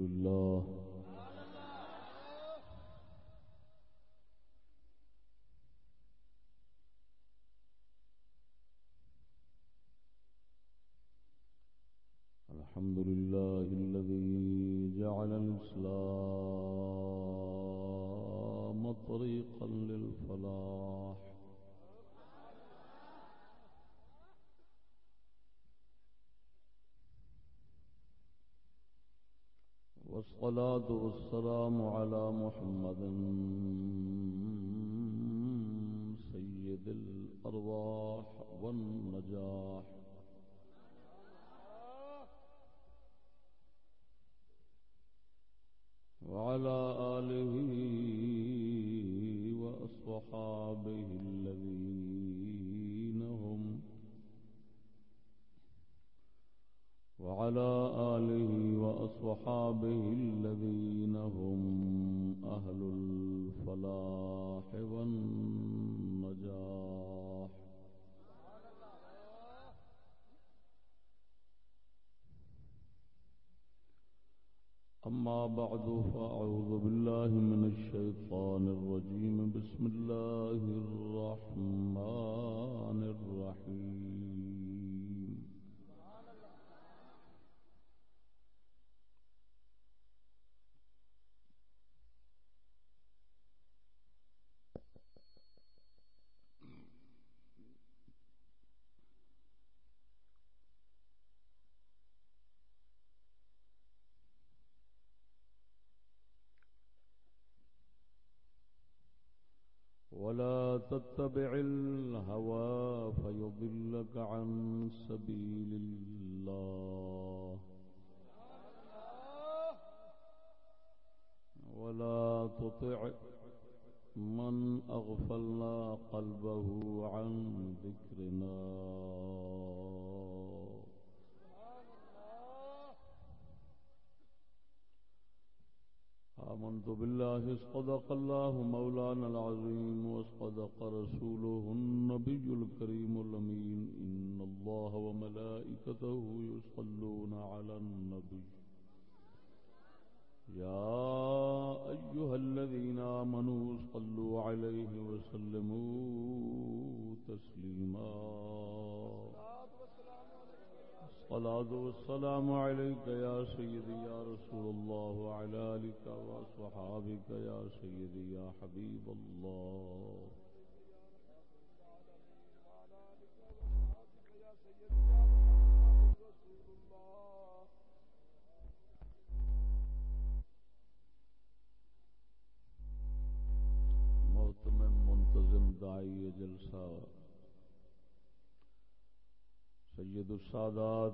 الله والصلاة والسلام على محمد سيد الأرواح والنجاح. وعلى تتبع الهوى فيضلك عن سبيل الله. ولا تطع من أغفلنا قلبه عن ذكرنا. آمنت بالله اصدق الله مولانا العظيم واصدق رسوله النبي الكريم الأمين. إن الله وملائكته يصلون على النبي. يا أيها الذين آمنوا صلوا عليه وسلموا تسليما. الصلاة والسلام عليك يا سيدي يا رسول الله وعلى آلك وصحابك يا سيدي يا حبيب الله. موت میں منتظم دائی جلسہ سید السادات.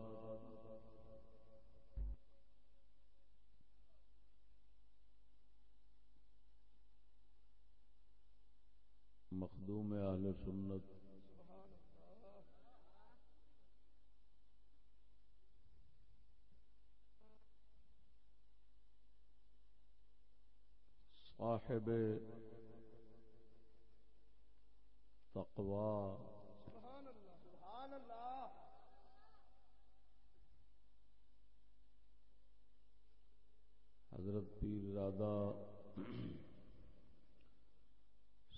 مخدوم اہل سنت. صاحب تقوا حضرت پیر رادا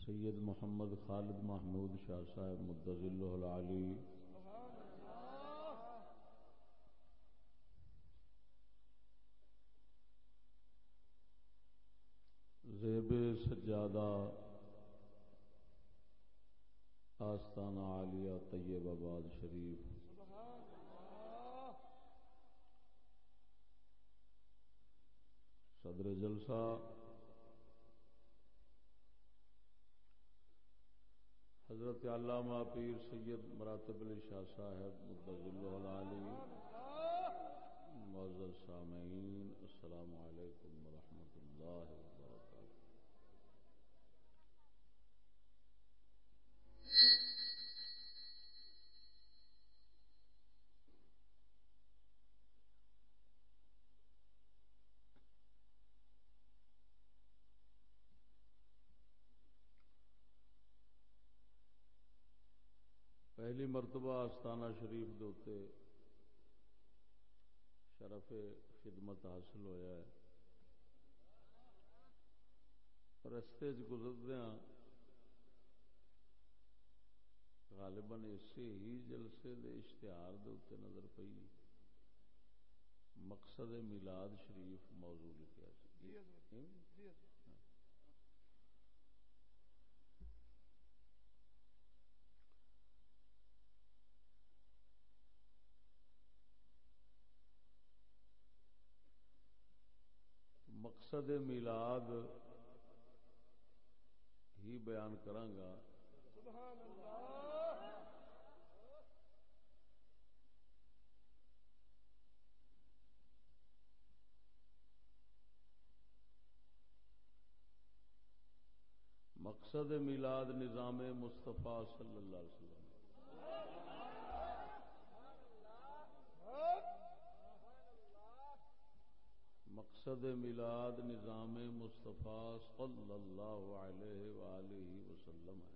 سید محمد خالد محمود شاہ صاحب مدضل العلی زیب سجادہ آستانہ عالیہ طیب آباد شریف۔ صدر جلسہ۔ حضرت علامہ پیر سید مراتب علی شاہ صاحب مدضل سامعین، السلام علیکم ورحمۃ اللہ وبرکاتہ۔ پہلی مرتبہ آستانہ شریف دوتے شرف خدمت حاصل ہویا ہے۔ رستے گزردیا غالباً اسی ہی جلسے دے اشتہار دے اتنے نظر پئی۔ مقصد میلاد شریف موضوع لکھا جی، جی، جی، مقصد میلاد ہی بیان کرانگا۔ سبحان اللہ مقصد میلاد نظام مصطفیٰ صلی اللہ علیہ وسلم۔ مقصد میلاد نظام مصطفیٰ صلی اللہ علیہ وآلہ وسلم ہے۔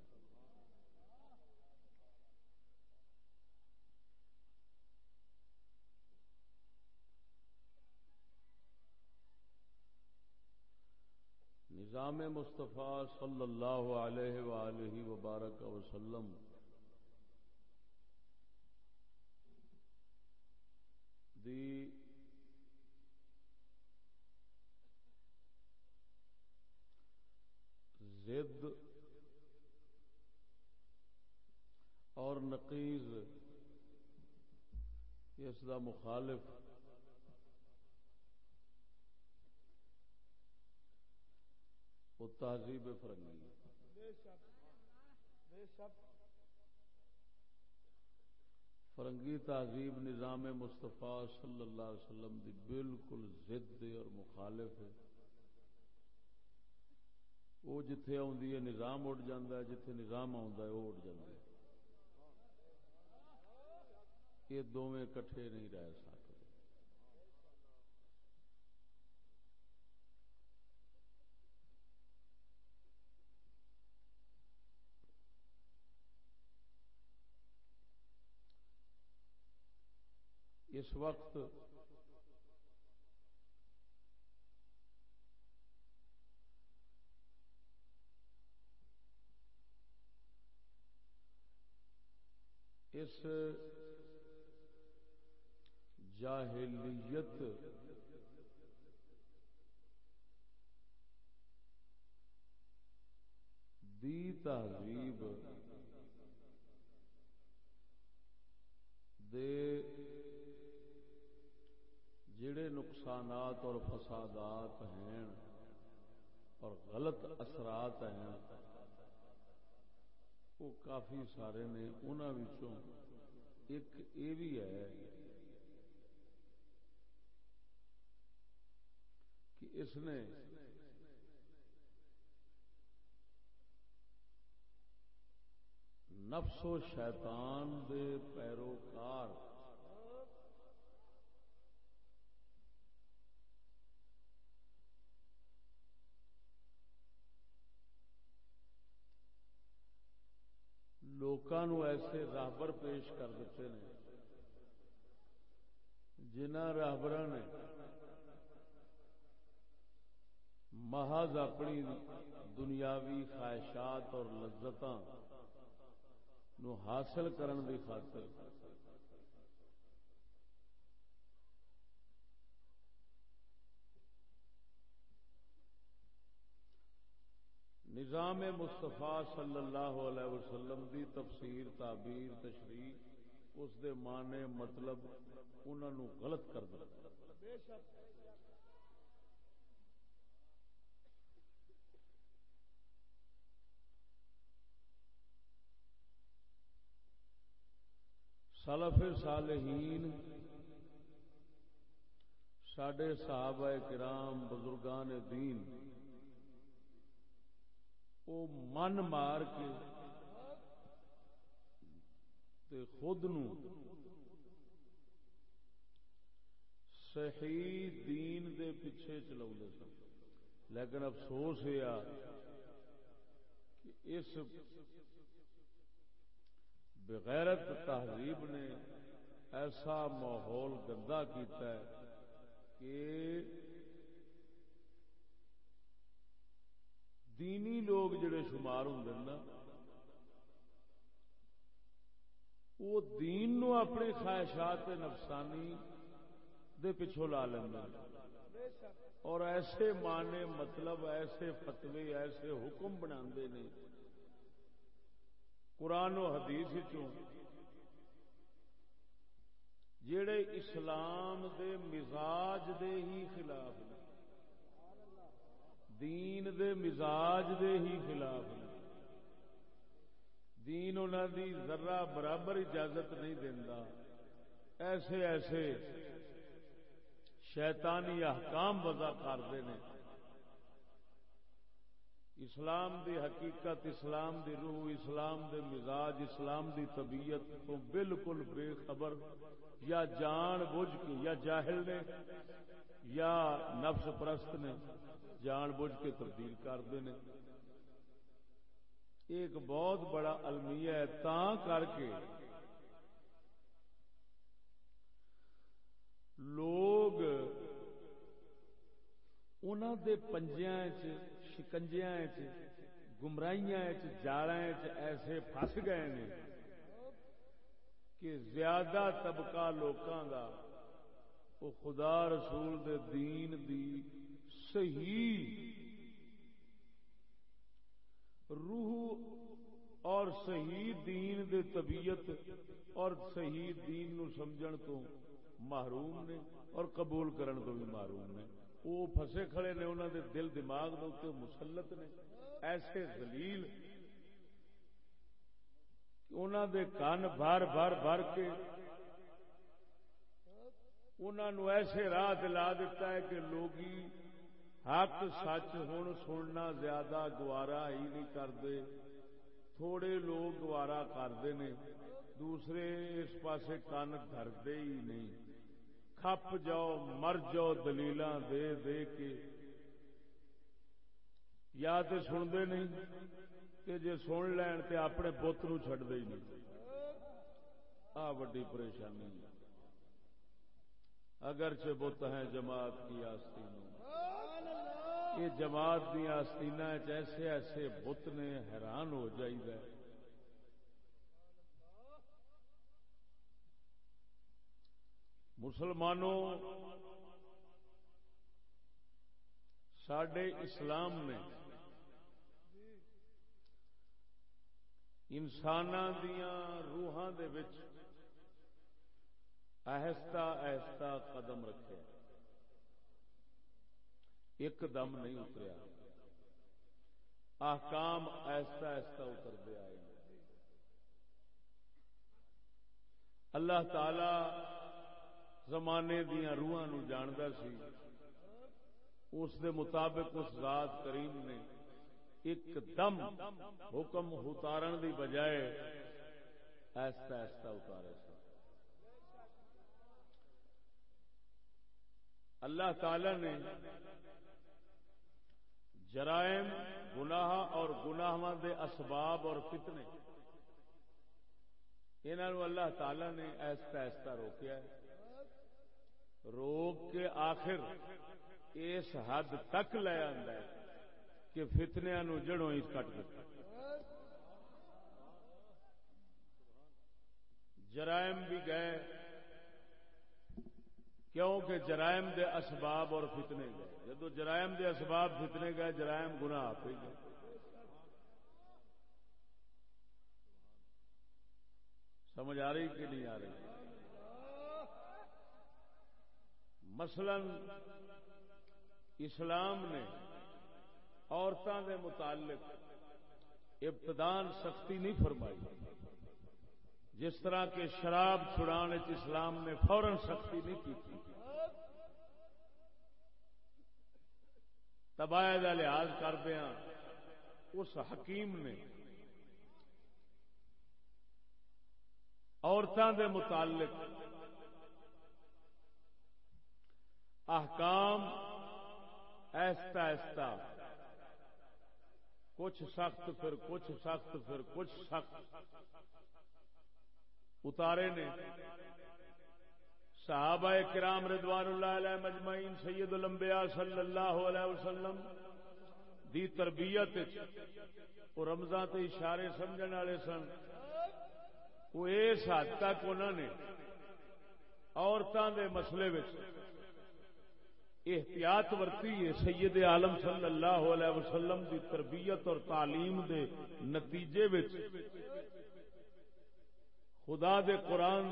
نظام مصطفیٰ صلی اللہ علیہ وآلہ وبارک وسلم دی زد اور نقیز اس کا مخالف۔ وہ تہذیب فرنگی فرنگی تہذیب نظام مصطفیٰ صلی اللہ علیہ وسلم دی بالکل ضد اور مخالف ہے۔ وہ جتھے آدھی ہے، نظام اڈ جا جتھے نظام آ وہ اڈ جائے یہ دونیں کٹھے نہیں رہ سکتے۔ اس وقت اس جاہلیت دی تہذیب دے جڑے نقصانات اور فسادات ہیں اور غلط اثرات ہیں وہ کافی سارے نے انہوں ایک یہ بھی ہے کہ اس نے نفس و شیطان دے پیروکار لوگوں ایسے راہبر پیش کر دیتے ہیں جنہ راہبر نے محض اپنی دنیاوی خواہشات اور لذت حاصل کرنے کی خاطر نظام مستفا صلی اللہ علیہ وسلم دی تفسیر، تعبیر، تشریح، اس دے معنی مطلب انہوں غلط کر دیا سلف صالحین سڈے صحابہ کرام، بزرگان دین وہ من مار کے تے خود نو صحیح دین دے پیچھے چلا سن۔ لیکن افسوس یہ کہ اس بغیرت تہذیب نے ایسا ماحول گندا کیتا ہے کہ دینی لوگ جڑے شمار ہوں نا، وہ دین نو اپنے خواہشات نفسانی دے پچھو لا لینا اور ایسے مانے مطلب ایسے فتوے، ایسے حکم بنا نے۔ قرآن و حدیث جڑے اسلام دے مزاج دے ہی خلاف نے۔ دین دے مزاج دے ہی خلاف نے۔ دین انہوں دی ذرہ برابر اجازت نہیں دینا ایسے ایسے شیطانی احکام وضع کرتے ہیں اسلام دی حقیقت، اسلام دی روح، اسلام دے مزاج، اسلام دی طبیعت تو بالکل بے خبر۔ یا جان بوجھ کے، یا جاہل نے، یا نفس پرست نے۔ جان بوجھ کے تبدیل کرتے ہیں ایک بہت بڑا المیہ ہے تا کر کے لوگ انہوں دے پنجیا شکنجیا گمراہیاں جالا ایسے فس گئے ہیں کہ زیادہ طبقہ لوکاں دا وہ خدا رسول دے دین دی صحیح۔ روح اور صحیح دین دے طبیعت اور صحیح دین نو سمجھن تو محروم نے اور قبول کرن تو بھی محروم نے۔ وہ فسے کھڑے نے انہوں دے دل دماغ دے مسلط نے۔ ایسے دلیل انہوں دے کان بھر بھر بھر کے انہوں ایسے راہ دلا دیتا ہے کہ لوگی حق سچ ہوں سننا زیادہ گوارا ہی نہیں کرتے۔ تھوڑے لوگ گوارا کرتے ہیں دوسرے اس پاسے کن دھرتے ہی نہیں۔ کھپ جاؤ، مر جاؤ دلیل دے دے کے۔ یا تو سنتے نہیں کہ جے سن لین تے اپنے بت نو چڈتے ہی نہیں۔ آ وڈی پریشانی۔ اگرچہ بت ہیں جماعت کی آستین یہ جماعت دیا آستین ایسے ایسے بت نے حیران ہو جائیے مسلمانوں سڈے اسلام نے انسان دیا روحان دے وچ آہستہ آہستہ قدم رکھے۔ ایک دم نہیں اتریا۔ آکام آہستہ آہستہ اترتے آئے۔ اللہ تعالی زمانے دیا روحان جانتا سی۔ اس دے مطابق اس ذات کریم نے ایک دم حکم اتارن دی بجائے ایستا ایستا اتارے سے اللہ تعالی نے جرائم، گناہ اور گناہ دے اسباب اور فتنے۔ انہوں اللہ تعالی نے ایستا ایستا روکیا ہے۔ روک کے آخر اس حد تک لے آتا ہے کہ فتنیا نو جڑوں ہی کٹ دیتا جرائم بھی گئے کیونکہ جرائم دے اسباب اور فتنے گئے۔ جدو جرائم دے اسباب فتنے گئے، جرائم گنا آپ ہی گئے۔ سمجھ آ رہی کہ نہیں آ رہی؟ مثلا اسلام نے عورتوں کے متعلق ابتدان سختی نہیں فرمائی۔ جس طرح کے شراب چھڑان اسلام نے فوراً سختی نہیں کی تھی۔ تباہ کا لحاظ کردیا اس حکیم نے عورتوں کے متعلق احکام ایستا ایستا۔ کچھ سخت پھر کچھ سخت پھر کچھ سخت۔ اتارے نے۔ صحابہ کرام رضوان اللہ علیہ مجمعین سید الانبیاء صلی اللہ علیہ وسلم دی تربیت وہ رمضان تے اشارے سمجھنے والے سن۔ وہ اس حد تک انہوں نے عورتوں کے مسئلے احتیاط ورتی ہے سید عالم صلی اللہ علیہ وسلم دی تربیت اور تعلیم دے نتیجے خدا دے قرآن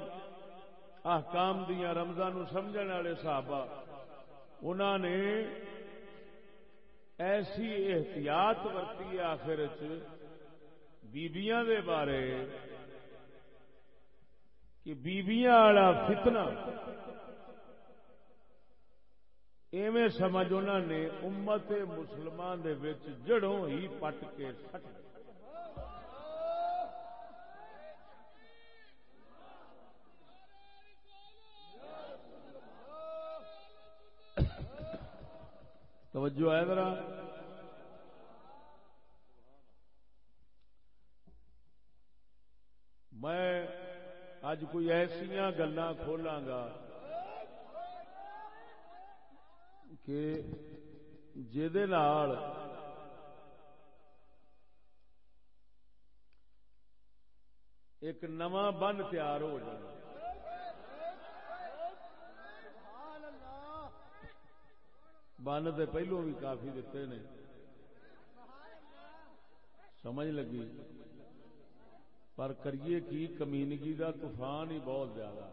احکام دیا رمضان سمجھنے والے صحابہ انہوں نے ایسی احتیاط ورتی آخر بیبیاں دے بارے کہ بیبیاں والا فتنہ ایویں سمجھ انہوں نے امت مسلمان دے وچ جڑوں ہی پٹ کے سٹ توجہ ہے ذرا۔ میں اج کوئی ایسا گلا کھولاں گا کہ ایک نواں بن تیار ہو جائے۔ بن تو پہلو بھی کافی دیتے نے۔ سمجھ لگی؟ پر کریے کی کمینگی دا طوفان ہی بہت زیادہ۔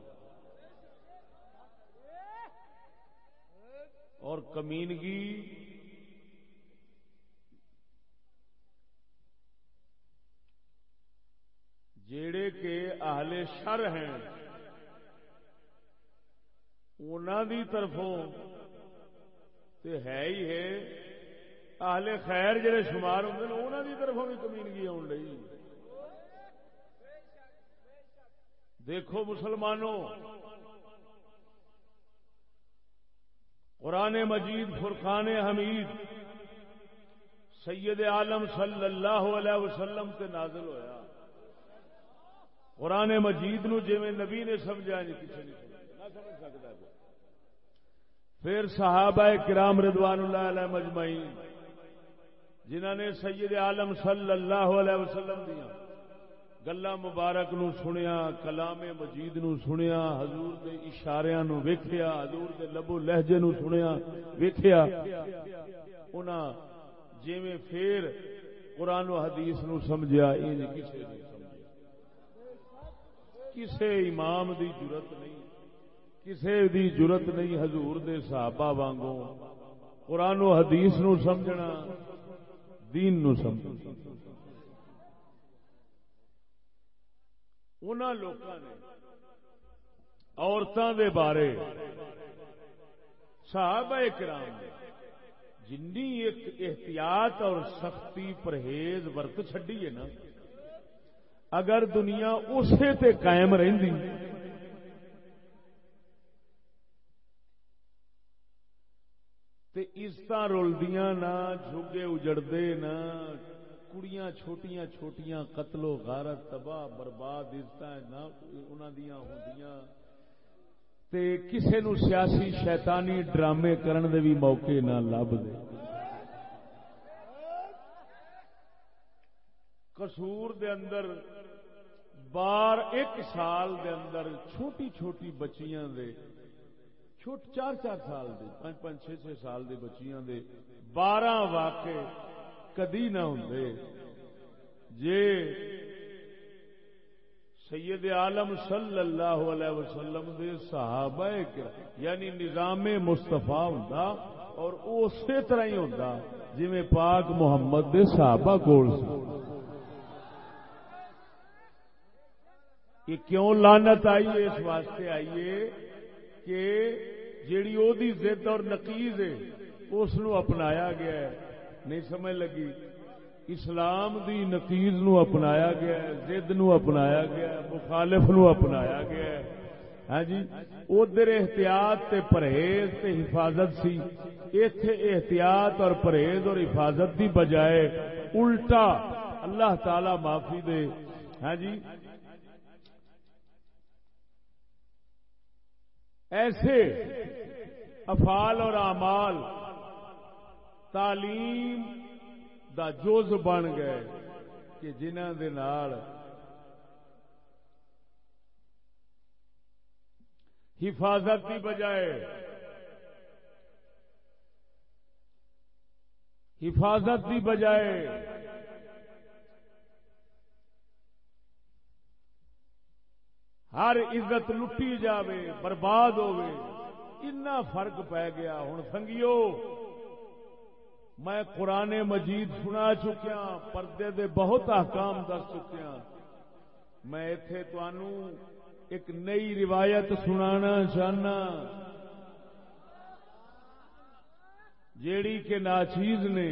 اور کمینگی جیڑے کے اہل شر ہیں انہوں کی طرفوں تے ہے ہی ہے۔ اہل خیر جڑے شمار ہوں انہوں کی طرفوں بھی کمینگی آن رہی دیکھو مسلمانوں، قرآن مجید، فرقان حمید سید عالم صلی اللہ علیہ وسلم سے نازل ہویا۔ قرآن مجید نو جی نبی نے سمجھا، نہیں کسی نے سمجھ سکتا پھر صحابہ کرام رضوان اللہ علیہ مجمعین جنہ نے سید عالم صلی اللہ علیہ وسلم دیا گلا مبارک نو سنیا، کلام مجید نو سنیا، حضور دے اشاریاں نو ویکھیا، حضور دے لبو لہجے نو سنیا، ویکھیا۔ انہاں جویں پھر قرآن و حدیث نو سمجھیا این کسے نہیں سمجھیا۔ کسے امام دی جرت نہیں۔ کسے دی جرت نہیں حضور دے صحابہ وانگوں۔ قرآن و حدیث نو سمجھنا، دین نو سمجھنا۔ ان لوگوں نے عورتوں دے بارے صحابہ کرام جن ایک احتیاط اور سختی پرہیز ورت چڈی ہے نا۔ اگر دنیا اسے تے قائم رہی عزت رلدیاں نہ جھگے اجڑتے نہ کڑیاں چھوٹیاں چھوٹیاں، قتل و غارت، تباہ، برباد تے کسے نو سیاسی شیطانی ڈرامے کرن دے بھی موقع نہ لب دے۔ قصور دے اندر، بار ایک سال دے اندر چھوٹی چھوٹی بچیاں دے چھوٹ چار چار سال دے، پانچ پانچ چھ چھ سال دے بچیاں دے۔ بارہ واقع کدی نہ ہوں جے سید عالم صلی اللہ علیہ وسلم دے صحابہ یعنی نظام مستفا ہوں اور اسی طرح ہی ہوں جی پاک محمد دے صحابہ کول یہ کیوں لانت آئیے اس واسطے آئیے کہ جیڑی او دی زد اور نقیز ہے اس اپنایا گیا ہے۔ نہیں سمجھ لگی؟ اسلام دی نقیز نو اپنایا گیا ہے، زد نو اپنایا گیا ہے، مخالف نو اپنایا گیا ہے۔ ہاں جی؟ ادھر احتیاط تے پرہیز تے حفاظت سی۔ ایتھے احتیاط اور پرہیز اور حفاظت دی بجائے الٹا اللہ تعالی معافی دے۔ ہاں جی؟ ایسے افعال اور اعمال تعلیم دا جز بن گئے کہ جنہ دے نال حفاظت کی بجائے حفاظت کی بجائے ہر عزت لٹی جاوے، برباد ہوے اتنا فرق پی گیا۔ ہوں سنگیو، میں قرآن مجید سنا چکیا، پردے دے بہت احکام دس چکیا۔ میں اتے ایک نئی روایت سنانا چاہنا۔ جیڑی کے ناچیز نے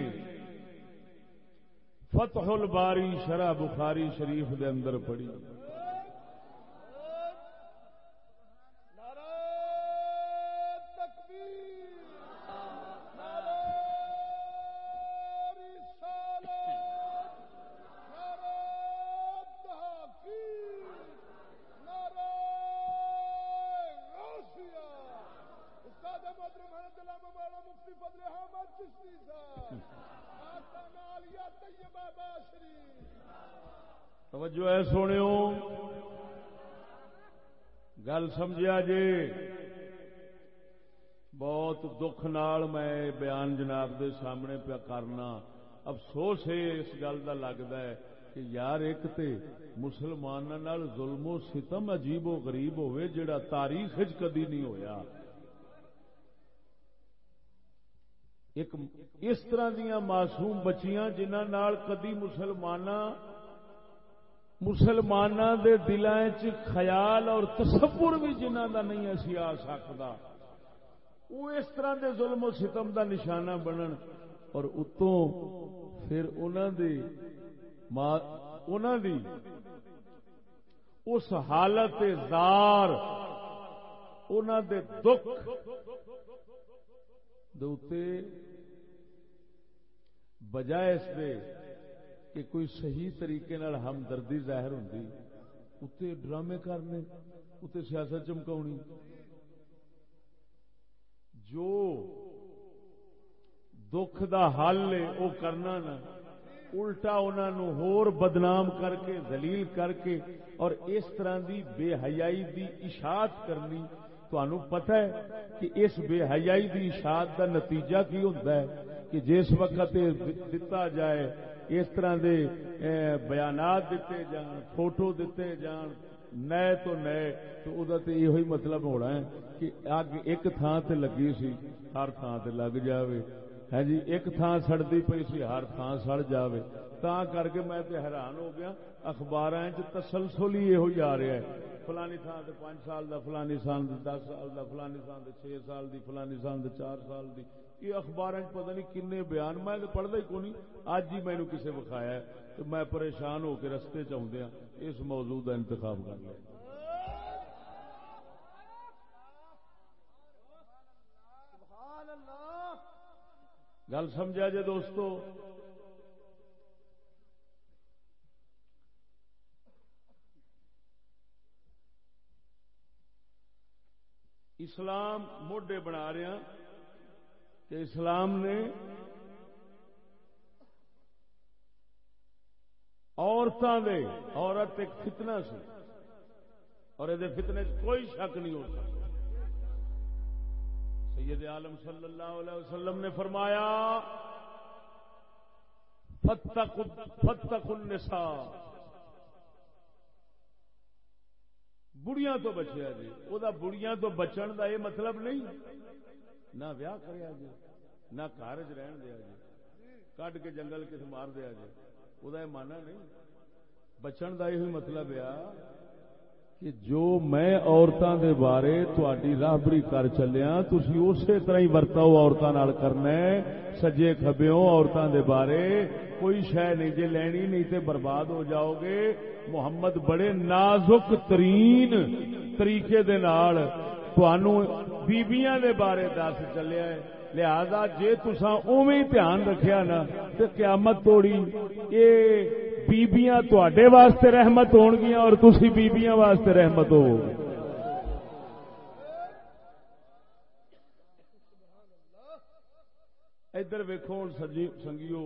فتح الباری شرح بخاری شریف دے اندر پڑی سمجھا جی؟ بہت دکھ نال میں بیان جناب دے سامنے پیا کرنا۔ افسوس ہے اس گل کا لگتا ہے کہ یار ایک تے مسلمان ظلم و ستم عجیب و غریب ہوئے جڑا تاریخ کدی نہیں ہویا۔ ایک اس طرح دیا معصوم بچیاں جنہ کدی مسلمان مسلمان دے دلائیں دلان خیال اور تصور بھی جنہ دا نہیں اسی آ سکتا وہ اس طرح دے ظلم و ستم دا نشانہ بنن اور اتوں پھر انہوں دی انہوں دی اس حالت زار انہوں دے دکھ دے بجائے اس دے کہ کوئی صحیح طریقے ہمدردی ظاہر ہوں اتنے ڈرامے کرنے اتنے سیاست چمکا جو دکھ دا حل ہے وہ کرنا نا۔ الٹا انہوں ہور بدنام کر کے دلیل کر کے اور اس طرح دی بے حیائی دی اشاعت کرنی۔ تو پتہ ہے کہ اس بے حیائی دی اشاعت دا نتیجہ کی ہوتا ہے کہ جس وقت دتا جائے اس طرح دے بیانات دیتے جان، فوٹو دیتے جان، نئے تو نئے، تو یہ مطلب ہونا ہے کہ اگ ایک تھان تے لگی سی، ہر تھان تے لگ جاوے۔ ہے جی ایک تھان سڑتی پی سی، ہر تھان سڑ جاوے۔ تا کر کے میں تے حیران ہو گیا اخبار تسلسل ہی یہ آ رہا ہے۔ فلانی تھان سے پانچ سال دا، فلانی سال دے دس سال دا، فلانی سال دے چھ سال دی، فلانی سال دے چار سال دی۔ یہ اخبار پتہ نہیں کنے بیان، میں پڑھتا ہی کون اج ہی مینو کسے بکھایا ہے تو میں پریشان ہو کے رستے چاہدیا اس موضوع کا انتخاب کر لیا۔ گل سمجھا جی دوستو؟ اسلام موڈے بنا رہا ہاں۔ کہ اسلام نے عورتوں دے، عورت ایک فتنہ سی، اور یہ فتنے کوئی شک نہیں ہو سکتا۔ سید عالم صلی اللہ علیہ وسلم نے فرمایا فتق النساء۔ بڑیاں تو بچیا جی وہ بڑیاں تو بچن دا یہ مطلب نہیں۔ نہ ویاہ کریا جی نہ کارج رہن دیا جی کٹ کے جنگل کس مار دیا جی وہ مانا نہیں۔ بچن کا یہ مطلب آ کہ جو میں عورتوں دے بارے تھی راہبری کر چلیا تھی اسی طرح ہی ورتاؤ عورتوں کرنا سجے کبیوں عورتوں دے بارے۔ کوئی شہ نہیں جی لینی نہیں تے برباد ہو جاؤ گے۔ محمد بڑے نازک ترین طریقے دے نال تانوں بیبییاں دے بارے دس چلے ہے۔ لہذا جی تسا دھیان رکھیا نا تو قیامت توڑی، اے بیبیاں تواڈے واسطے رحمت ہون گیا اور تھی بیبیاں واسطے رحمت ہو ادھر ویکو ہوں سنگیو،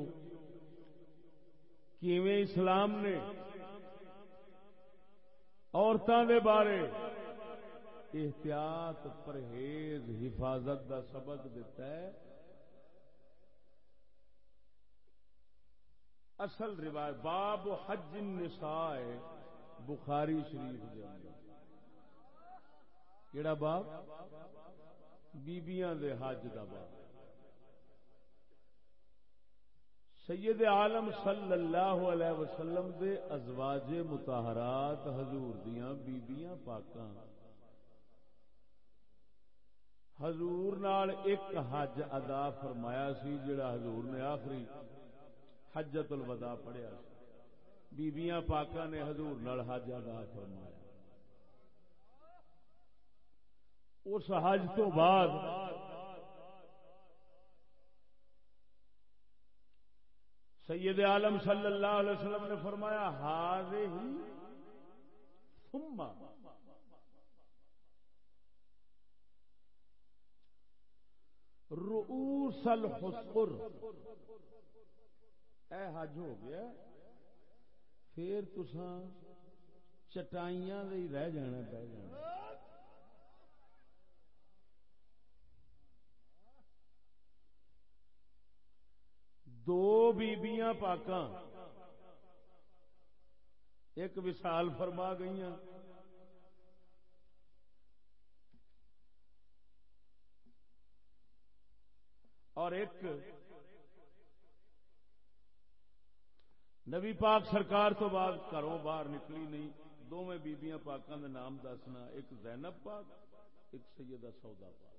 کیویں اسلام نے عورتوں کے بارے احتیاط پرہیز حفاظت دا سبق دیتا ہے۔ اصل روایت، باب حج النساء، بخاری شریف دے اندر۔ کیڑا باب؟ بیبیاں دے حج دا باب۔ سید عالم صلی اللہ علیہ وسلم دے ازواج متحرات حضور دیاں بیبیاں پاکاں۔ حضور نال ایک حج ادا فرمایا سی، جڑا حضور نے آخری حجت الوداع پڑھیا بیبیاں پاکاں نے حضور نال حج ادا فرمایا۔ اس حج تو بعد سید عالم صلی اللہ علیہ وسلم نے فرمایا ہار ہی رؤوس الحسر اے حج ہو گیا، پھر تسان چٹائیاں دے ہی رہ جانا پہ جانا۔ دو بیبیاں پاکاں۔ ایک وسال فرما گئی اور ایک نبی پاک سرکار تو بعد گھروں باہر نکلی نہیں۔ دونوں بیبیاں پاکوں کے نام دسنا۔ ایک زینب پاک، ایک سیدہ سودا پاک۔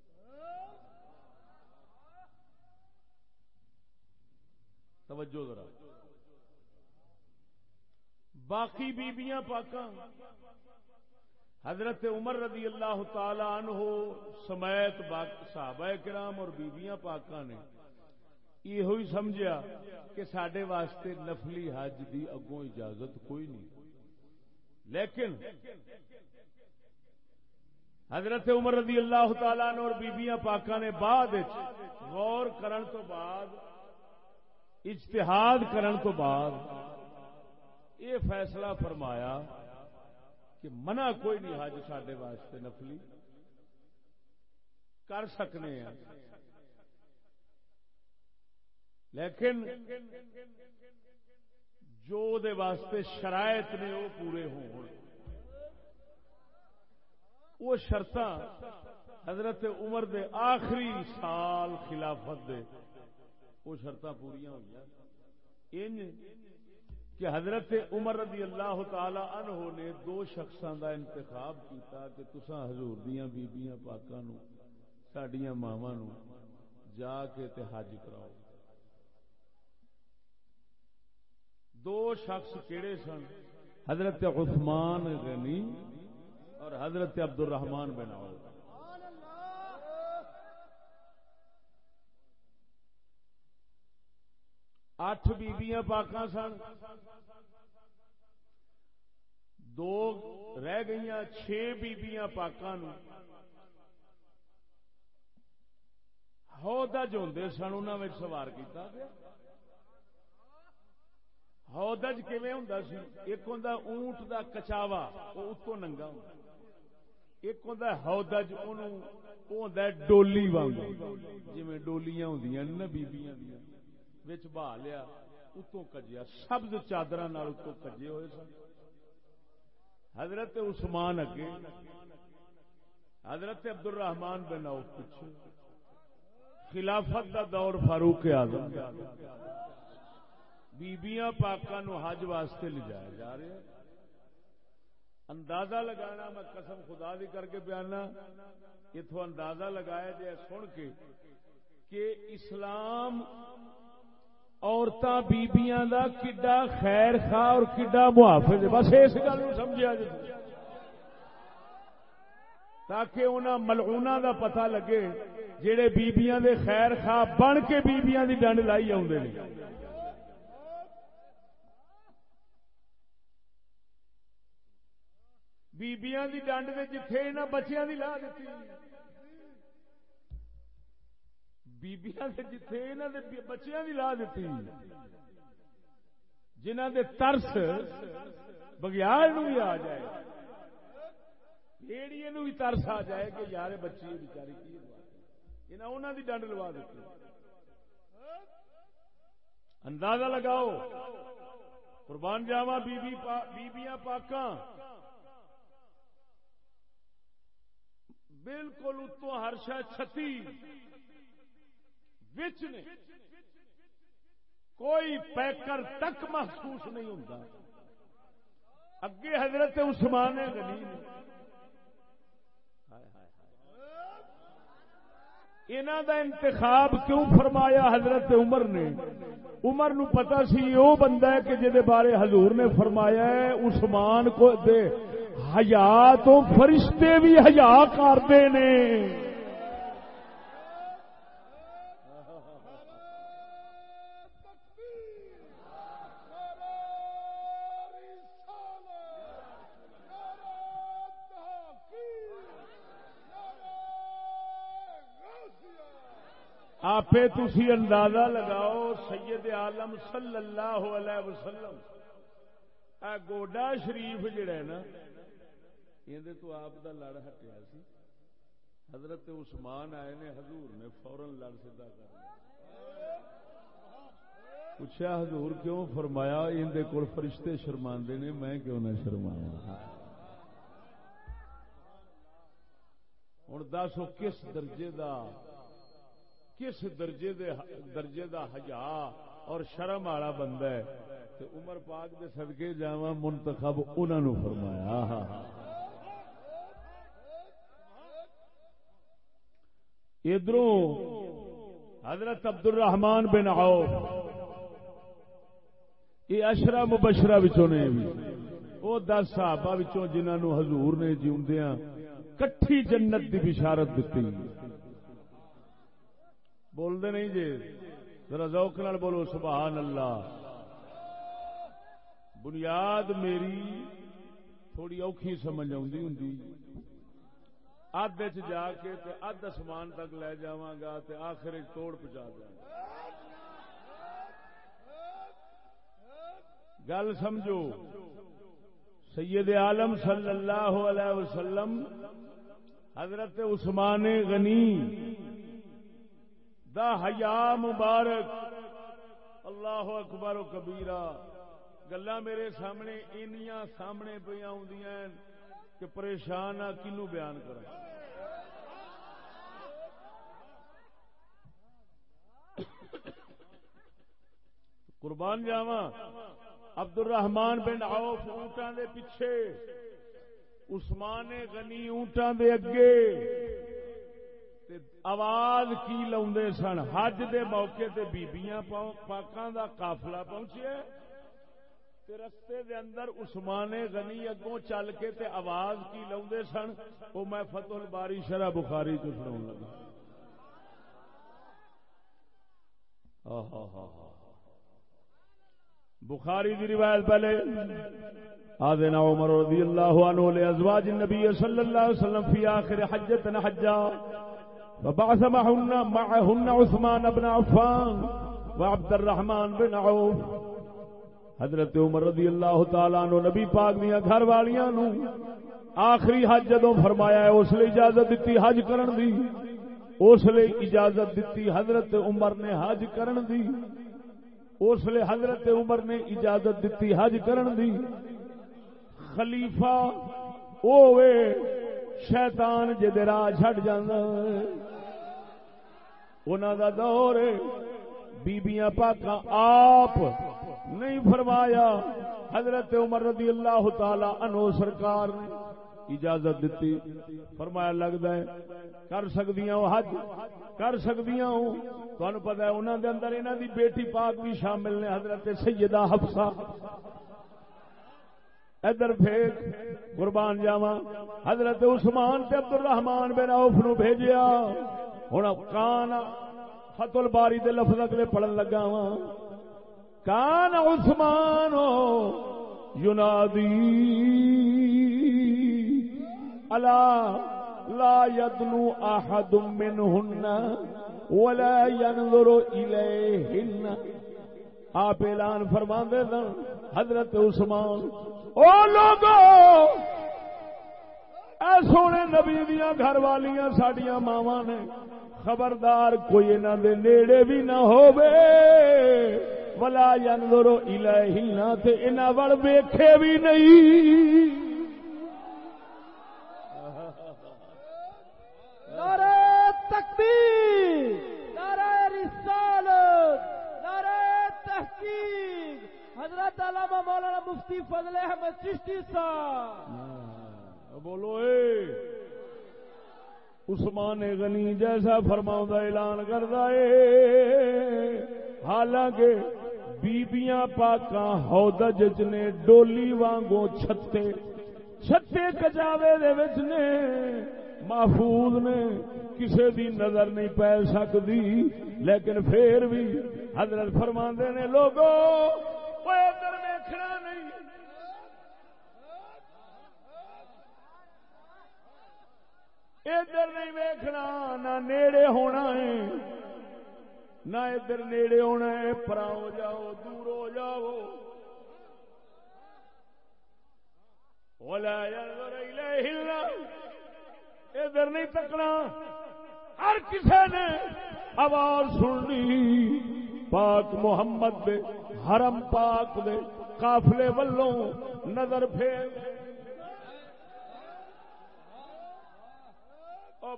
توجہ ذرا۔ باقی بیبیاں پاکاں حضرت عمر رضی اللہ تعالی عنہ سمیت صحابہ کرام اور بیبیاں پاکاں نے یہ سمجھا کہ سڈے واسطے نفلی حج دی اگوں اجازت کوئی نہیں۔ لیکن حضرت عمر رضی اللہ تعالیٰ نے اور بیبیاں پاکاں نے بعد غور کرن تو بعد، اجتہاد کرن تو بعد یہ فیصلہ فرمایا کہ منع کوئی نہیں حج سڈے واسطے نفلی۔ کر سکنے ہیں۔ لیکن جو دے واسطے شرائط نے وہ پورے ہوں۔ وہ شرط حضرت عمر دے آخری سال خلافت دے، وہ شرط پوریا ہوئی کہ حضرت عمر رضی اللہ تعالی عنہ نے دو شخصوں کا انتخاب کیتا کہ تسا حضور دیا بیبیاں پاکاں نو سڈیا ماوا نو جا کے تے حج کراؤ۔ دو شخص کیڑے سن؟ حضرت عثمان غنی اور حضرت عبد الرحمان بن عوف۔ اٹھ بیبیاں پاکاں سن۔ دو رہ گئی چھ بیبیاں پاکاں ہودج ہوں سن ان سوار کیا ہودج کیون ہوں سی؟ ایک ہوں اونٹ دا کچاوا وہ اتو ننگا ہوں ایک ہوں ہودج ان ڈولی واگ جی ڈولیاں ہوں بیبیاں دیا بہا لیا، اتوں کجیا۔ سبز چادر اتوں کجے ہوئے سن۔ حضرت عثمان اگے۔ حضرت عبد الرحمان بن آؤ پچھے خلافت دا دور فاروق آزم بیبیاں پاکا نو حج واسطے لے جایا جا رہے اندازہ لگانا، میں قسم خدا دی کر کے پیانا اتو اندازہ لگایا جائے سن کے کہ اسلام عورتاں بیبیاں دا کڈا خیر خواہ اور کڈا محافظ بس اس گل سمجھا جی۔ تاکہ انہاں ملعونہ دا پتہ لگے جڑے بیبیاں دے خیر خواہ بن کے بیبیاں دی ڈنڈ لائی آوندے نے۔ بیبیاں دی ڈنڈ دے جتھے انہاں بچیاں دی لا دتی بیبیاں سے جتھے انہوں نے بچیاں بھی لا دیتی جنہ دے ترس بگیار بھی آ جائے۔ بیڑیے بھی ترس آ جائے کہ یار بچی بچاری کی انہوں دی ڈنڈ لوا دیتی اندازہ لگاؤ۔ قربان جاوا بیبی پا بیبیاں پاکاں۔ بالکل اتو ہر شا چھتی۔ وچ نے کوئی پیکر تک محسوس نہیں ہوتا اگے حضرت عثمان غنی انہوں دا انتخاب کیوں فرمایا حضرت عمر نے؟ عمر نو پتا سی وہ بندہ ہے کہ جہد بارے حضور نے فرمایا ہے، عثمان کو دے ہیا تو فرشتے بھی ہیا کرتے نے۔ آپ تھی اندازہ لگاؤ سید عالم صلی اللہ علیہ وسلم۔ اے گوڈا شریف جڑا ہے نا یہ تو آپ دا لڑ ہٹیا سی۔ حضرت عثمان آئے نے، حضور نے فورن لڑ سیدا کر پوچھا، حضور کیوں فرمایا؟ اندر کول فرشتے شرماندے نے، میں کیوں نہ شرمایا ہوں، دس کس درجے دا کس درجے دے درجے دا حیا اور شرم والا بندہ ہے؟ تے عمر پاک دے صدقے جاواں منتخب انہاں نو فرمایا۔ ادھروں حضرت عبد الرحمان بن عوف، یہ اشرا مبشرہ وچوں نے بھی، وہ دس صحابہ وچوں جنہاں نو حضور نے جیوندیاں، کٹھی جنت دی بشارت دتی۔ بولتے نہیں جی۔ ذرا ذوق نال بولو، سبحان اللہ۔ بنیاد میری تھوڑی اوکھی سمجھ آدھی ہوں اد جا کے اد آسمان تک لے جا گا آخر توڑ پہنچا دیا گل سمجھو، سید عالم صلی اللہ علیہ وسلم حضرت عثمان غنی دا حیا مبارک۔ اللہ اکبر و کبیرہ۔ گلا میرے سامنے اینیاں سامنے پہ کہ پریشان آ کنو بیان کر قربان جاوا عبد الرحمان بن عوف اونٹاں دے پیچھے، عثمان غنی اونٹاں دے اگے۔ آواز کی لاؤ سن؟ حج دے موقع تے بیبیاں پاکاں دا قافلہ پہنچے رستے دے اندر عثمان غنی اگوں چل کے تے آواز کی لاؤ سن؟ وہ میں فتح الباری شرح بخاری تو سنا لگا۔ بخاری دی روایت پہلے۔ آدھنا عمر رضی اللہ عنہ لے ازواج النبی صلی اللہ علیہ وسلم فی آخر حجتنا حجا۔ فبعث معهن معهن عثمان بن عفان وعبد الرحمن بن عوف. حضرت عمر رضی اللہ تعالیٰ نو نبی پاک دیا گھر والیاں نو آخری حج جدو فرمایا ہے، اس لیے اجازت دیتی حج کرن دی۔ اس لیے اجازت دیتی حضرت عمر نے حج کرن دی۔ اس لیے حضرت عمر نے اجازت دیتی حج کرن دی۔ خلیفہ اوے شیطان جدے راہ چھٹ جانا انہوں دا دور بیبیاں پاکاں آپ نہیں فرمایا۔ حضرت عمر رضی اللہ تعالی عنہ سرکار نے اجازت دیتی۔ فرمایا لگتا ہے، کر سکتی ہوں حج، کر سکتی ہوں تمہیں پتا ہے انہوں دے اندر انہوں دی بیٹی پاک بھی شامل نے، حضرت سیدہ حفصہ۔ ادھر پھیک قربان جاوا حضرت عثمان تے عبد الرحمان بن عوف نو بھیجیا۔ ہوں کان فتل باری دے لفظ اگلے پڑھن لگا وا کان عثمان ینادی الا لا يدنو احد منهن ولا ينظر إليهن آپ اعلان فرما دے دن حضرت عثمان۔ او لوگو، اے سونے نبی دیا گھر والیاں ساڈیاں ماواں نے، خبردار کوئی انہاں دے نیڑے بھی نہ ہووے۔ ولا ينظر الیہن تے انہاں ول ویکھے بھی نہیں۔ نعرہ تکبیر، نعرہ رسالت۔ تحقیق حضرت علامہ مولانا مفتی فضل احمد چشتی صاحب۔ ہاں، بولو، اے، عثمان غنی جیسا فرماؤں اعلان کرتا ہے حالانکہ بیبیاں پاکاں ہودج چ نے ڈولی وانگو چھتے چھتے کجاوے دے وچ نے محفوظ نے کسے دی نظر نہیں پی سکتی لیکن پھر بھی حضرت فرما نے، لوگو ادھر ویکھنا نہیں۔ ادھر نہیں ویکھنا، نہ نیڑے ہونا ہے، نہ ادھر نیڑے ہونا ہے۔ پرا ہو جاؤ، دور ہو جاؤ۔ ولا ينظر ادھر نہیں تکنا۔ ہر کسی نے آواز سن لی پاک محمد دے، حرم پاک دے، قافلے والوں نظر پھیر۔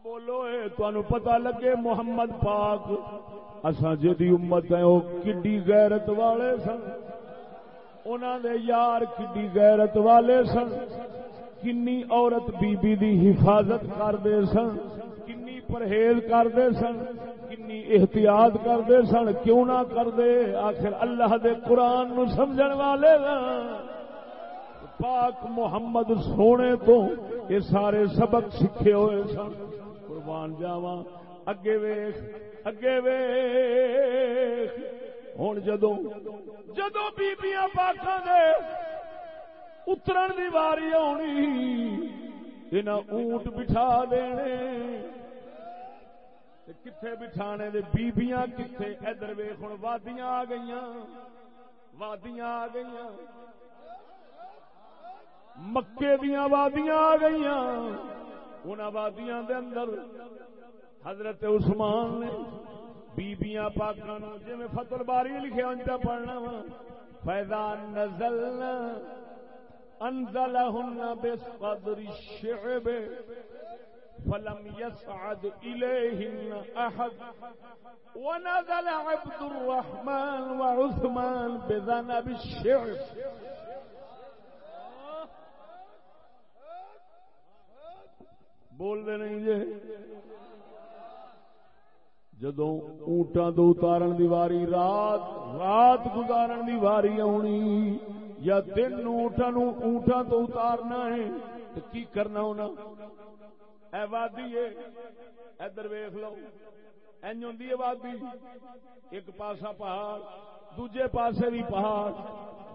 بولو، اے تانوں لگے محمد پاک۔ اساں جدی امت ہے او کڈی غیرت والے سن۔ انہاں دے یار کڈی غیرت والے سن۔ کنی عورت بی بی دی حفاظت کرتے سن۔ پرہیز کرتے سن، کنی احتیاط کرتے سن، کیوں نہ کرتے؟ آخر اللہ دے قرآن نو سمجھن والے پاک محمد سونے تو یہ سارے سبق سیکھے ہوئے سن۔ قربان جاوا اگے ویخ اگے ویخ ہوں جدو جدو بیبیاں پاکاں دے اترن دی واری آنی اونٹ بٹھا دینے۔ کتنے بٹھانے دے، بیبیاں کتنے ادھر ویخ ہوں وادیاں آ گئی وادیاں آ گئی مکے دیا وادیاں آ گئی ان وادیاں دے اندر حضرت عثمان نے بیبیاں پاکاں جی میں فتل باری لکھے انجا پڑھنا وا۔ فیضا نزلنا انزلهن بقدر الشعب فلم يسعد إليهن أحد. ونزل عبد الرحمن وعثمان بذنب الشعب بول دے نہیں جے جدو اونٹاں تو اتارن دی واری، رات رات گزارن دی واری آنی، یا دن اونٹا نو اونٹا تو اتارنا ہے، تو کی کرنا ہونا؟ اے وادی ہے ادھر ویخ لو۔ این ہوں وادی۔ ایک پاسا پہاڑ، دوجے پاسے بھی پہاڑ۔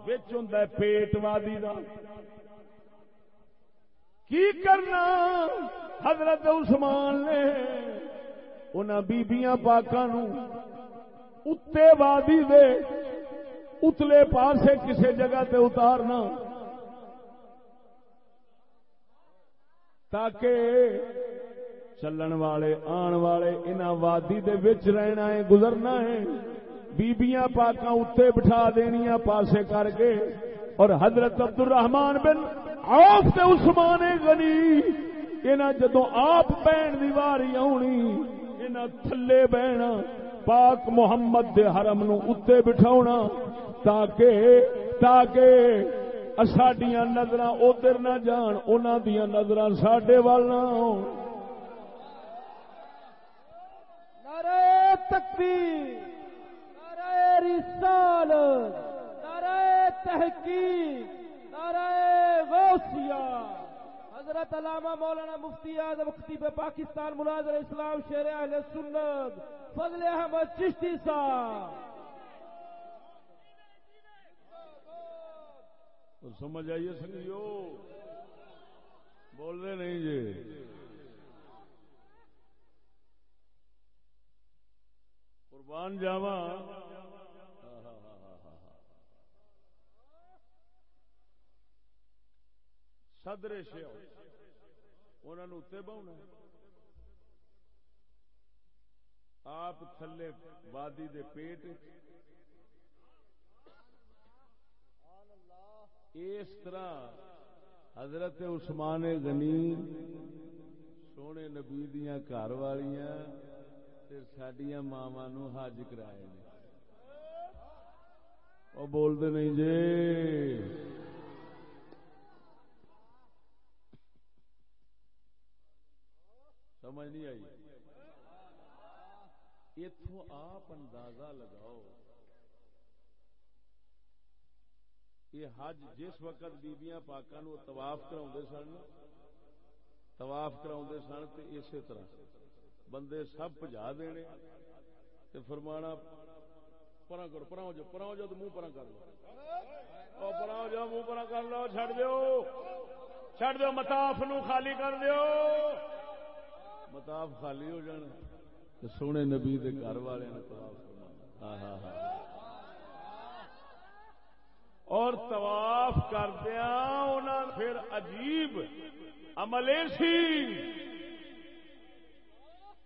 بچ ہوں پیٹ وادی دا۔ کی کرنا؟ حضرت عثمان نے انہاں بیبیاں پاکاں نو اتے وادی دے، اتلے پاسے کسی جگہ تے اتارنا۔ تاکہ چلن والے، آن والے ان وادی دے وچ رہنا ہے، گزرنا ہے۔ بیبیاں پاکاں اتنے بٹھا دنیا پاسے کر کے۔ اور حضرت عبد الرحمان بن آف تے عثمان غنی، انہاں جدو آپ بہن دی واری آنی انہاں تھلے بہنا، پاک محمد دے حرم نو اتے بٹھاونا، تاکہ تاکہ ساڈیاں نظر ادھر نہ جان ان دیا نظر سڈے وال نہ نعرہ تکبیر، نعرہ رسالت، نعرہ تحقیق، نعرہ غوثیہ۔ حضرت علامہ مولانا مفتی اعظم خطیب پاکستان مناظر اسلام شیر اہل سنت، فضل احمد چشتی صاحب۔ تو سمجھ آئیے سنگیو؟ بول رہے نہیں جی۔ قربان جاوا سدرے شیو انہوں نے اتنے بہنا آپ تھلے وادی دے پیٹ اس طرح حضرت عثمان غنی سونے نبی دیا گھر والیاں سڈیا ماوا نو حج کرائے وہ بولتے نہیں جی۔ سمجھ نہیں آئی؟ اتو آپ اندازہ لگاؤ۔ یہ حج جس وقت بیبیاں پاکاں نو طواف کراؤندے سن، طواف کراؤندے سن تے اسی طرح بندے سب پجا دینے تے فرمانا پرا کرو پرا جو پرا جو تو منہ پرا کر لو۔ او پرا جو منہ پرا کر لو چھڑ دیو۔ چھڑ دیو، مطاف نو خالی کر دیو۔ مطاف خالی ہو جانا تے سونے نبی دے گھر والے نے طواف فرمانا ہاں ہاں ہاں اور طواف کردیا انہوں پھر عجیب عمل سی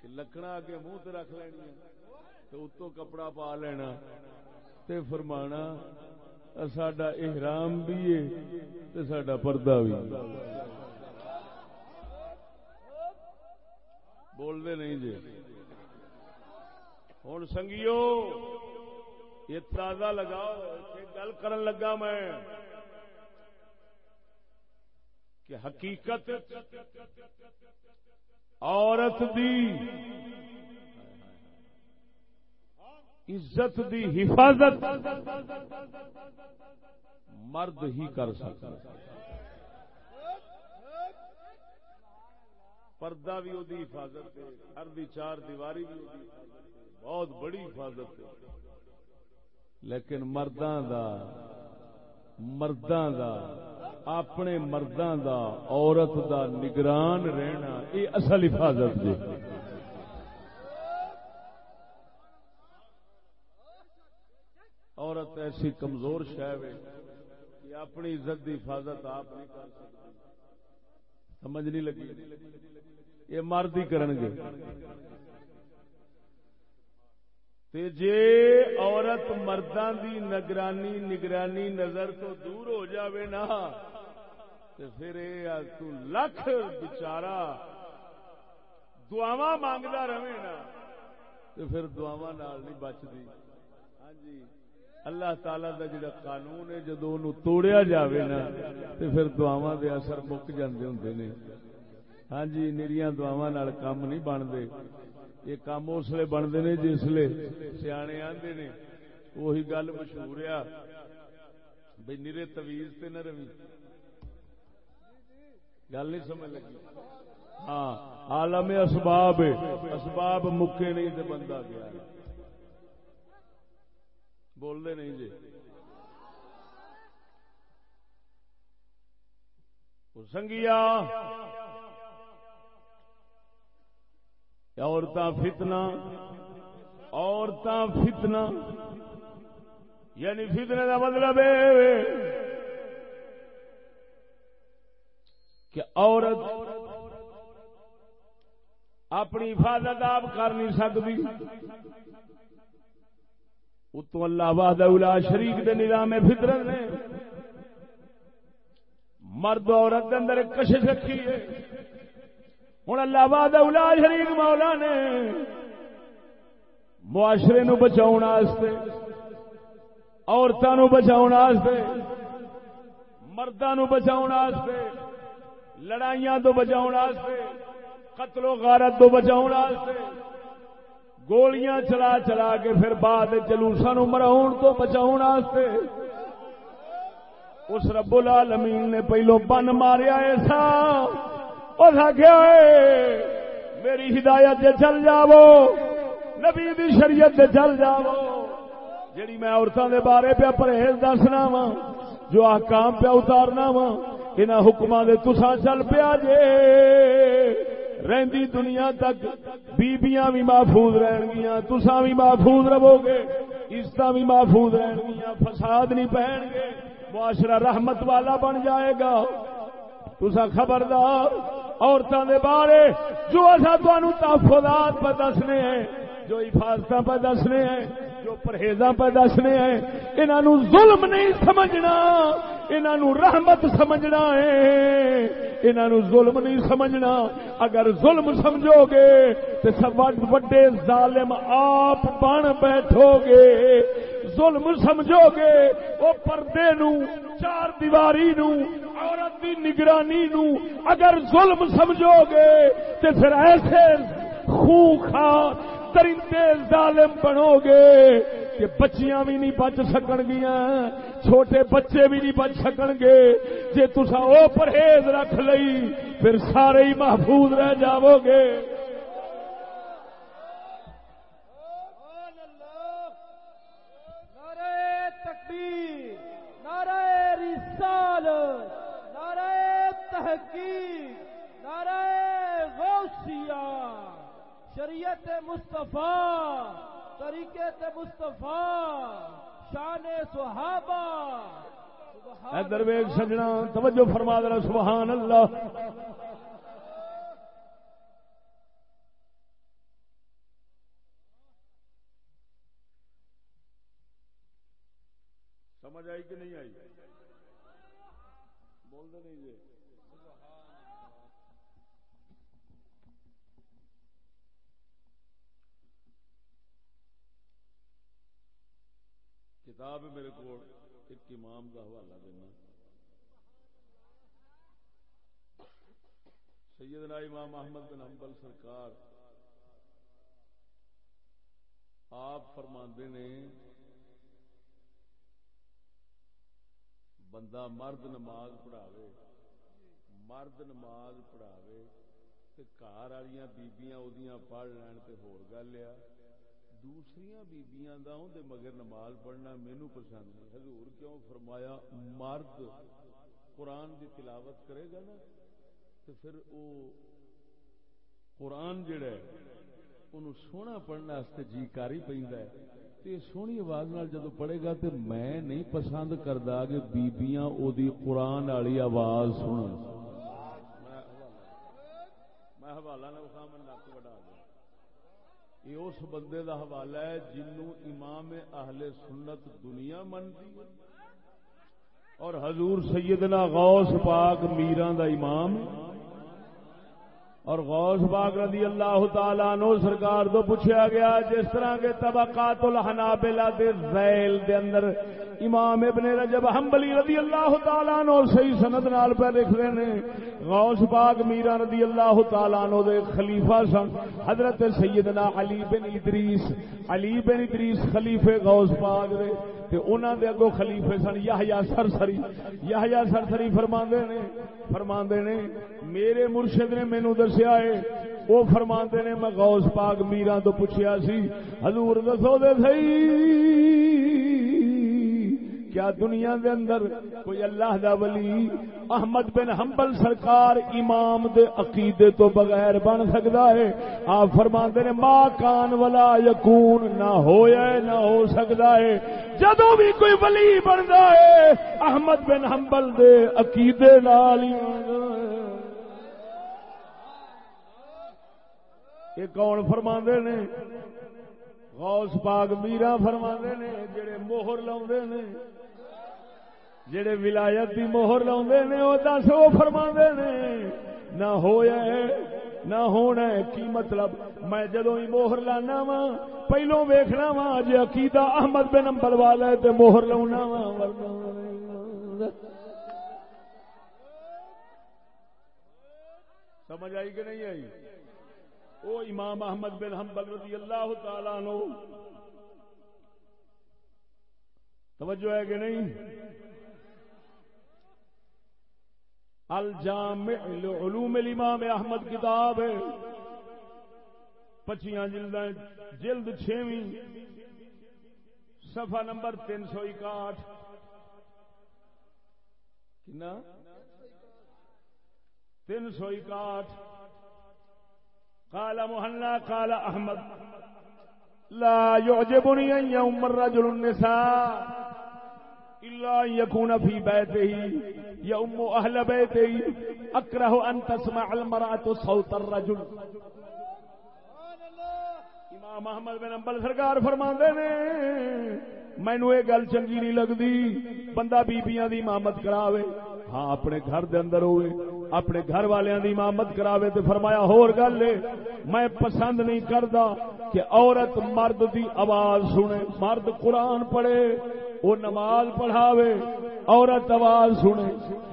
کہ لکڑا اگے منہ رکھ لینی تو اتو کپڑا پا لینا تے فرمانا ساڈا احرام بھی ہے تے ساڈا پردہ بھی بول دے نہیں جی۔ ہوں سنگیو یہ تازہ لگاؤ گل کرن لگا میں کہ حقیقت عورت دی عزت دی حفاظت مرد ہی کر سکتا پردہ بھی وہ حفاظت ہے، ہر دی چار دیواری بھی بہت بڑی حفاظت ہے۔ لیکن مرداں دا مرداں دا، اپنے مرداں دا، عورت دا نگران رہنا، یہ اصل حفاظت جی عورت ایسی کمزور شہ ہے کہ اپنی عزت کی حفاظت آپ نہیں کر سکتی۔ سمجھ نہیں لگی؟ یہ مرد ہی کرن گے۔ تے جے عورت مرداں دی نگرانی نگرانی نظر تو دور ہو جاوے نا، تے پھر اے تو لکھ بچارا دعاواں مانگدا رہے نا، تے پھر دعاواں نال نہیں بچدی۔ ہاں جی۔ اللہ تعالی دا جڑا قانون ہے جدوں اونوں توڑیا جاوے نا، تے پھر دعاواں دے اثر مک جاندے ہوندے نے۔ ہاں جی نریاں دعاواں نال کام نہیں بندے یہ کام اس لیے بنتے ہیں جس لیے سیانے آتے نے۔ وہی گل مشہور آ بھائی نیرے تویز تے نہ روی۔ گل نہیں سمجھ لگی۔ ہاں عالم اسباب اسباب مکے نہیں تے بندہ گیا۔ بولتے نہیں جی۔ سنگیا۔ عورتاں فتنہ عورتاں فتنہ۔ یعنی فتنے کا مطلب کہ عورت اپنی حفاظت آپ کر نہیں سکتی۔ اتو اللہ باد شریف کے نظام فطرت نے مرد عورت اندر کشش رکھی ہے۔ ہوں اللہ باد شریف مولا نے معاشرے نو بچاؤ عورتوں نو بچاؤ مردوں نو بچاؤ لڑائیاں تو بچاؤ قتل و غارت تو بچاؤ گولیاں چلا چلا کے پھر بعد جلوسا نو مراؤ تو بچاؤ اس رب العالمین نے پہلو بن ماریا ایسا۔ اس آخیا میری ہدایت چل جاو نبی دی شریعت چل جاو جیڑی میں عورتوں دے بارے پہ پرہیز دسنا وا جو احکام پہ اتارنا وا ان حکم دے تسا چل پیا جے۔ رہندی دنیا تک بیبیاں بھی محفوظ رہن گیا تسا بھی محفوظ رہو گے عزت بھی محفوظ رہن گیا فساد نہیں پہن گے، معاشرہ رحمت والا بن جائے گا۔ تسا خبردار عورتوں کے بارے جو اصا تحفظات پہ دسنے ہیں، جو حفاظت پہ دسنے ہیں، جو پرہیزاں پہ دسنے ہیں انہوں ظلم نہیں سمجھنا انہوں رحمت سمجھنا ہے۔ انہوں ظلم نہیں سمجھنا۔ اگر ظلم سمجھو گے تو سب وڈے ظالم آپ بن بیٹھو گے ظلم سمجھو گے وہ پردے نو، چار دیواری نو، عورت کی نگرانی نو اگر ظلم سمجھو گے تو پھر ایسے خوخار ترندے ظالم بنو گے کہ بچیاں بھی نہیں بچ سکن گیا چھوٹے بچے بھی نہیں بچ سکن گے جی تسا او پرہیز رکھ لئی، پھر سارے ہی محفوظ رہ جاؤ گے تحقیق نعرہ غوثیہ، شریعت مصطفیٰ طریقے مصطفیٰ، شان صحابہ درویش سجنا، توجہ فرما دے سبحان اللہ سمجھ آئی کہ نہیں آئی بول دے نہیں جی کتاب ہے میرے کو ایک امام کا حوالہ دینا۔ سیدنا امام احمد بن حنبل سرکار آپ فرماندے نے، بندہ مرد نماز پڑھاوے، مرد نماز پڑھاوے تے گھر والی بیبیاں پڑھ لین تے ہور گل آ دوسری بیبیاں دا دے مگر نماز پڑھنا مینو پسند نہیں۔ حضور کیوں فرمایا مرد قرآن دی تلاوت کرے گا نا تو پھر او قرآن جڑا ہے انہوں سونا پڑھنے واسطے جی کاری پہنتا ہے۔ تے سونی آواز نال جدو پڑھے گا تے میں نہیں پسند کردا کہ بیبیاں او دی قرآن والی آواز سنن۔ میں حوالہ نہ یہ اس بندے دا حوالہ ہے جنوں امام اہل سنت دنیا منتی اور حضور سیدنا غوث پاک میران دا امام۔ اور غوث پاک رضی اللہ تعالی نو سرکار تو پوچھا گیا جس طرح کے طبقات الحنابلہ دے ذیل دے اندر امام ابن رجب حنبلی رضی اللہ تعالیٰ نو صحیح سند نال پہ لکھ رہے ہیں غوث پاک میرا رضی اللہ تعالیٰ نو دے خلیفہ سن۔ حضرت سیدنا علی بن ادریس، علی بن ادریس خلیفے غوث پاک دے۔ تے انہاں دے اگوں خلیفے سن یحییٰ سرسری۔ یحییٰ سرسری فرماندے نے فرماندے نے، میرے مرشد نے مینوں دسیا ہے۔ وہ فرماندے نے، میں غوث پاک میرا تو پوچھیا سی، حضور دسو دے صحیح۔ کیا دنیا دے اندر کوئی اللہ دا ولی احمد بن حنبل سرکار امام دے عقیدے تو بغیر بن سکتا ہے؟ آپ فرما نے ماں کان والا یقون نہ ہویا نہ ہو سکتا ہے۔ جدو بھی کوئی ولی بنتا ہے، احمد بن حنبل دے عقیدے نال یہ کون فرما نے؟ غوث پاک میرا فرما نے، جڑے موہر لاؤ نے۔ جڑے ولایت کی موہر نے وہ دس وہ فرما نے، نہ ہویا نہ ہونا ہے، کی مطلب؟ میں جدو ہی موہر لانا وا پہلو ویخنا وا جی عقیدہ احمد بن نمبر والا ہے تو موہر لا وا سمجھ آئی کہ نہیں آئی؟ وہ امام احمد بن حنبل رضی اللہ تعالی نو توجہ ہے کہ نہیں؟ الجامع علوم الامام احمد کتاب ہے۔ پچیاں جلد جلد چھویں، صفحہ نمبر تین سو اکاٹھ۔ کنا؟ تین سو اکاٹھ۔ قال محلہ قال احمد، لا يعجبني ان يوم الرجل النساء۔ الا ان يكون في بيته. يوم اهل بيته اكره ان تسمع المراه صوت الرجل. امام احمد بن امبل سرکار فرماندے نے مینو یہ گل چنگی نہیں لگتی بندہ بیبیاں دی امامت کراوے. ہاں اپنے گھر دے اندر ہوئے، اپنے گھر والوں دی امامت کراوے تے فرمایا، ہور گل ہے، میں پسند نہیں کردا کہ عورت مرد دی آواز سنے، مرد قرآن پڑھے وہ نماز پڑھاوے، عورت آواز سنے،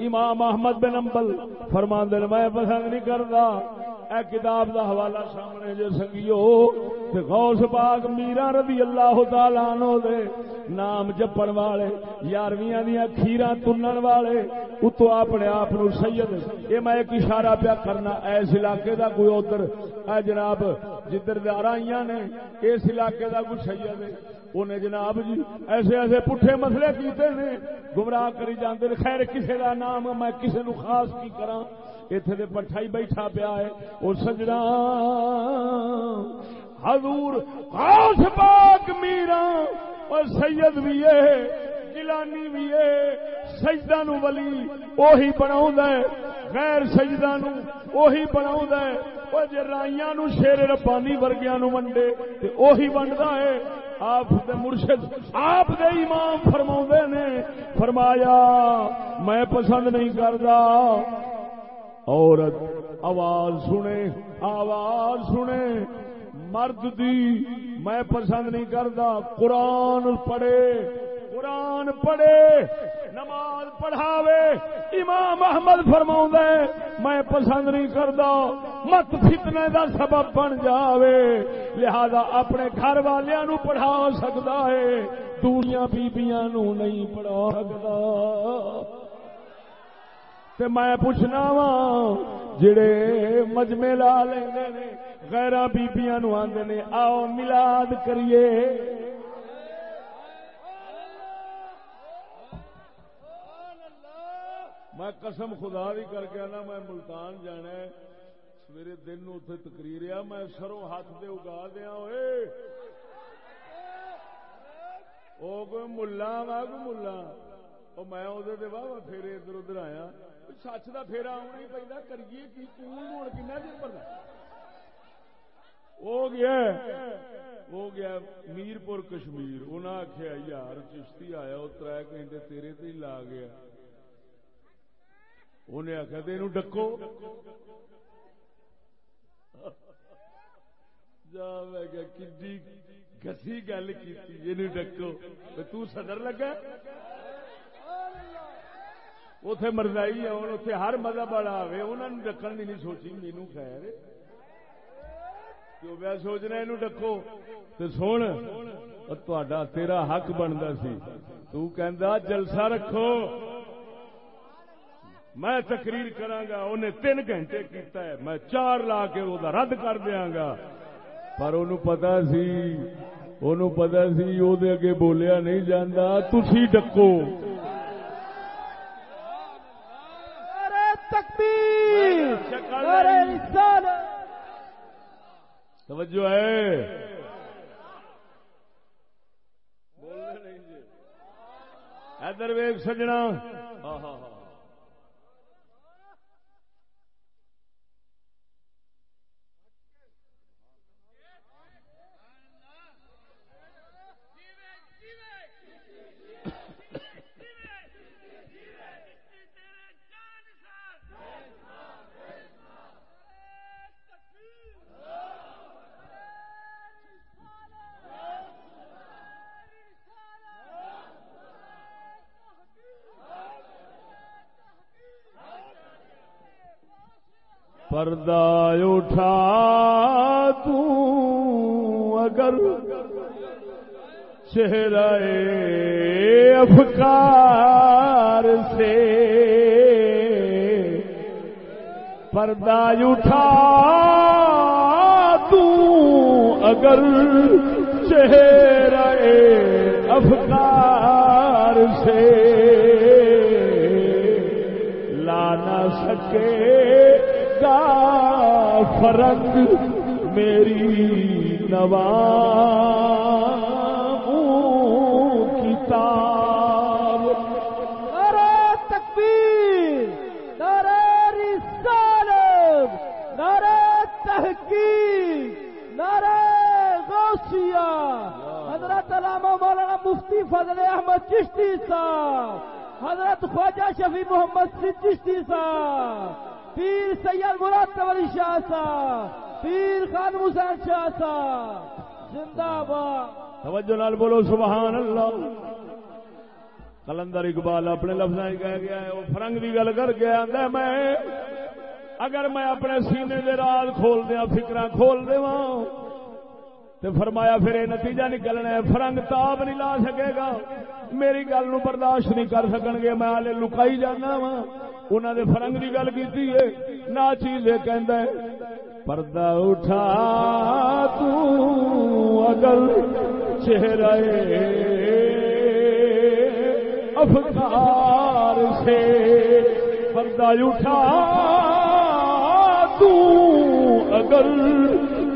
امام احمد بن امبل فرمان دل میں پسند نہیں کردا اے کتاب دا حوالہ سامنے جو سنگیو، تے غوث پاک میرا رضی اللہ تعالی عنہ دے نام جپن والے، یارویاں دیاں کھیراں تنن والے، اتو اپنے آپ نو سید۔ یہ میں ایک اشارہ پیا کرنا، ایس علاقے دا کوئی ادھر، اے جناب جدھر دارائیاں نے، اس علاقے دا کوئی سید ہے۔ انہیں جناب جی ایسے ایسے پٹھے مسئلے کیتے نے گمراہ کری جاندے خیر، کسے دا نام میں کسے نو خاص کی کراں۔ اتنے پٹھا ہی بیٹھا پیا ہے۔ وہ سجنا حضور غوث پاک میرا اور سید بھی ہے گلانی بھی ہے۔ سجدہ نو ولی اوہی بناؤں ہے۔ غیر سجدہ نو اوہی بناؤں ہے۔ اور جے رائیاں نو شیر ربانی ورگیاں نو ونڈے، تے اوہی بندا ہے۔ آپ دے مرشد، آپ دے امام فرماؤں نے فرمایا، میں پسند نہیں کردا۔ عورت، آواز سنے آواز سنے۔ مرد دی میں پسند نہیں کرتا قرآن پڑھے قرآن پڑھے۔ نماز پڑھاوے، امام احمد فرما میں پسند نہیں کرتا مت فتنے دا سبب بن جاوے۔ لہذا اپنے گھر والوں پڑھا سکتا ہے، دنیا بیبیاں نو نہیں پڑھا سکتا تے میں پوچھنا وا جڑے مجمے لا لیندے نے غیراں بیبییاں نو آندے نے، آؤ میلاد کریے۔ میں قسم خدا دی کر کے آنا، میں ملتان جانا ہے۔ سویرے دن نو اتنے تقریر آ میں سروں ہاتھ دے اگا دیا ہوئے او کوئی ملا وا کوئی ملا۔ او میں او دے واہ پھیرے ادھر ادھر آیا۔ سچ کا پھیرا آنا ہی پہنا کریے کی ہوں کن دن پر ہو گیا ہو گیا میر پور کشمیر۔ انہیں آخیا یار چشتی آیا وہ تر گھنٹے تیرے تے لا گیا۔ انہیں آخیا تین ڈکو۔ جا میں گسی گل کی ڈکو۔ تو صدر لگا۔ اتے مرزائی آن اتے ہر مذہب والا آئے انہوں نے ڈکن کی نہیں سوچی مینو خیر۔ جو میں سوچنا یہ ڈکو؟ تو سن تا تیرا حق بنتا سی۔ تو کہندا، جلسہ رکھو۔ میں تقریر کرانگا انہیں تین گھنٹے کیتا ہے۔ میں چار لا کے وہ رد کر دیا گا پر انہوں پتا سی انہوں پتا سی وہ اگے بولیا نہیں جانا تھی ڈکو۔ توجہ ہے۔ جی۔ ادھر ویگ سجنا۔ ہاں ہاں ہاں۔ پردہ اٹھا تو اگر چہرہ افکار سے پردہ اٹھا تو اگر چہرہ افکار سے لا نہ سکے فرق میری نوا کتاب نعرہ تکبیر، نعرہ رسالت، نعرہ تحقیق، نعرہ غوثیہ۔ حضرت علامہ مولانا مفتی فضل احمد چشتی صاحب، حضرت خواجہ شفیع محمد سید چشتی صاحب پیر سید مراد علی شاہ صاحب، پیر خان حسین شاہ صاحب، زندہ باد توجہ نال بولو، سبحان اللہ۔ کلندر اقبال اپنے لفظ کہہ گیا ہے، وہ فرنگ کی گل کر کے آدھا میں اگر میں اپنے سینے دے راز کھول دیا فکر کھول دے تو فرمایا پھر یہ نتیجہ نکلنا ہے، فرنگ تاب نہیں لا سکے گا، میری گل نو برداشت نہیں کر سکن گے، میں ہالے لکائی جانا وا انہوں نے فرنگ کی گل کی نہ چیز کہ پردہ اٹھا تو اگر چہرے افکار سے پردہ اٹھا تو اگر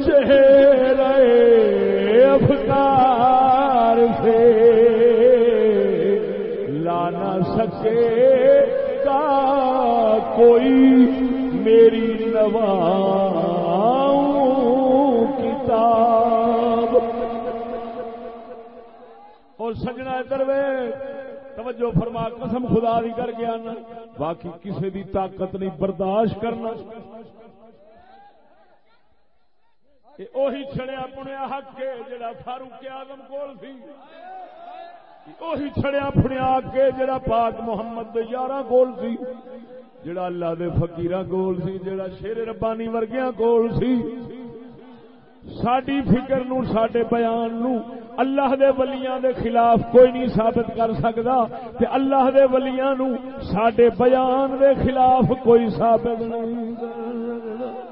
چہرے افکار سے لانا سکے۔ کوئی میری نوا کتاب۔ اور سجنا ادھر توجہ فرما، قسم خدا دی کر گیا باقی کسی دی طاقت نہیں، برداشت کرنا۔ اوہی چھڑیا پنیا حق کے، جڑا فاروق آزم کول سی اوہی چھڑیا پنیا کے، جڑا پاک محمد یارہ کول سی جڑا اللہ دے فقیراں کول سی، جڑا شیر ربانی ورگیاں کول سی ساری فکر نو سڈے بیان نو اللہ دے ولیاں دے خلاف کوئی نہیں ثابت کر سکتا تے اللہ دے ولیاں نو سڈے بیان دے خلاف کوئی ثابت نہیں کر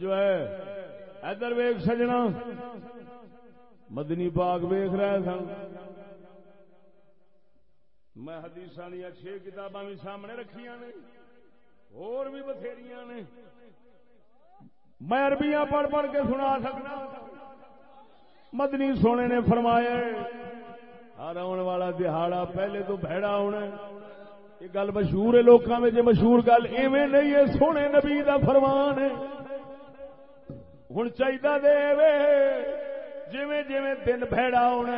توجہ ہے۔ ادھر ویگ سجنا۔ مدنی باغ ویخ رہے سن۔ میں حدیث چھ کتاباں بھی سامنے رکھیا نے۔ اور بھی بتھیری نے۔ میں اربیاں پڑھ پڑھ کے سنا سکنا۔ مدنی سونے نے فرمایا ہر آنے والا دہاڑا پہلے تو بہڑا ہونا یہ گل مشہور ہے لوگوں میں مشہور گل ایویں نہیں ہے، سونے نبی کا فرمان ہے۔ ہوں چاہیے دے جی جی دن بھڑا ہونا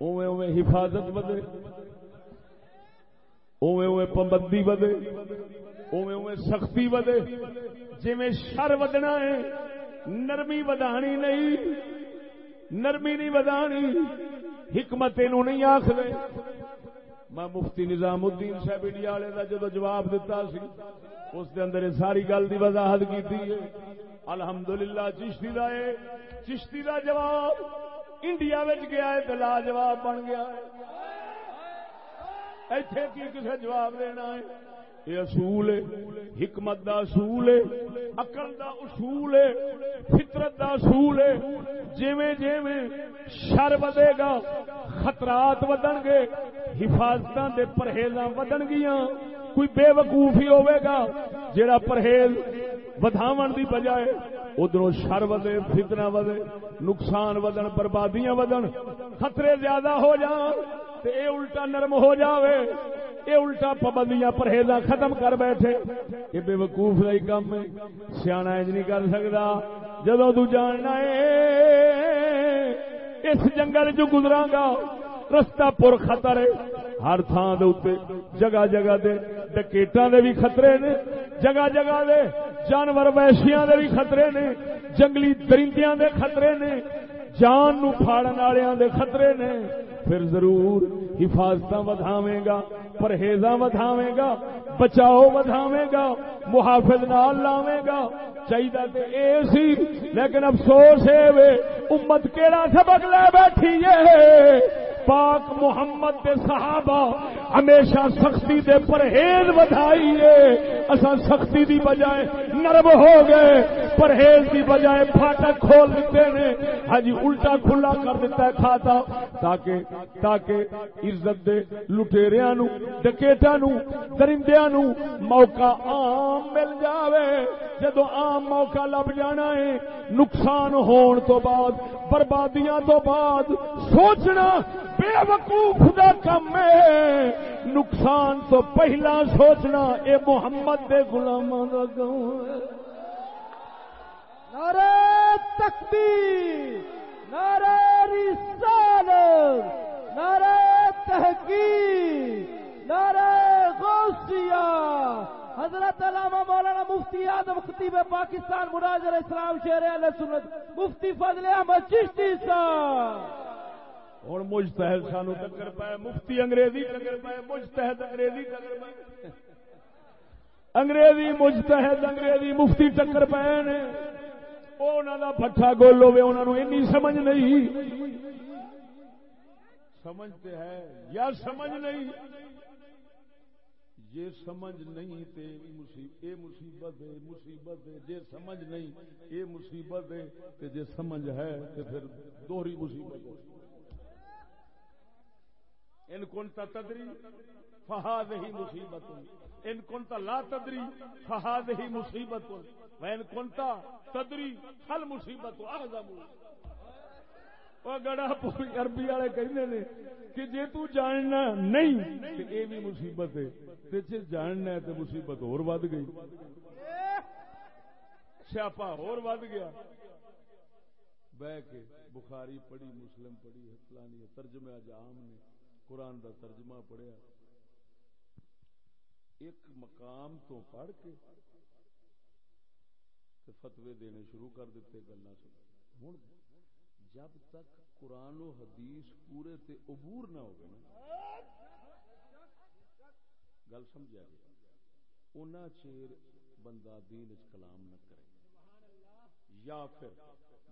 اوے اوے حفاظت بدے اوے اوے پابندی بدے اوے اوے سختی بدے جی شر ودنا ہے نرمی ودانی نہیں نرمی نہیں ودانی حکمت نہیں آخر میں مفتی نظام الدین صاحب انڈیا والے کا جدو جواب دیتا سی اس دے اندر ساری گل کی وضاحت کی الحمدللہ، چشتی دا ہے چشتی دا جواب۔ انڈیا گیا ہے تو لاجواب بن گیا ہے ایتھے کی کسے جواب دینا ہے یہ اصول ہے حکمت دا اصول ہے عقل دا اصول ہے فطرت دا اصول ہے جویں جویں شر ودے گا، خطرات ودن گے، حفاظتاں دے پرہیزاں ودن گیاں۔ کوئی بے وقوف ہی ہوے گا جڑا پرہیز وداون دی بجائے ادھر شر ودے، فتنہ ودے، نقصان ودن، بربادیاں ودن، خطرے زیادہ ہو جان تے اے الٹا نرم ہو جاوے، اے الٹا پابندیاں پرہیزاں ختم کر بیٹھے۔ یہ بے وقوف کا کام ہے، سیاح انج نہیں کر سکتا جدو تو جاننا ہے اس جنگل چ گزرا گا رستہ پور خطر ہے۔ ہر تھان دے جگہ جگہ دے ڈکیٹاں دے بھی خطرے نے۔ جگہ جگہ دے جانور ویشیاں دے بھی خطرے نے۔ جنگلی درندیاں دے خطرے نے۔ جان نو پھاڑن والےاں دے خطرے نے۔ پھر ضرور حفاظت ودھاویں گا، پرہیزاں ودھاویں گا، بچاؤ ودھاویں گا، محافظ نال لاویں گا۔ چاہیے تے اے سی، لیکن افسوس ہے وے، امت کیڑا سبق لے بیٹھی ہے؟ پاک محمد دے صحابہ ہمیشہ سختی دے پرہیز بدھائی اصا سختی دی بجائے نرم ہو گئے، پرہیز دی بجائے پھاٹک کھول دیتے نے۔ ہاں جی الٹا کھلا کر دیتا ہے کھاتا، تاکہ تاکہ عزت دے لٹیریا نو ڈکیٹا نو درندیا نو موقع عام مل جاوے۔ جدو عام موقع لب جانا ہے، نقصان ہون تو بعد، بربادیاں تو بعد، سوچنا بے وقوف دا کم ہے نقصان تو پہلا سوچنا اے محمد دے غلاماں دا کم ہے۔ نعرہ تکبیر، نعرہ رسالت، نعرہ تحقیق، نعرہ غوثیہ۔ حضرت علامہ مولانا مفتی آدم خطیب پاکستان مناظر اسلام شیر علیہ سنت، مفتی فضل احمد چشتی صاحب۔ ہوں مجتہد سانو ٹکر پائے، مفتی انگریزی ٹکر پائے مجتہد انگریزی ٹکر پائے۔ انگریزی مجتہد انگریزی مفتی ٹکر پائے نے۔ وہ پٹھا گول ہوے انہوں نے سمجھ نہیں۔ سمجھتے ہے یا سمجھ نہیں؟ جے سمجھ نہیں تے اے مصیبت ہے مصیبت ہے۔ جے سمجھ نہیں، اے مصیبت ہے۔ تے جے سمجھ ہے تے پھر دوہری مصیبت ہے۔ ان کن تدری فہاد ہی مصیبت۔ ان کن لا تدری فہاد ہی مصیبت وین کنتا تدری حل مصیبت۔ وہ گڑا پوری عربی والے کہندے نے کہ جے تو جاننا نہیں تے اے بھی مصیبت ہے۔ تے جے جاننا ہے، تے مصیبت اور ود گئی۔ سیاپا اور ود گیا۔ بہ کے بخاری پڑھی، مسلم پڑھی، فلانی ترجمہ جام نے۔ قرآن دا ترجمہ پڑھیا، ایک مقام تو پڑھ کے فتوے دینے شروع کر دیتے گلا ہوں جب تک قرآن و حدیث پورے تے عبور نہ ہو نا، گل سمجھا گیا۔ اونا چیر بندہ دین اس کلام نہ کرے، یا پھر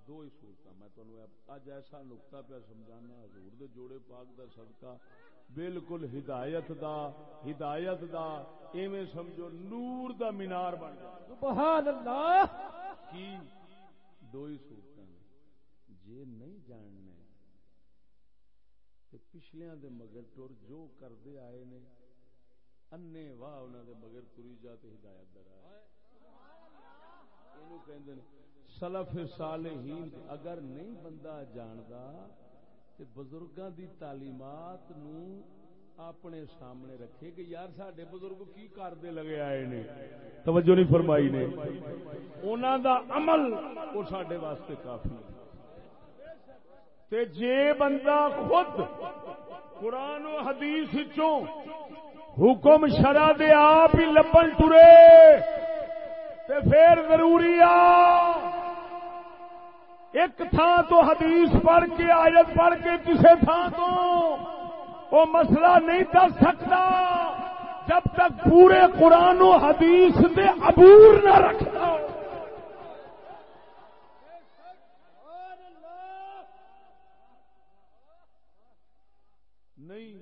دو ہی صورت میں تمہیں اج ایسا نقطہ پہ سمجھانا حضور دے جوڑے پاک دا صدقہ بالکل ہدایت دا ہدایت دا ایویں سمجھو نور دا مینار بن جائے۔ سبحان اللہ! کی؟ دو ہی صورت جے نہیں جاننا تے پچھلیاں دے مگر ٹر جو کردے آئے نے انے واہ انہاں دے مگر تری جا تے ہدایت در آئے۔ اینو کہندے نے سلف صالحین اگر نہیں بندہ جاندا تے بزرگاں دی تعلیمات نو اپنے سامنے رکھے کہ یار ساڈے بزرگ کی کردے لگے آئے نے؟ توجہ نہیں فرمائی نے؟ انہاں دا عمل او ساڈے واسطے کافی تے جے بندہ خود قرآن و حدیث چوں حکم شرع دے آپ ہی لبن ٹرے تے پھر ضروری آ ایک تھان تو حدیث پڑھ کے، آیت پڑھ کے کسی تھان تو وہ مسئلہ نہیں دس سکتا۔ جب تک پورے قرآن و حدیث دے عبور نہ رکھتا۔ نہیں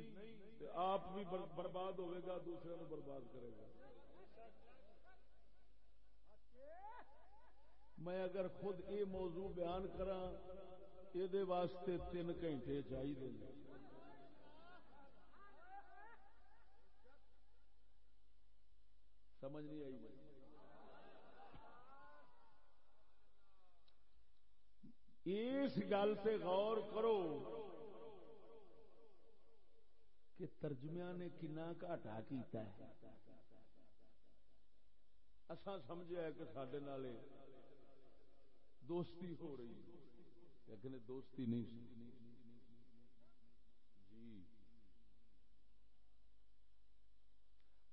آپ بھی برباد ہوئے گا، دوسرے کو برباد کرے گا۔ میں اگر خود یہ موضوع بیان کرا یہ واسطے تین گھنٹے چاہیے سمجھ نہیں آئی اس گل سے غور کرو کہ ترجمیا نے کنا گھاٹا کیتا ہے۔ اسا سمجھا کہ سڈے دوستی ہو رہی لیکن دوستی نہیں جی۔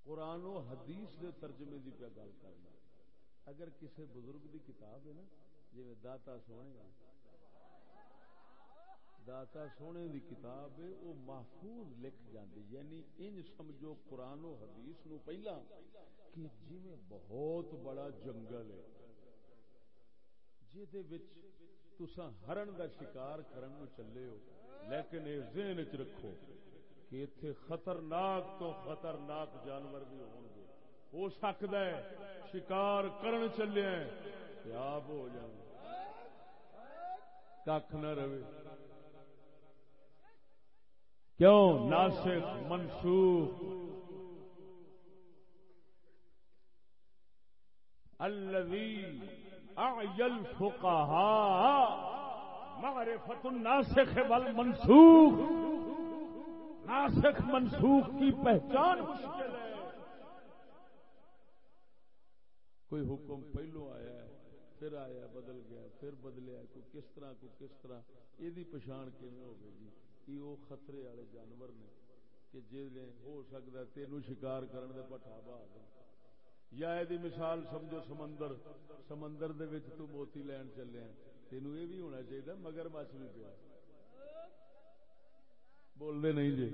قرآن و حدیث دے ترجمے کی پہ گل کرنا۔ اگر کسی بزرگ دی کتاب ہے نا جی داتا سونے داتا سونے دی کتاب ہے، وہ محفوظ لکھ جاندی یعنی انج سمجھو قرآن و حدیث نو پہلا کہ جی بہت بڑا جنگل ہے۔ تسا ہرن دا شکار کرن چلے ہو، لیکن یہ ذہن چ رکھو کہ اتے خطرناک تو خطرناک جانور بھی ہون گے۔ ہو سکتا ہے شکار کرن چلے آپ ہو جائیں کھ نہ رہے۔ کیوں؟ ناسک، منسوخ۔ الذي اعي الفقهاء معرفت الناسخ والمنسوخ. ناسخ منسوخ کی پہچان مشکل ہے. کوئی حکم پہلو آیا ہے، پھر آیا بدل گیا پھر بدلیا کوئی کس طرح کو کس طرح. یہ پچھان کیون ہوگی جی؟ کہ وہ خطرے والے جانور نے کہ جی ہو سکتا تینوں شکار کرنے دے پٹھا بہا یا یہ مثال سمجھو سمندر سمندر دے وچ تو موتی لین چلے ہیں۔ تینوں یہ بھی ہونا چاہیے، مگر مچ بھی پیا۔ بولتے نہیں جی۔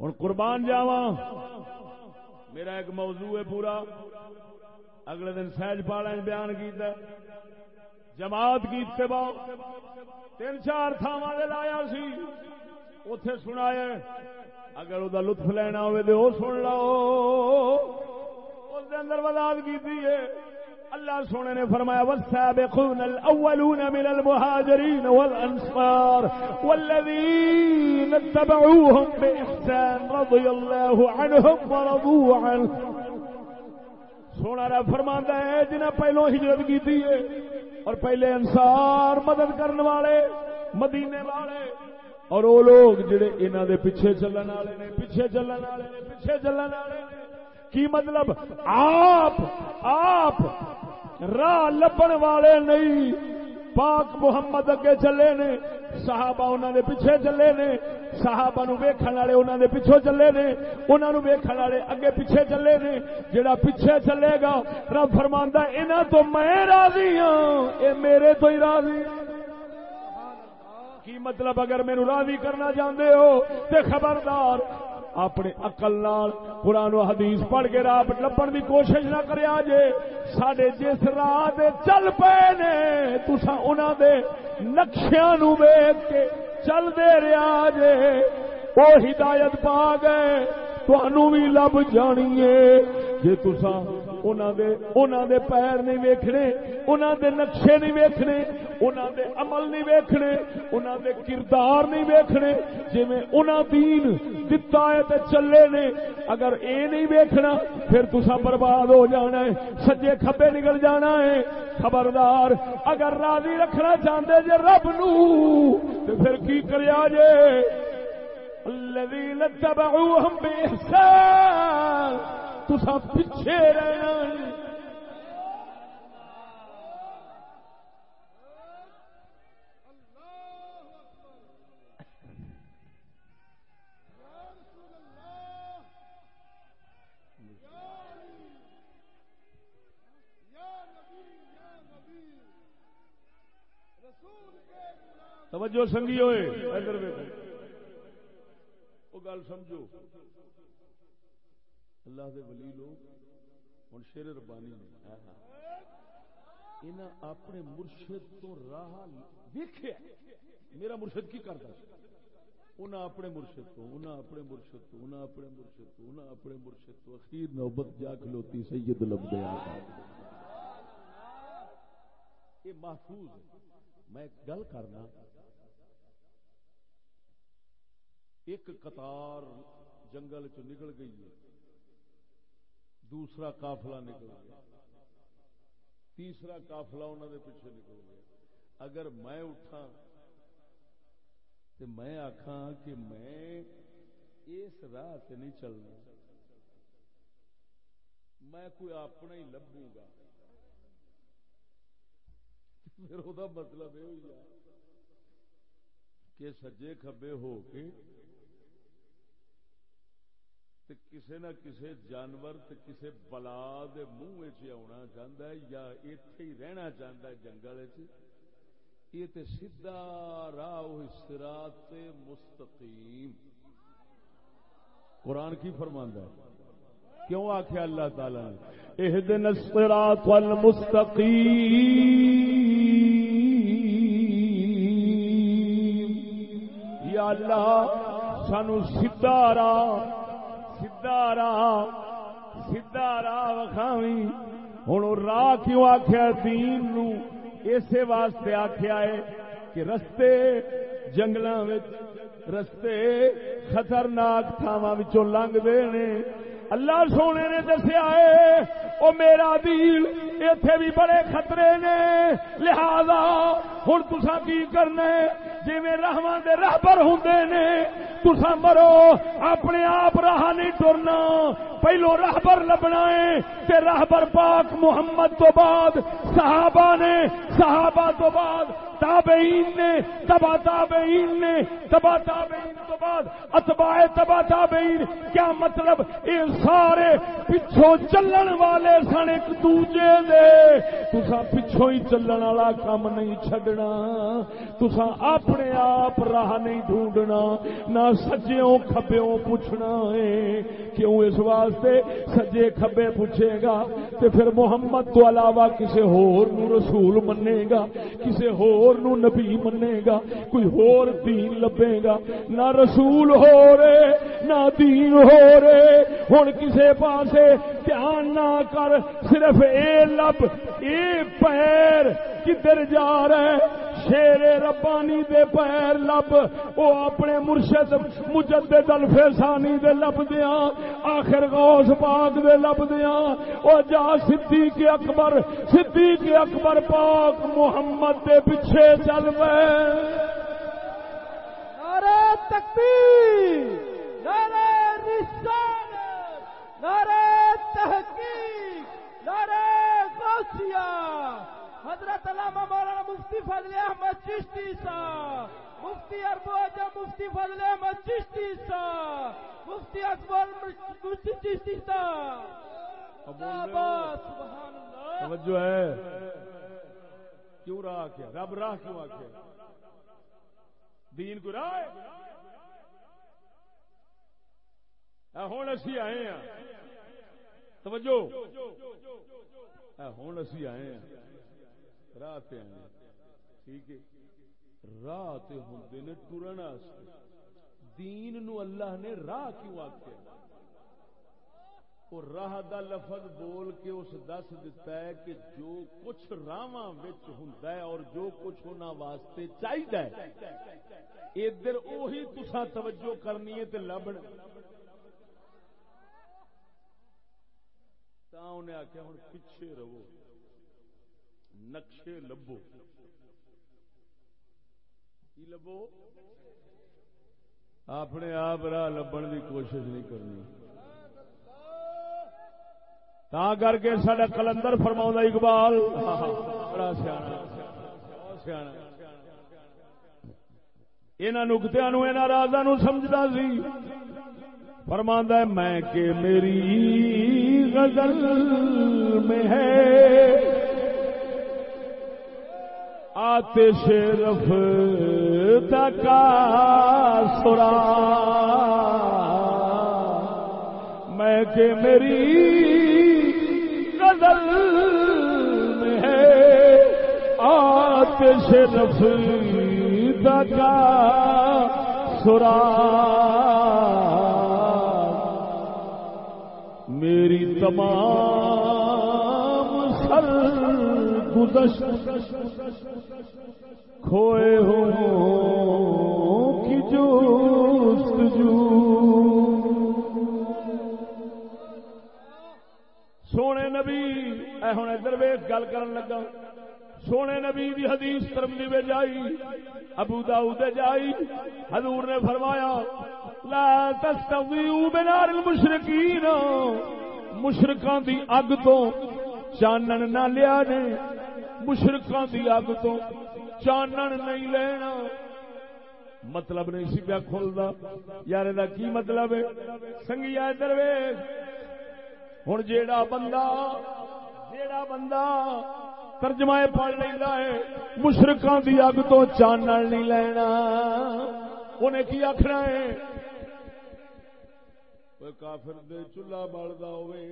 ہوں قربان جاوا میرا ایک موضوع ہے پورا۔ اگلے دن سہج پالا بیان کیتا۔ جماعت کی اتباع۔ تین چار تھاوا لایا سی۔ اتے سنایا اگر وہ لطف لینا ہوئے تو وہ سن لو اس اندر وضاحت کی اللہ سونے نے فرمایا، والسابقون الاولون من المهاجرين والانصار والذين اتبعوهم باحسان رضي الله عنهم ورضوا عنه۔ سونا رب فرماندا ہے جنہیں پہلو ہجرت کی ہے اور پہلے انصار مدد کرنے والے، مدینے والے اور وہ لوگ جڑے انہوں دے پیچھے چلن والے نے، پیچھے چلن والے نے، پیچھے چلن والے کی مطلب؟ آپ آپ راہ لبن والے نہیں۔ پاک محمد اگے چلے نے، صحابہ انہوں نے پیچھے چلے نے۔ صحابہ نو ویکھن والے انہوں نے پیچھے چلے نے۔ انہوں نے ویکھن والے اگے پیچھے چلے نے۔ جڑا پیچھے چلے گا، رب فرماندا انہاں تو میں راضی ہاں اے میرے تو ہی راضی۔ کی مطلب اگر میرے راضی کرنا چاہتے ہو تے خبردار، اپنے اقل نال قرآن و حدیث پڑھ کے راہ لبن کی کوشش نہ کریا جے سڈے جس راہ چل پے نے تسا انہوں دے نقشیاں نو ویگ کے چل دے رہا جے وہ ہدایت پا گئے تو بھی لب جانیے، جے جی تسا دے پیر نہیں ویکھنے انہوں دے نقشے نہیں ویکھنے انہوں دے عمل نہیں ویکھنے انہوں دے کردار نہیں ویکھنے۔ جی میں انہوں دین دتا ہے تے چلے نے، اگر اے نہیں ویکھنا، پھر تسا برباد ہو جانا ہے، سجے کھبے نکل جانا ہے۔ خبردار، اگر راضی رکھنا چاہتے جے رب نو، تے پھر کی کریا جے؟ الذين اتبعوهم بإحسان تسا پیچھے رہنا توجہ سنگی ہوئے۔ ادھر وہ گل سمجھو۔ اللہ دے ولی لوگ ہوں شیر ربانی نے ہاں، ہاں۔ انہیں اپنے مرشد تو راہ دیکھے میرا مرشد کی کرتا انہیں اپنے مرشد تو انہیں اپنے مرشد تو انہیں اپنے مرشد تو انہیں اپنے مرشد تو اخیر نوبت جا کھلوتی سید لب دیا یہ محفوظ ہے۔ میں گل کرنا۔ ایک قطار جنگل چ نکل گئی ہے۔ دوسرا کافلا نکل گیا۔ تیسرا کافلا انہوں نے پیچھے نکل گیا۔ اگر میں اٹھا تو میں آخا کہ میں اس راہ سے نہیں چلنا، میں کوئی اپنا ہی لبوں گا۔ پھر وہ مطلب یہ ہوئی کہ سجے کھبے ہو کے تے کسے نہ کسے جانور تے کسے بلا دے منہ آنا چاہتا ہے یا ایتھے ہی رہنا چاہتا ہے جنگل یہ تے سیدھا راہ سرات مستقیم۔ قرآن کی فرماندا ہے۔ کیوں آخیا اللہ تعالی نے؟ اہ دن الصراط المستقیم۔ یا اللہ، سانو سیدھا راہ سیدھا راہ سیدھا راہ وکھاوی ہوں راہ کیوں آخیا دین نو اسی واسطے آخیا ہے کہ رستے جنگل رستے خطرناک تھاواں لنگتے نے۔ اللہ سونے نے دسیا ہے وہ میرا دل اتے بھی بڑے خطرے نے۔ لہذا ہوں تسا کی کرنا جی رحمان دے راہبر ہوں نے تسا مرو، اپنے آپ راہ نہیں ٹرنا۔ پہلو راہبر لبنا ہے کہ راہبر پاک محمد تو بعد، صحابہ نے، صحابہ تو بعد تابعین نے، تبا تابعین نے، تبا تابعین تو بعد اتباع تبا تابعین، کیا مطلب؟ یہ سارے پچھوں چلن والے سن ایک دوجے دے۔ تسا پچھوں ہی چلن والا کام نہیں چھڈنا۔ تسا اپنے آپ راہ نہیں ڈھونڈنا، نہ سجیوں کھبیوں پوچھنا ہے۔ کیوں اس واسطے سجے کھبے پوچھے گا؟ تے پھر محمد تو علاوہ کسے ہور نو رسول منے گا، کسے ہور نو نبی منے گا، کوئی ہور دین لبے گا۔ نہ رسول ہو رے نہ دین ہو رے ہوں کسے پاسے دھیان نہ کر، صرف اے لب، اے پیر کدھر جا رہے؟ شیر ربانی دے پیر لب، او اپنے مرشد مجدد الفیسانی دے لب دیاں، آخر غوث پاک دے لب دیاں۔ او جا صدیق اکبر صدیق اکبر پاک محمد دے پیچھے چل پے۔ نعرہ تکبیر، نعرہ رسالت، نعرہ تحقیق، نعرہ غوثیہ۔ حضرت علامہ مولانا مفتی فضل احمد چشتی صاحب مفتی اربو اجم مفتی فضل احمد چشتی صاحب مفتی اکبر مفتی چشتی صاحب۔ توجہ ہے۔ کیوں راہ کیا؟ رب راہ کیوں آخیا دین کو راہ ہوں اسی آئے ہیں۔ توجہ۔ ہوں اسی آئے ہیں۔ راہ ٹھیک ہے۔ راہ ہوں نے ٹرن دین نو اللہ نے راہ کیوں آخیا وہ راہ دا لفظ بول کے اس دس دتا ہے کہ جو کچھ راہ ہوں اور جو کچھ ہونا واسطے چاہیے ادھر اوہی تسا توجہ کرنی ہے لبن۔ تا انہیں آخیا ہوں پیچھے رہو۔ نقشے لبو۔ کی لبو؟ اپنے آپ راہ لبن کی کوشش نہیں کرنی۔ تا کر کے سڈا کلندر فرما اقبال۔ بڑا سیا یہاں نکتیا نو یہاں راجا نو سمجھتا سی۔ فرما میں کہ میری غزل میں ہے۔ آتش رف کا سرا۔ میں کہ میری نظر میں ہے۔ آتش رف کا سرا۔ میری تمام سر گزشت کھوئے ہوں کی جوستجو سونے نبی، اے ہوں ادھر ویخ گل کر لگا۔ سونے نبی دی حدیث ترمنی میں جائی ابو داؤد جائی حضور نے فرمایا، لا تستویو بنار المشرکین۔ مشرکان دی اگ تو چانن نہ لیا نے مشرکان دی اگ تو چانن نہیں لینا۔ مطلب نہیں سی پیا کھولتا یار کی مطلب ہے؟ سنگیا درویش۔ ہوں جیڑا بندہ جیڑا بندہ ترجمہ پڑھ لینا ہے مشرقوں کی اگ تو چانن نہیں لینا۔ انہیں کی آخنا ہے؟ کافر دے چولہا بلدا ہوے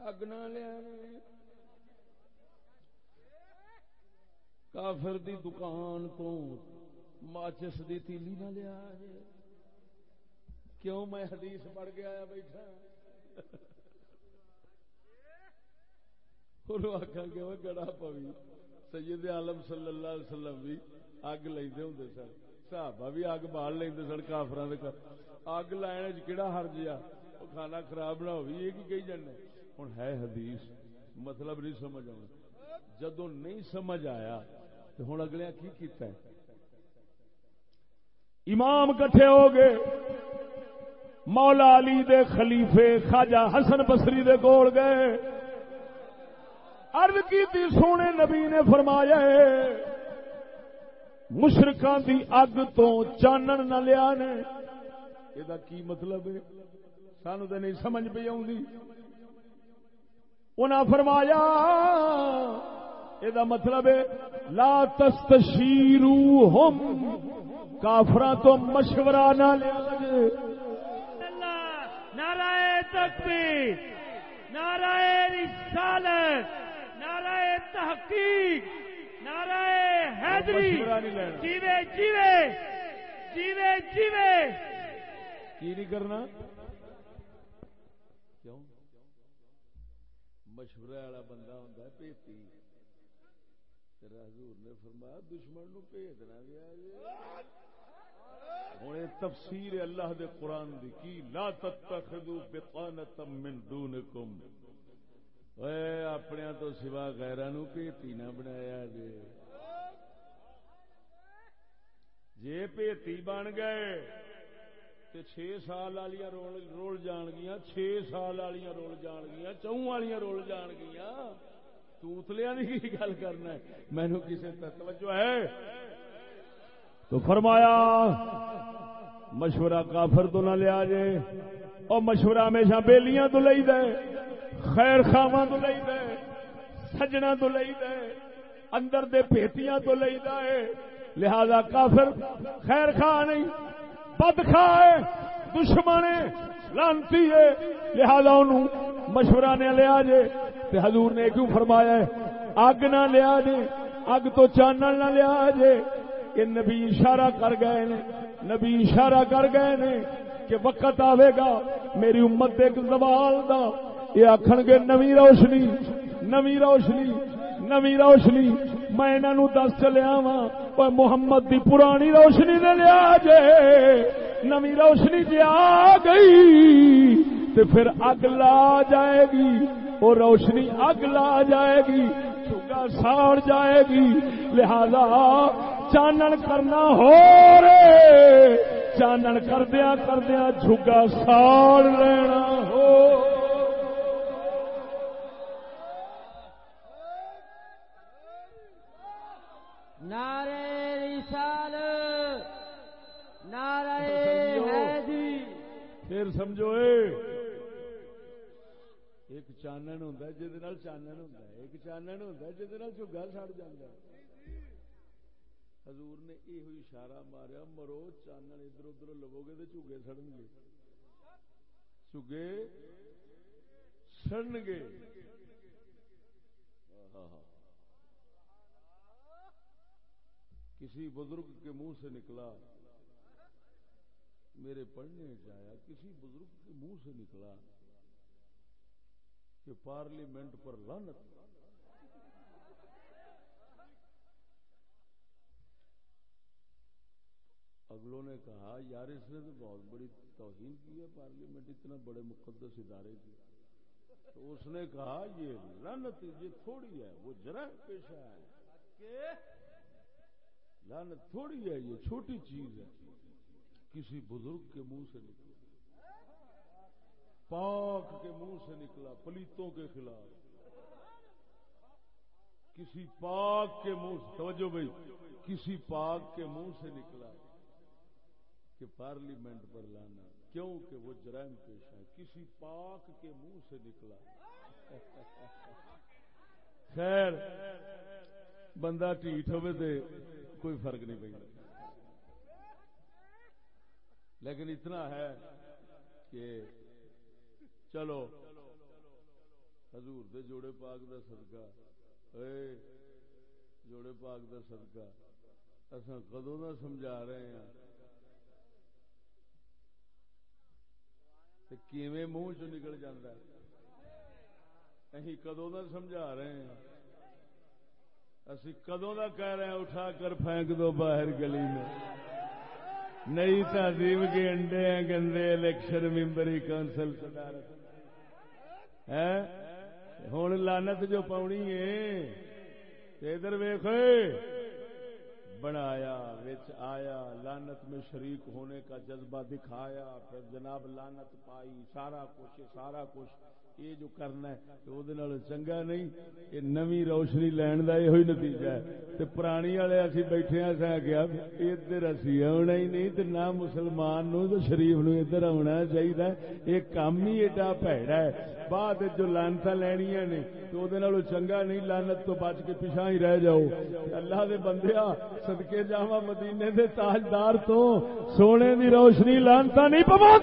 اگ نہ لیا کافر دی دکان تو ماچس دی تیلی نہ لیا جے کیوں میں حدیث پڑھ کے آیا بیٹھا؟ اور آخا کہ وہ گڑا پوی۔ سید عالم صلی اللہ علیہ وسلم بھی اگ لے ہوں سن۔ صحابہ بھی اگ بال لے سن کافر اگ لائن کہڑا ہر جیا وہ کھانا خراب نہ ہوئی، یہ کہی جانا ہوں ہے حدیث مطلب نہیں سمجھ آنا جدو نہیں سمجھ آیا تو ہوں اگلے کی کیتا ہے؟ امام کٹھے ہو گئے۔ مولا علی دے خلیفے خواجہ حسن بسری دے کول گئے۔ ارد کی سونے نبی نے فرمایا مشرقان دی اگ تو چانن نہ لیا نے۔ یہ کی مطلب ہے؟ سانو تو نہیں سمجھ پی آ فرمایا یہ مطلب ہے لا تستشیرو ہم کافرا تو مشورہ نہ لیا نعرہ تکبیر نعرہ رسالت نعرہ تحقیق نعرہ حیدری۔ جیوے جیوے جیوے جیوے۔ کی نہیں کرنا؟ کیوں؟ مشورہ والا بندہ ہوں پیتی حضور نے فرمایا دشمن نو بھیجنا بھی ہوں تفسیر اللہ دے قرآن دی کی؟ لا تتخذوا بطانة من دونکم۔ اے اپنے تو سوا غیران پیتی نہ بنایا جے۔ جے پیتی بن گئے تے چھ سال والی رول رول جان گیا چھ سال والی رول جان گیا چون والی رول جان گیا توتلیا کی گل کرنا مینو کسی توجہ ہے؟ تو فرمایا، مشورہ کافر تو نہ لیا جے۔ اور مشورہ ہمیشہ بیلیاں تو لئی دے، خیر خاواں تو لئی دے سجنا تو لئی دے، اندر دے پیتیاں تو لئی دے۔ لہذا کافر خیر خواہ نہیں، بد خواہ دشمن لانتی ہے، لہذا انہوں مشورہ نے لیا جے۔ تے حضور نے کیوں فرمایا ہے؟ اگ نہ لیا جے، اگ تو چانل نہ لیا جے۔ کہ نبی اشارہ کر گئے نے، نبی اشارہ کر گئے نے کہ وقت آئے گا، میری امت ایک زوال دا۔ یہ آخر گے نمی روشنی نمی روشنی نمی روشنی۔ میں انہوں دس چلیا وا محمد دی پرانی روشنی نے لیا جے نمی روشنی جی آ گئی تو پھر اگ لا جائے گی وہ روشنی اگ لا جائے گی چگا ساڑ جائے گی، لہذا چانن کرنا ہو رے، چانن کردیا کردیا جھگا ساڑ لینا ہو۔ نعرے نعرہ حیدی۔ پھر سمجھو ایک چانن ہوں جہد چانن ہوں ایک چانن ہوں جہد چگا سڑ جا حضور نے یہ اشارہ ماریا مرو چانن ادھر ادھر لو گے تو چوگے سڑن گے چوگے سڑن گے کسی بزرگ کے منہ سے نکلا۔ میرے پڑھنے جایا، کسی بزرگ کے منہ سے نکلا کہ پارلیمنٹ پر لانت اگلوں نے کہا، یار اس نے تو بہت بڑی توہین کی ہے، پارلیمنٹ اتنا بڑے مقدس ادارے کی۔ تو اس نے کہا، یہ لانت یہ تھوڑی ہے، وہ جرا پیشہ ہے۔ لانت تھوڑی ہے یہ، چھوٹی چیز ہے۔ کسی بزرگ کے منہ سے نکلا، پاک کے منہ سے نکلا، پلیتوں کے خلاف۔ کسی پاک کے منہ سے، توجہ بھائی، کسی پاک کے منہ سے نکلا کہ پارلیمنٹ پر لانا، کیوں کہ وہ جرائم پیش ہے کسی پاک کے منہ سے نکلا۔ خیر، بندہ ٹھیٹ ہوئے تھے کوئی فرق نہیں پہ لیکن اتنا ہے کہ چلو، حضور دے جوڑے پاک دا صدقہ۔ اے جوڑے پاک دا صدقہ اصا کدو نہ سمجھا رہے ہیں؟ کیویں منہ چ نکل جاتا ہے؟ اہی کدو نہ سمجھا رہے ہیں؟ اسی کدو نہ کہہ رہے ہیں، اٹھا کر پھینک دو باہر گلی میں۔ نئی تہذیب کے انڈے ہیں گندے الیکشن ممبری کونسل ہوں لانت جو پاؤنی ہے ادھر ویخ بنایا، وچ آیا لانت میں شریک ہونے کا جذبہ دکھایا، پھر جناب لانت پائی، سارا کچھ سارا کچھ۔ یہ جو کرنا ہے چنگا نہیں، یہ نمی روشنی لین کا یہ نتیجہ ہے۔ پرانی والے اسی بیٹھے ہیں گیا ادھر اسی آنا ہی نہیں تو نہ مسلمان نو تو شریف نو ادھر آنا چاہیے یہ کام ہی ایڈا پیڑا ہے۔ بعد جو لانتا لینیا نے تو وہ چنگا نہیں لانت تو بچ کے پیچھا ہی رہ جاؤ۔ اللہ دے بندیا سدکے جاوا مدینے دے تاجدار تو سونے دی روشنی لانتا نہیں پوا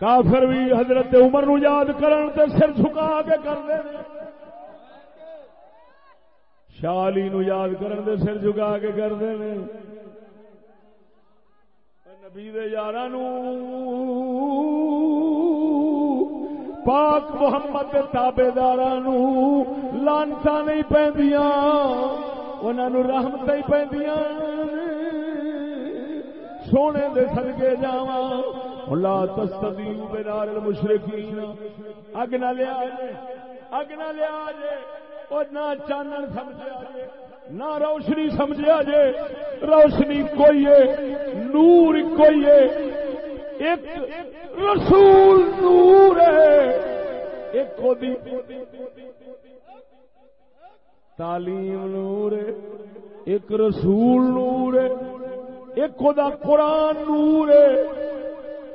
کافر بھی حضرت عمر نو یاد کرن تے سر جھکا کے کرتے شالی نو یاد کرن تے سر جھکا کے کرتے نبی یار پاک محمد تابے دار لانسا نہیں پہ انہوں رحمت ہی پہ سونے دے سدگے جاواں۔ لا تستدیو بنار المشرکین اگ نہ لیا جے اگ نہ لیا جے اور نہ چانن سمجھا جے نہ روشنی سمجھا جے روشنی کوئی ہے، نور کوئی ہے، ایک رسول نور ہے، ایک خودی تعلیم نور ہے، ایک رسول نور ہے، ایک خدا قرآن نور ہے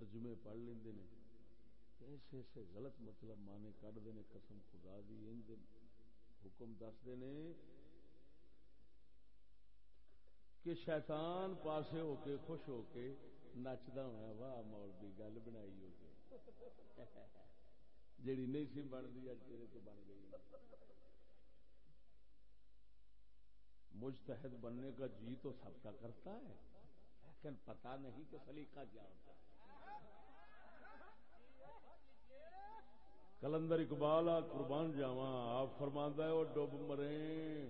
ترجمے پڑھ لیں ایسے ایسے غلط مطلب مانے کٹ دے قسم خدا دی دن حکم دس دے کہ شیطان پاسے ہو کے، خوش ہو کے نچتا ہوا واہ مول کی گل بنائی ہو جیڑی نہیں سی بنتی اج تیرے تو بن گئی۔ مجتہد بننے کا جی تو سب کا کرتا ہے، لیکن پتا نہیں کہ سلیقہ کیا ہوتا ہے۔ کلندر اقبال، آ قربان جاوا آپ فرماندہ ہے وہ ڈب مرے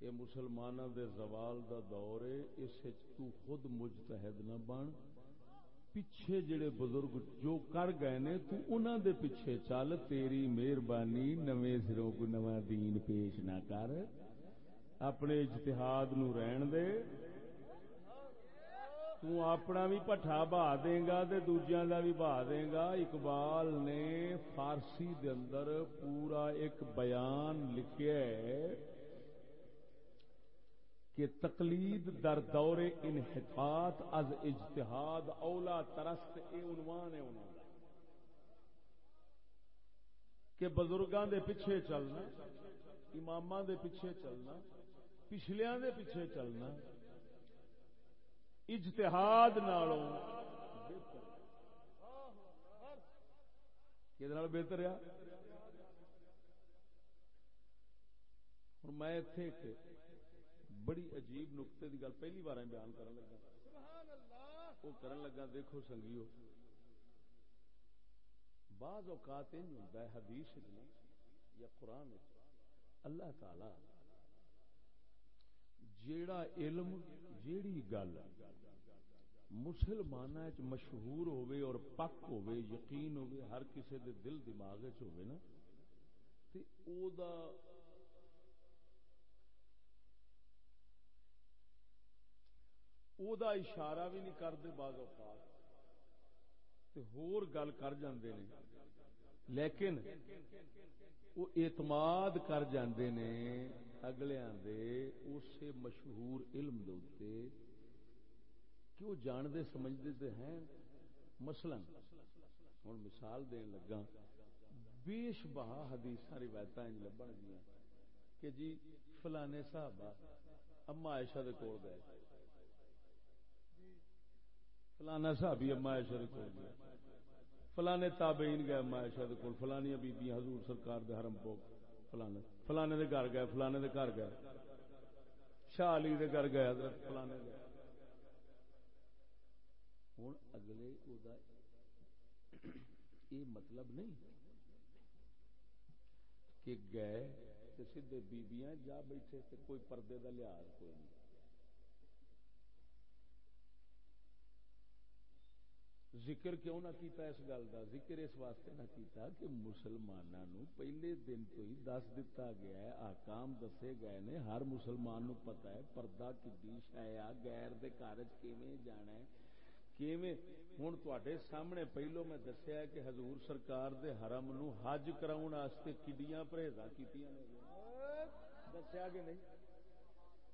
یہ مسلمانوں دے زوال دا دور ہے، اس تو خود مجتہد نہ بن۔ پیچھے جڑے بزرگ جو کر گئے نے، تو انہاں دے پیچھے چل، تیری مہربانی نویں سروں کو نواں دین پیش نہ کر۔ اپنے اجتہاد نو رہن دے۔ اپنا بھی پٹھا بہا دے گا تے دوجیاں دا بھی بہا دے گا اقبال نے فارسی دے اندر پورا ایک بیان لکھیا ہے کہ تقلید در دور انحطاط از اجتہاد اولا ترست اے عنوان ہے انہوں کہ بزرگاں دے پیچھے چلنا اماماں دے پیچھے چلنا پچھلیا دے پیچھے چلنا اجتہاد بہتر ہے؟ میں بڑی عجیب نقطے کی گل پہلی بار بیان کرن لگا۔ وہ کرن لگا، دیکھو سنگیو، بعض اوقات ہوتا ہے حدیث یا قرآن اللہ تعالی جیڑا علم، جیڑی گل مسلمان مشہور ہوئے اور پک ہوئے یقین ہوئے ہر کسی دے دل دماغ ہوئے نا، تے او دا او دا اشارہ بھی نہیں کرتے بعض اوقات، تے ہور گل کر جاندے نے، لیکن وہ اعتماد کر جاندے نے اگلیاں دے اسے مشہور علم دے کہ وہ جانتے سمجھتے ہیں۔ مثلا ہوں مثال دین لگا، بیش بہا حدیث روایت لبن گیا کہ جی فلانے صاحب اما عائشہ دے کول گئے۔ فلانا صاحب اما عائشہ دے کول گیا۔ فلانے تابعین گئے اما دے کول فلانی بی حضور سرکار دے حرم کو فلانے فلانے دے گھر گئے، فلانے دے گھر گئے۔ شاہ علی دے گھر گئے، حضرت فلانے گئے ہوں اگلے یہ مطلب نہیں کہ گئے سیدے بیبیاں جا بیٹھے تے کوئی پردے کا لحاظ کوئی نہیں۔ ذکر کیوں نہ کیتا اس گل کا ذکر اس واسطے نہ کیتا کہ مسلمانوں پہلے دن تو ہی دس دتا گیا ہے، آکام دسے گئے نے، ہر مسلمان نو پتا ہے پردہ کڈی شایا غیر دے کارج کیویں جانا ہے؟ ہوں تے سامنے پہلو میں دسیا کہ حضور سرکار دے حرم نو حج کراؤ کڈیاں پرہیزا کی دسیا کہ نہیں؟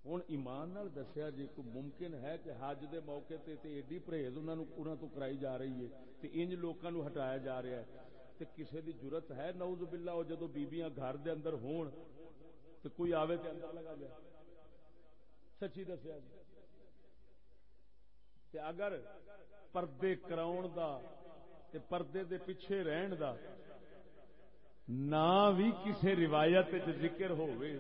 ہوں ایمان نال دسیا جی کو ممکن ہے کہ حج دے موقع تے تے ایڈی پرہیز انہوں تو کرائی جا رہی ہے تے انج لوگوں ہٹایا جا رہا ہے۔ تے کسے دی ضرورت ہے؟ نعوذ باللہ وہ جدو بیبیاں گھر دے اندر ہون تے کوئی آوے تے اندر لگا جائے سچی دسیا جی۔ تے اگر پردے کراؤن دا تے پردے دے پیچھے رہن دا نہ بھی کسی روایت ذکر ہوئے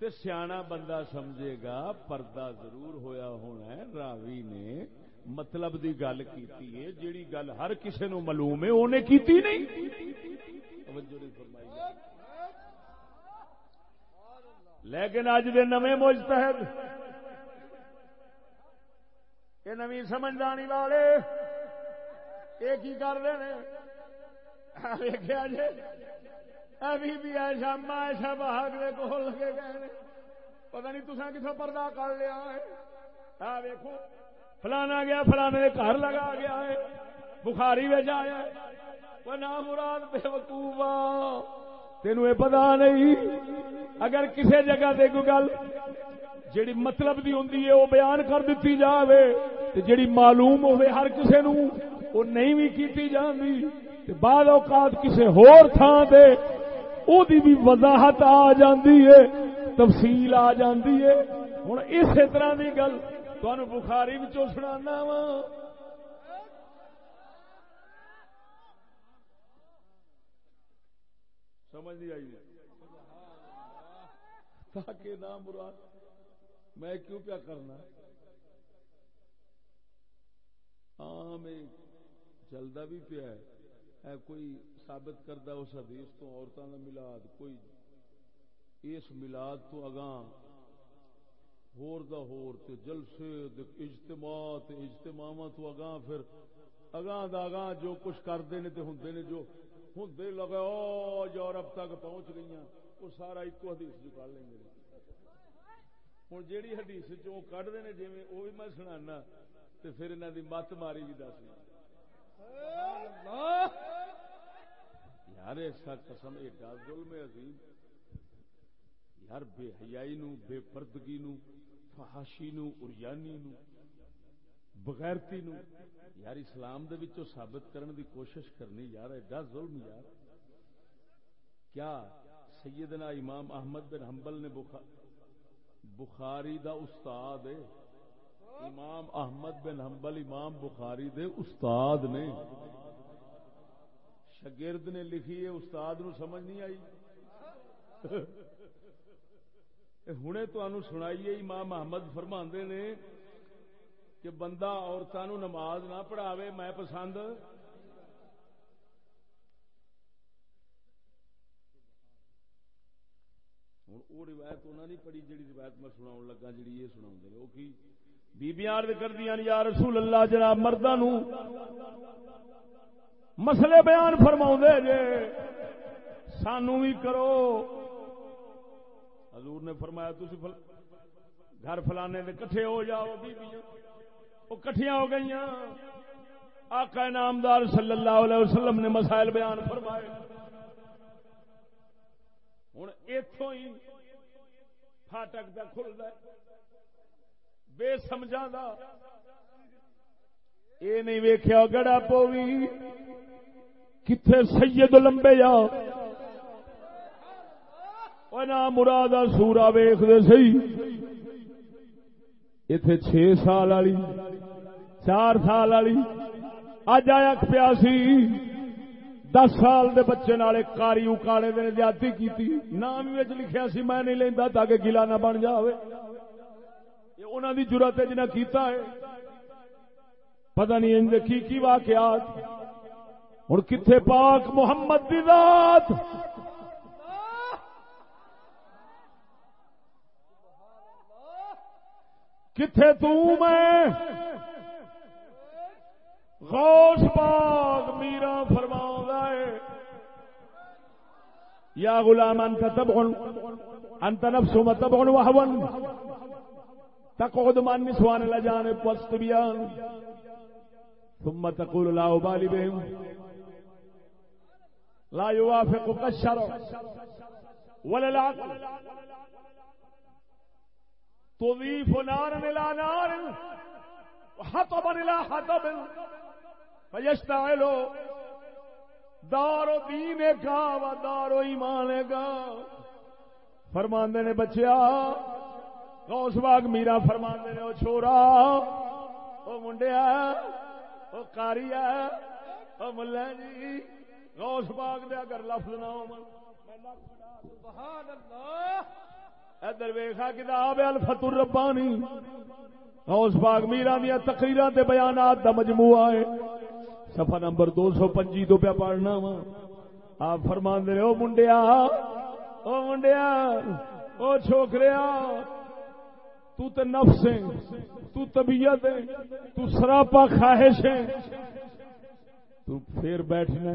تے سیاح بندہ سمجھے گا، پردہ ضرور ہویا ہونا ہے۔ راوی نے مطلب دی گل کیتی ہے، جیڑی گل ہر کسے نو معلوم ہے انہیں کیتی نہیں۔ لیکن اج دے نویں مجتہد، یہ نو سمجھدانی والے، یہ کی کر رہے ہیں؟ ویخیا جی۔ ابھی بھی ایسا ایسا بہاگ کے کول لگے گئے پتا نہیں تصا کتوں پردہ کر لیا ہے۔ ویکو فلانا گیا، فلانے گھر لگا گیا ہے۔ بخاری آیا وہ نام مراد بے وقوبا تینوں یہ پتا نہیں۔ اگر کسی جگہ دے کوئی گل جیڑی مطلب دی ہوندی ہے وہ بیان کر دیتی جاوے، تے جیڑی معلوم ہوے ہر کسے نو وہ نہیں بھی کیتی جاندی۔ تے بعد اوقات کسے ہور تھان دے او دی بھی وضاحت آ جاندی ہے تفصیل آ جاندی ہے ہن اسی طرح دی گل تانوں بخاری وچوں سنانا وا سمجھ نہیں آئی تاکہ نام مراد میں کیوں کیا کرنا عام چلتا بھی پیا ہے کوئی ثابت کرتا اس حدیث تو عورتوں کا ملاد، کوئی اس ملاد تو اگاں ہور دا ہور تے جلسے اجتماع تے اجتماع تو اگاں پھر اگاں دا اگاں جو کچھ کرتے ہیں تے ہوندے نے جو ہوندے لگا او یورپ تک پہنچ گئی وہ سارا ایک حدیث جو کر لیں گے۔ ہوں جیڑی حدیث چو کھتے ہیں جی وہ بھی میں سنا تو پھر انہوں کی مت ماری بھی دسنا یار، ایسا قسم، ایڈا ظلم عظیم۔ یار، بے حیائی نو، بے پردگی نو، فحاشی نو، اریانی نو، بغیرتی نو۔ یار، اسلام دے وچوں ثابت کرن دی کوشش کرنی، یار، ایڈا ظلم، یار۔ کیا سیدنا امام احمد بن حنبل نے بخاری دا استاد ہے؟ امام احمد بن حنبل، امام بخاری دے استاد نے۔ شگرد نے لکھی ہے استاد نو سمجھ نہیں آئی۔ ہوں تمہیں سنائیے ماں محمد فرما نے کہ بندہ عورتوں نماز نہ پڑھاوے، میں پسند۔ ہوں وہ روایت انہوں نے پڑھی جی روایت میں سنا لگا جی یہ سنا وہ کی؟ بیبیاں کر دیا یا رسول اللہ جناب مردہ نو مسئلے بیان فرما جے، سانو بھی کرو۔ حضور نے فرمایا تھی فل... گھر فلانے دے کٹھے ہو جاؤ، بیبیاں۔ وہ کٹھیاں ہو گئی آقا نامدار صلی اللہ علیہ وسلم نے مسائل بیان فرمائے۔ ہوں اتوں ہی فاٹک پہ کھلتا بے سمجھا یہ نہیں ویخیا گڑا پوی کتنے سید لمبے جا مراد سورا ویخ دے سی۔ اتے چھ سال والی چار سال والی اج آیا پیاسی دس سال دے بچے نالے کاری اکاڑے دے زیادتی کی نام لکھیا سی، میں نہیں لینا تاکہ گلا نہ بن جائے انہوں دی ضرورت جنہیں کیتا ہے۔ پتہ نہیں ان کی کی واقعات۔ ہوں کتنے پاک محمد دی ذات۔ کتنے تو میں۔ غوث پاک میرا فرما ہے۔ یا غلام انت تبغن، انت نفس متبغن وحون تقعد مع النسوان الاجانب والصبيان ثم تقول لا ابالي بهم۔ لا يوافقك الشرع ولا العقل۔ تضيف نارا الى نار وحطبا الى حطب فيشتعل دار دین کا و دار ایمان کا فرماندے نے بچیا غوث باغ میرا فرما نے وہ چھوڑا وہ منڈیا وہ کاری وہ ملا جی غوث باغ دے اگر لفظ نہ ہو ادھر ویخا کتاب الفت الربانی۔ غوث باغ میرا دیا تقریر تے بیانات دا مجموعہ ہے۔ صفحہ نمبر دو سو پنجی تو پیا پڑھنا وا۔ آپ فرما دے او منڈیا او منڈیا، او چھوکریا تو تے نفس ہے تو طبیعت ہے تو سراپا خواہش ہے تو پھر بیٹھنا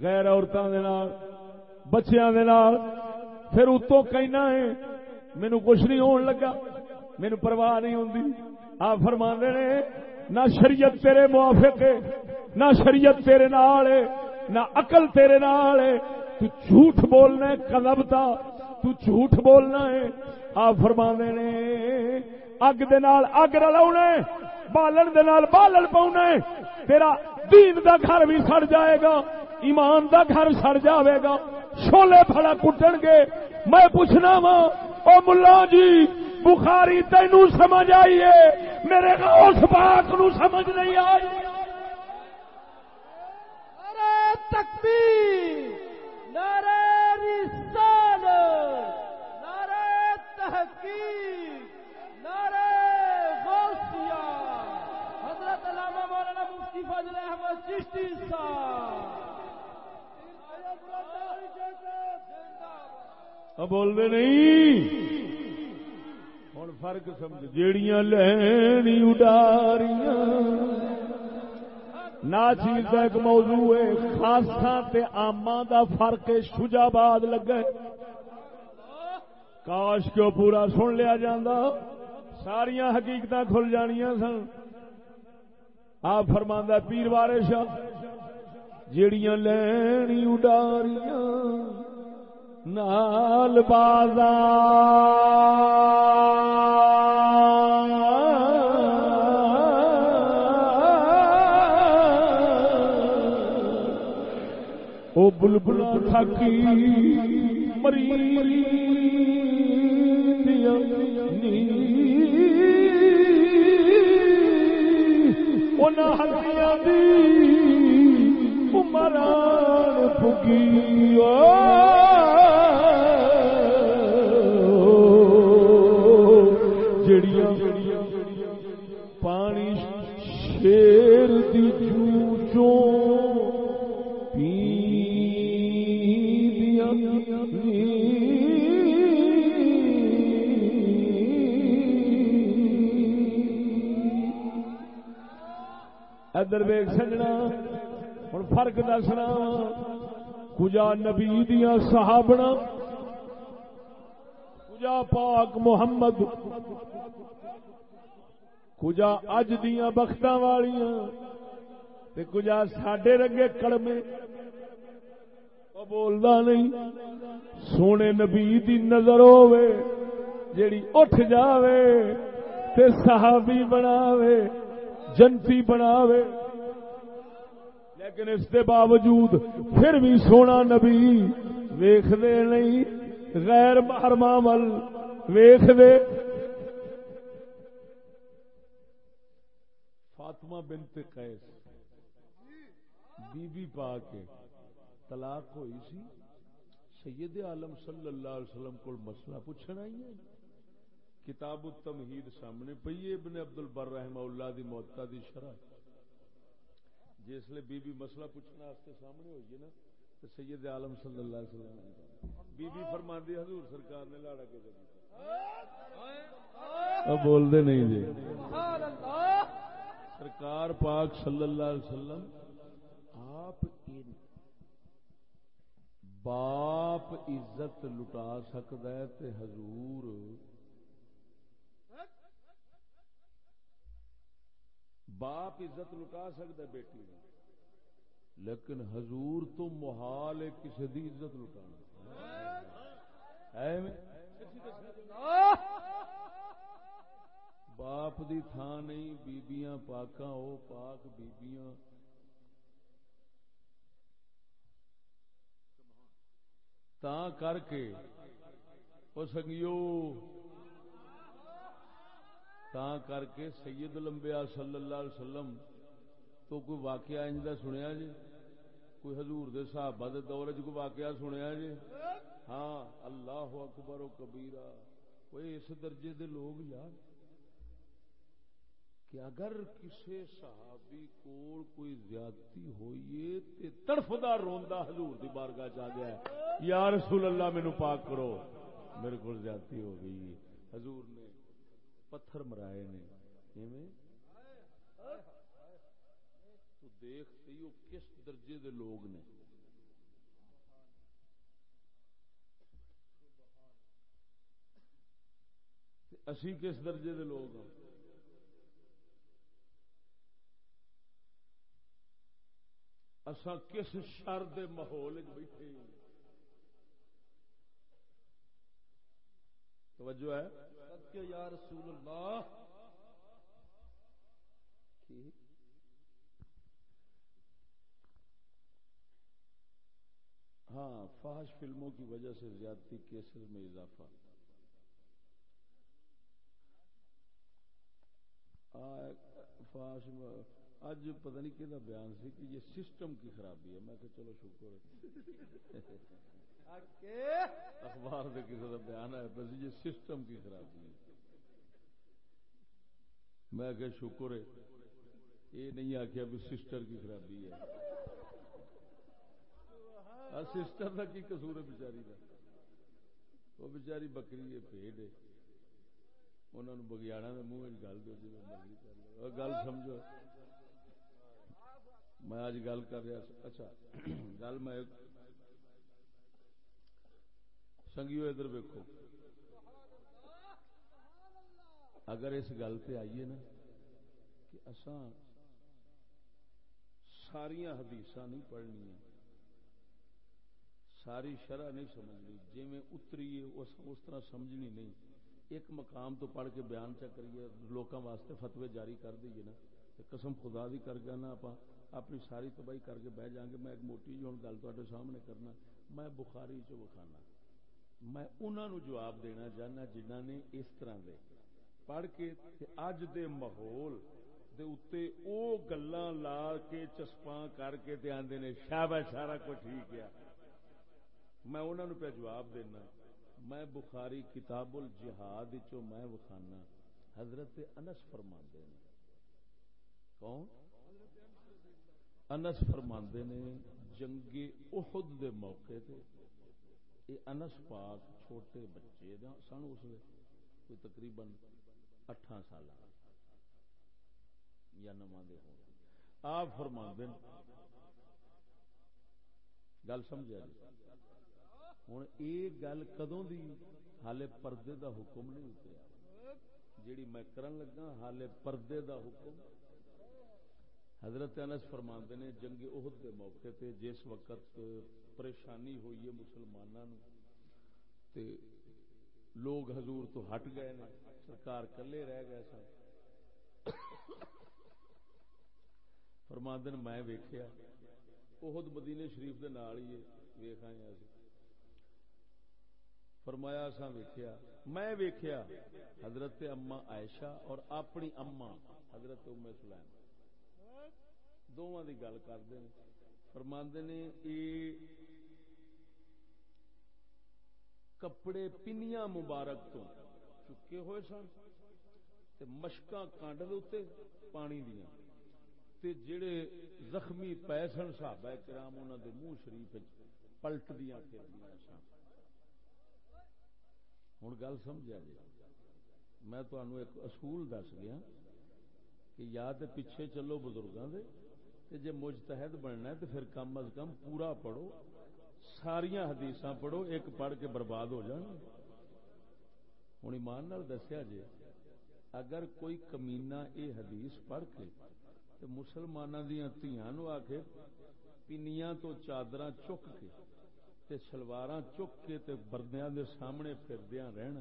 غیر عورتوں کے نال، بچیاں دے نال، پھر اتوں کہنا ہے مینو کچھ نہیں ہون لگا مینو پرواہ نہیں ہوندی۔ آپ فرما نے نہ شریعت تیرے موافق ہے، نہ شریعت تیرے نال ہے، نہ عقل تیرے نال ہے۔ تو جھوٹ بولنا ہے کلب تا، تو جھوٹ بولنا ہے۔ آپ فرما نے، اگ دے نال اگ رلا بالن دے نال بالن پاؤنا تیرا دین دا گھر بھی سڑ جائے گا، ایمان دا گھر سڑ جاوے گا چھولے پھڑا کٹن گے۔ میں پوچھنا وا او ملا جی بخاری تینو سمجھ آئیے میرے غوث پاک نو سمجھ نہیں آئی۔ نعرہ تکبیر، نعرہ رسالت۔ تحقیق، نعرہ غوثیہ، حضرت علامہ مولانا مفتی فضل احمد چشتی صاحب۔ بول دے نہیں۔ ہوں، فرق سمجھ، جیڑیاں لینی اڈاریاں۔ ناچیز کا ایک موضوع ہے خاصا تے آما دا فرق شجاباد لگے کاش کیوں پورا سن لیا جاندہ ساریا حقیقت کھل جانیا سن۔ آپ فرماندہ پیر وارے شاہ جیڑیاں لینی اڈاریاں، نال بازار او بلبل تھکی مری ہلکیاں پگی ادھر ویگ سجنا۔ ہوں فرق دسنا۔ کجا نبی دیا صحابنا۔ کجا پاک محمد۔ کجا اج دیا بخت والیاں۔ کجا ساڈے رنگے کڑمے۔ بولدا نہیں۔ سونے نبی دی نظر ہوے جیڑی اٹھ جاوے تے صحابی بناوے، جنتی بناوے۔ لیکن اس کے باوجود پھر بھی سونا نبی ویخدے نہیں، غیر محرم عمل ویخدے۔ فاطمہ بنت قیس بی بی پا کے طلاق ہوئی سی۔ سید عالم صلی اللہ علیہ وسلم کو مسئلہ پوچھنا ہی ہے۔ کتاب التمہید سامنے پئی ابن عبد البر رحمہ اللہ دی موتا دی شرح۔ جی جس لیے بی بی مسئلہ پوچھنا واسطے سامنے ہوئی نا، تو سید عالم صلی اللہ علیہ وسلم بی بی فرمان دی حضور سرکار نے لاڑا کے دے اب بول دے نہیں جی۔ سرکار پاک صلی اللہ علیہ وسلم، آپ باپ عزت لٹا سکتا ہے تے حضور باپ عزت لٹا سکتا بیٹی لیکن حضور تو محال ہے کسی دی عزت لٹا باپ دی تھان نہیں، بیبیاں پاکاں، او پاک بیبیاں۔ تا کر کے وہ سنگیو تا کر کے سید لمبیا صلی اللہ علیہ وسلم تو کوئی واقعہ انجدہ سنیا جی کوئی حضور دے صحابہ دے دور چ کوئی واقعہ سنیا جی ہاں اللہ اکبر و کبیرہ کوئی اس درجے دے لوگ یار کہ اگر کسی صحابی کو کوئی زیادتی ہوئی تے تڑفدا روندا حضور دی بارگاہ چ گیا ہے یا رسول اللہ مینو پاک کرو میرے کو زیادتی ہو گئی حضور نے پتھر مرائے نے۔ تو دیکھ سی وہ کس درجے دے لوگ نے۔ اسی کس درجے دے لوگ ہوں اسا کس شر دے ماحول بیٹھے توجہ ہے۔ یا رسول اللہ؟ ہاں فحش فلموں کی وجہ سے زیادتی کیسز میں اضافہ۔ فحش اج پتہ نہیں کہ بیان سی کہ یہ سسٹم کی خرابی ہے۔ میں کہ چلو شکر اخبار سے کسی کا بیان ہے بس یہ سسٹم کی خرابی ہے۔ میں کہ شکر ہے، یہ نہیں آخیا بھی سسٹر کی خرابی ہے۔ سسٹر کا کی قصور ہے بچاری کا وہ بچاری بکری ہے، پیڑ ہے۔ انہوں نے بگیاڑا کے منہ گل دو جی مرضی کر لو گل سمجھو۔ میں آج گل کر رہا اچھا گل میں سنگیو ادھر ویکو اگر اس گل پہ آئیے نا کہ اسان ساریا حدیث نہیں پڑھنی ساری شرح نہیں سمجھنی جی میں اتری اس طرح سمجھنی نہیں۔ ایک مقام تو پڑھ کے بیان چا کریے لوگوں واسطے فتوے جاری کر دیے نا۔ قسم خدا دی کر گیا نا آپ اپنی ساری تباہی کر کے بہ جائیں گے۔ میں ایک موٹی جی جو گل تے سامنے کرنا، میں بخاری چ وکھانا۔ میں انہوں جواب دینا چاہنا جنہ نے اس طرح دے۔ پڑھ کے اج دے ماحول دے اتے او گلاں لا کے چسپاں کر کے تے آندے نے شاباش سارا کچھ ٹھیک ہے۔ میں انہوں نے پہ جواب دینا۔ میں بخاری کتاب الجہاد چو میں وکھانا۔ حضرت انس فرما دینا کون؟ انس فرما نے جنگ احد دے موقع تے۔ یہ انس پاک چھوٹے بچے سن اس لیے کوئی تقریباً اٹھان سال یا نواں دے ہوں آپ فرما دین گل سمجھا جی ہوں یہ گل کدوں دی حالے پردے دا حکم نہیں اتریا جیڑی میں کرن لگا حالے پردے دا حکم حضرت انس فرماندے نے جنگ عہد دے موقع تے جس وقت پریشانی ہوئی ہے مسلمانوں تے لوگ حضور تو ہٹ گئے نے، سرکار کلے رہ گئے سن۔ فرماندن، میں ویکھیا عہد مدینے شریف دے نال ہی ویکھ آئے فرمایا سا ویکھیا، میں ویکھیا، حضرت اما عائشہ اور اپنی اما حضرت ام سلیم۔ دونوں کی گل کرتے ہیں فرماندے نے یہ کپڑے پنیاں مبارک تو چکے ہوئے سن تے مشکاں کانڈ دے پانی دیا تے جڑے زخمی پے سن صحابہ کرام انہوں دے منہ شریف پلٹ دیا پھر سن۔ ہوں گل سمجھا جی؟ میں تمہوں ایک اصول دس گیا کہ یا تو پیچھے چلو بزرگوں دے تے جے مجتہد بننا ہے تو پھر کم از کم پورا پڑھو ساریا حدیث پڑھو، ایک پڑھ کے برباد ہو جان۔ ہوں ایمان نال دسیا جی اگر کوئی کمینا یہ حدیث پڑھ کے تو مسلمانوں دیا دیا آ کے پینیاں تو چادر چک کے تے سلوار چک کے تے بردیاں دے سامنے پھردیا رہنا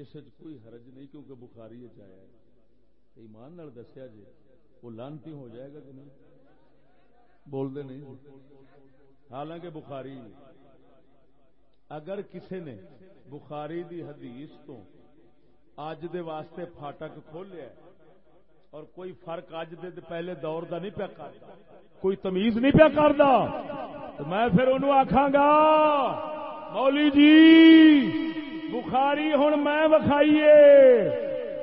اس کوئی حرج نہیں کیونکہ بخاری چیا ایمان نال دسیا جی وہ لانتی ہو جائے گا کہ نہیں؟ بولتے نہیں جی۔ حالانکہ بخاری اگر کسی نے بخاری دی حدیث تو اج دے واسطے فاٹک کھولیا اور کوئی فرق اج دے پہلے دور دا نہیں پیا کرتا، کوئی تمیز نہیں پیا کرتا، تو میں پھر انہوں آخا گا، مولی جی بخاری ہوں میں وکھائیے،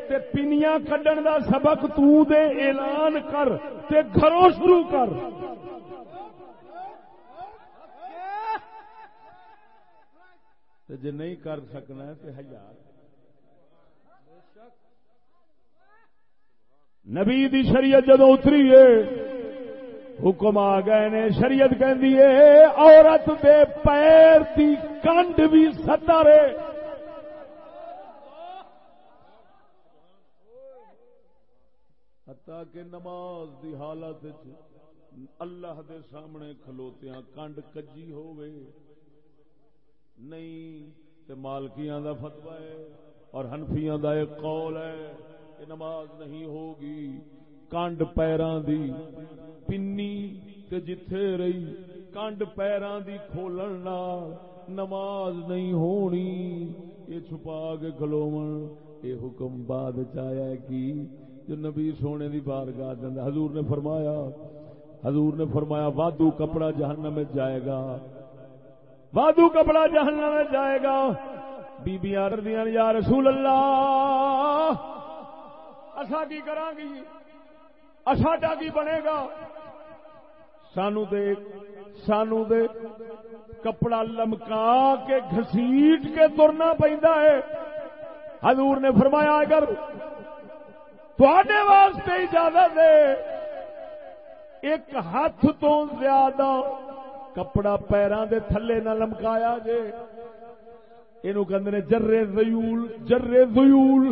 تے پنیاں کڈن دا سبق تو دے اعلان کر، تے گھروں شروع کر۔ جی نہیں کر سکنا تو ہزار۔ نبی دی شریعت جدو اتری ہے، حکم آ گئے نے، شریعت کہ عورت دے پیر دی کنڈ بھی ستارے حتا کہ نماز دی حالت اللہ دے سامنے کھلوتیاں کنڈ کجی ہوئے نہیں، تے مالکیاں دا فتوا ہے اور ہنفیاں دا ایک قول ہے کہ نماز نہیں ہوگی، کانڈ پیران دی پنی تے جتھے رہی، کانڈ پیران دی کھولن نال نماز نہیں ہونی۔ یہ چھپا کے کھلومن، یہ حکم بعد چایا ہے کی جو نبی سونے دی بارگاہ دے حضور نے فرمایا، حضور نے فرمایا وادو کپڑا جہنم میں جائے گا۔ وادو کپڑا جہنم میں جائے گا۔ بیبیاں دیا یا رسول اللہ۔ اصا کی کرا گی؟ اصا کی بنے گا؟ سانو دے سانو دے کپڑا لمکا کے گھسیٹ کے ترنا پہنتا ہے۔ حضور نے فرمایا، اگر تھوڑے واسطے اجازت ہے، ایک ہاتھ تو زیادہ کپڑا پیروں دے تھلے نہ لمکایا جے۔ یہ کہ جرے زیول جرے زیول۔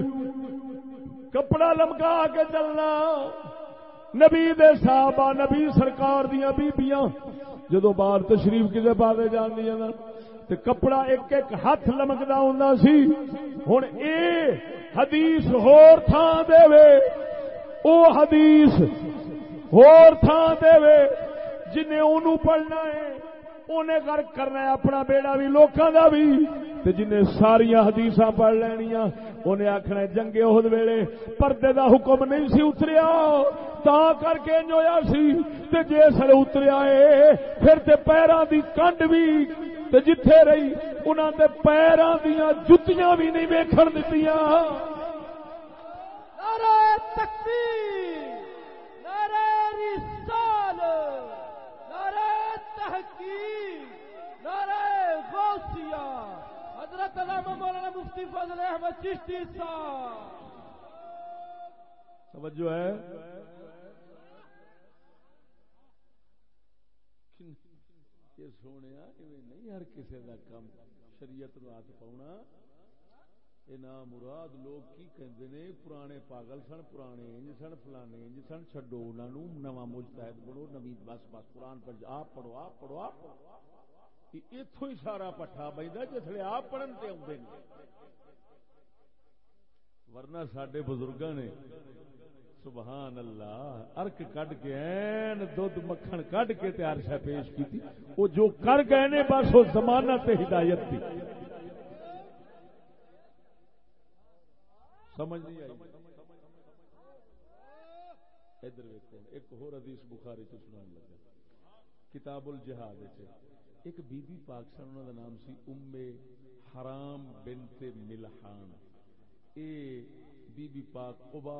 کپڑا لمکا کے چلنا۔ نبی دے صحابہ، نبی سرکار دیا بیبیاں جدو باہر تشریف کسی پاس جان دیا تے کپڑا ایک ایک ہاتھ لمکتا ہوں سی۔ ہوں اے حدیث ہور تھان دے او حدیث ہور تھان دے جنہیں انہوں پڑھنا ہے، انہیں غرق کرنا ہے، اپنا بیڑا بھی، لوکاں دا بھی۔ تے جنہیں ساریا حدیث پڑھ لینیاں، انہیں آخنا جنگے عہد ویلے پردے دا حکم نہیں سی اتریا۔ تا کر کے نویا سی، تے جے سر اتریا ہے پھر تے پیراں دی کنڈ بھی۔ تے جتھے رہی، انہاں دے پیراں دیاں جتیاں بھی نہیں ویکھن دتیاں۔ نعرہ تکبیر، نعرہ رسالت۔ تحقیق حضرت علامہ مولانا مفتی فضل احمد چشتی صاحب۔ توجہ ہے۔ سونے نہیں ہر کسی کا کم شریعت ہاتھ پاؤنا۔ یہ نام مراد لوگ کی کہندے نے پرانے پاگل سن پرانے انج سن فلانے انج سن چھڈو انہاں نو نواں مجتہد بنو نویں بس بس قرآن پر آپ پڑھو آپ پڑھو آپ ایتھوں ہی سارا پٹھا بیندا جسلے آپ پڑھن تے اوندے نے ورنہ ساڈے بزرگاں نے سبحان اللہ ارک کڈ کے این دودھ مکھن کڈ کے تیار شہ پیش کی وہ جو کر گئے نے بس وہ زمانہ تے ہدایت تھی سمجھ نہیں آئی۔ ادھر ویکو ایک ہور حدیث بخاری چ سنان لگا۔ کتاب الجہاد ایک بی بی پاک سن انہوں دا نام سی ام حرام بنت ملحان۔ اے بی بی پاک قبا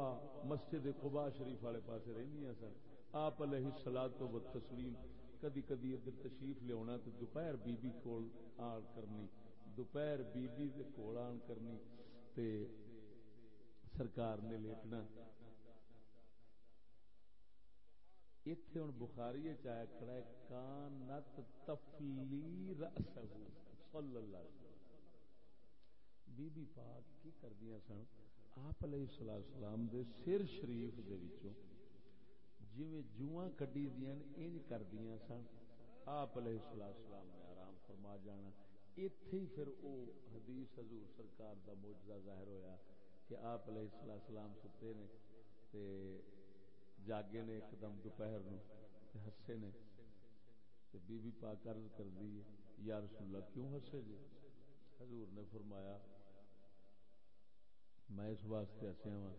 مسجد قبا شریف والے پاسے رہندیاں سن۔ آپ علیہ الصلوۃ و تسلیم، کدی کدی ادھر تشریف لے تو دوپہر بی بی کول آن کرنی۔ دوپہر بی بی دے کول آن کرنی تے سرکار نے لیٹنا۔ اتنے ہوں بخاری چایا کھڑا ہے، کانت تفلی رسہ صلی اللہ علیہ وسلم۔ بی بی پاک کی کردیاں سن؟ آپ علیہ السلام دے سر شریف دے وچوں جویں جواں کڈی دیاں انج کردیاں سن۔ آپ علیہ السلام نے آرام فرما جانا۔ ایتھے ہی پھر او حدیث حضور سرکار دا معجزہ ظاہر ہویا۔ کہ آپ علیہ السلام ستے نے تے جاگے نے ایک دم دوپہر نو تے ہسے نے تے بی بی پاک عرض کر دی یا رسول اللہ، کیوں ہسے جی؟ حضور نے فرمایا، میں اس واسطے ہسیا ہاں وا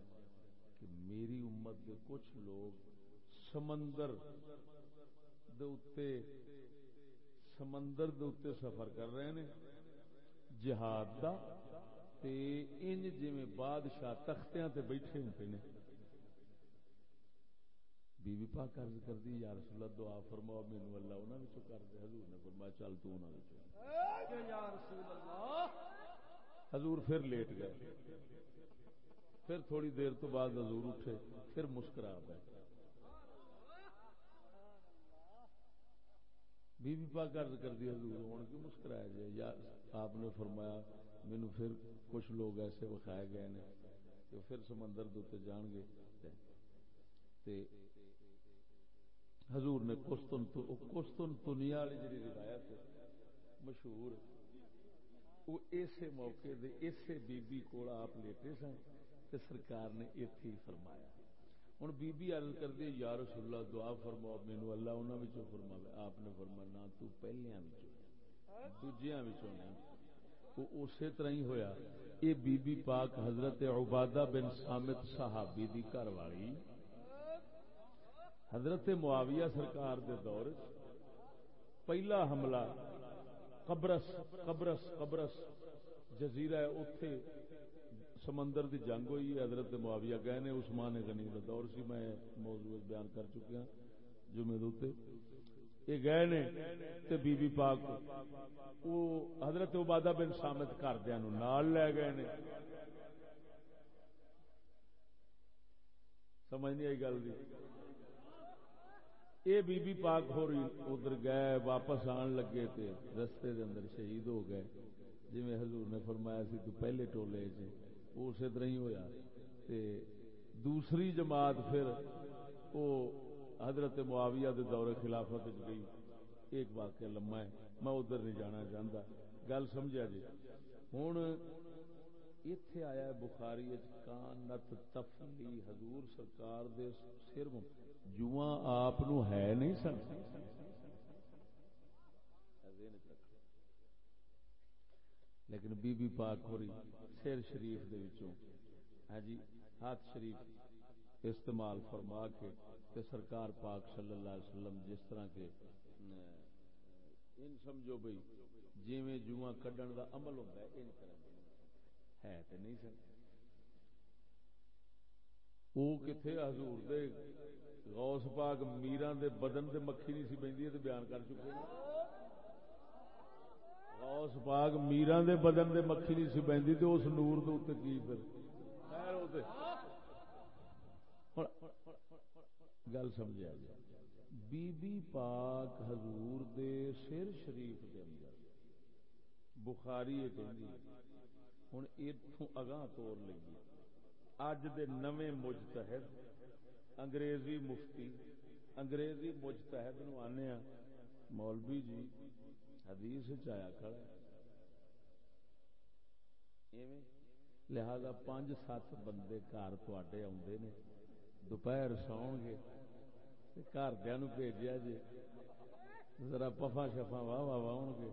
کہ میری امت کے کچھ لوگ سمندر دے اتے سمندر دے اتے سفر کر رہے ہیں جہاد دا تے انج جی بادشاہ تختیاں تے بیٹھے ہوتے نے۔ بی بی پاک عرض کر دی یا رسول اللہ دعا فرماؤ مینوں اللہ انہاں وچوں کر دے۔ حضور نے فرمایا چل تو انہاں وچوں۔ یا رسول اللہ۔ حضور پھر لیٹ گئے۔ پھر تھوڑی دیر تو بعد حضور اٹھے پھر مسکرا بیٹھے بی بی پاک عرض کر دی حضور، ہون کیوں مسکرایا جائے؟ یا آپ نے فرمایا مینو پھر کچھ لوگ ایسے وکھائے گئے نے کہ پھر سمندر دوتے جان گے تے حضور نے کستن کستن دنیا والی جی روایت مشہور، وہ اسے موقع دے اسے بی بی کو آپ لیتے سن، تے سرکار نے ایتھے فرمایا۔ ہوں بی بی عرض کر دی یا رسول اللہ، دعا فرماؤ مینو اللہ انہوں نے فرماوے، آپ نے فرمایا، نہ تو پہلیاں دوجیاں نہیں اسی طرح ہی ہویا. یہ بی بی پاک حضرت عبادہ بن سامت صحابی دی گھر والی حضرت معاویہ سرکار دے دور پہلا حملہ قبرس قبرس قبرس جزیرہ اتے سمندر دی جنگ ہوئی، حضرت معاویہ گئے نے، عثمان غنی دا دور سی، میں موضوع بیان کر چکیا ہاں جمعے دوتے یہ گئے نے تے بی بی پاک وہ حضرت عبادہ بن سامت گھردیا نال لے گئے نے۔ سمجھ نہیں آئی گل یہ بی بی پاک ہو رہی ادھر گئے، واپس آن لگے تے رستے دے اندر شہید ہو گئے۔ جی حضور نے فرمایا سی تو پہلے ٹولے چ اسی طرح ہی ہوا تے دوسری جماعت پھر وہ حضرت معاویہ دے دور خلافت گئی۔ ایک واقعہ لما ہے، میں ادھر نہیں جانا چاہتا گل سمجھا جی۔ ہوں اتے آیا بخاری کانت تفلی حضور سرکار دے سر جواں آپ ہے نہیں سن۔ لیکن بی بی پاک ہو رہی سر شریف دے وچوں ہاں جی ہاتھ شریف استعمال فرما کے کہ سرکار پاک صلی اللہ علیہ وسلم جس طرح کے، ان سمجھو بھائی جیویں جواں کڈن دا عمل ہوتا ہے، ان طرح ہے تے نہیں سن وہ کتنے حضور دے غوث پاک میران دے بدن دے مکھی نہیں سی بہتی تے بیان کر چکے غوث پاک میران دے بدن دے مکھی نہیں سی بہتی تو اس نور دے اتنے کی پھر؟ خیر اوتے گل سمجھا جائے بی بی پاک حضور دے سر شریف دے اندر۔ بخاری ہے۔ ہوں اتوں اگاں توڑ لگی اج دے نویں مجتہد انگریزی مفتی، انگریزی مجتہد نو آنے مولوی جی حدیث چایا کھڑا ہے۔ لہذا پانچ سات بندے گھر تے آدھے نے۔ دوپہر سو گے گھر بھیجا جی ذرا پفا شفا واہ واہ واہ گے۔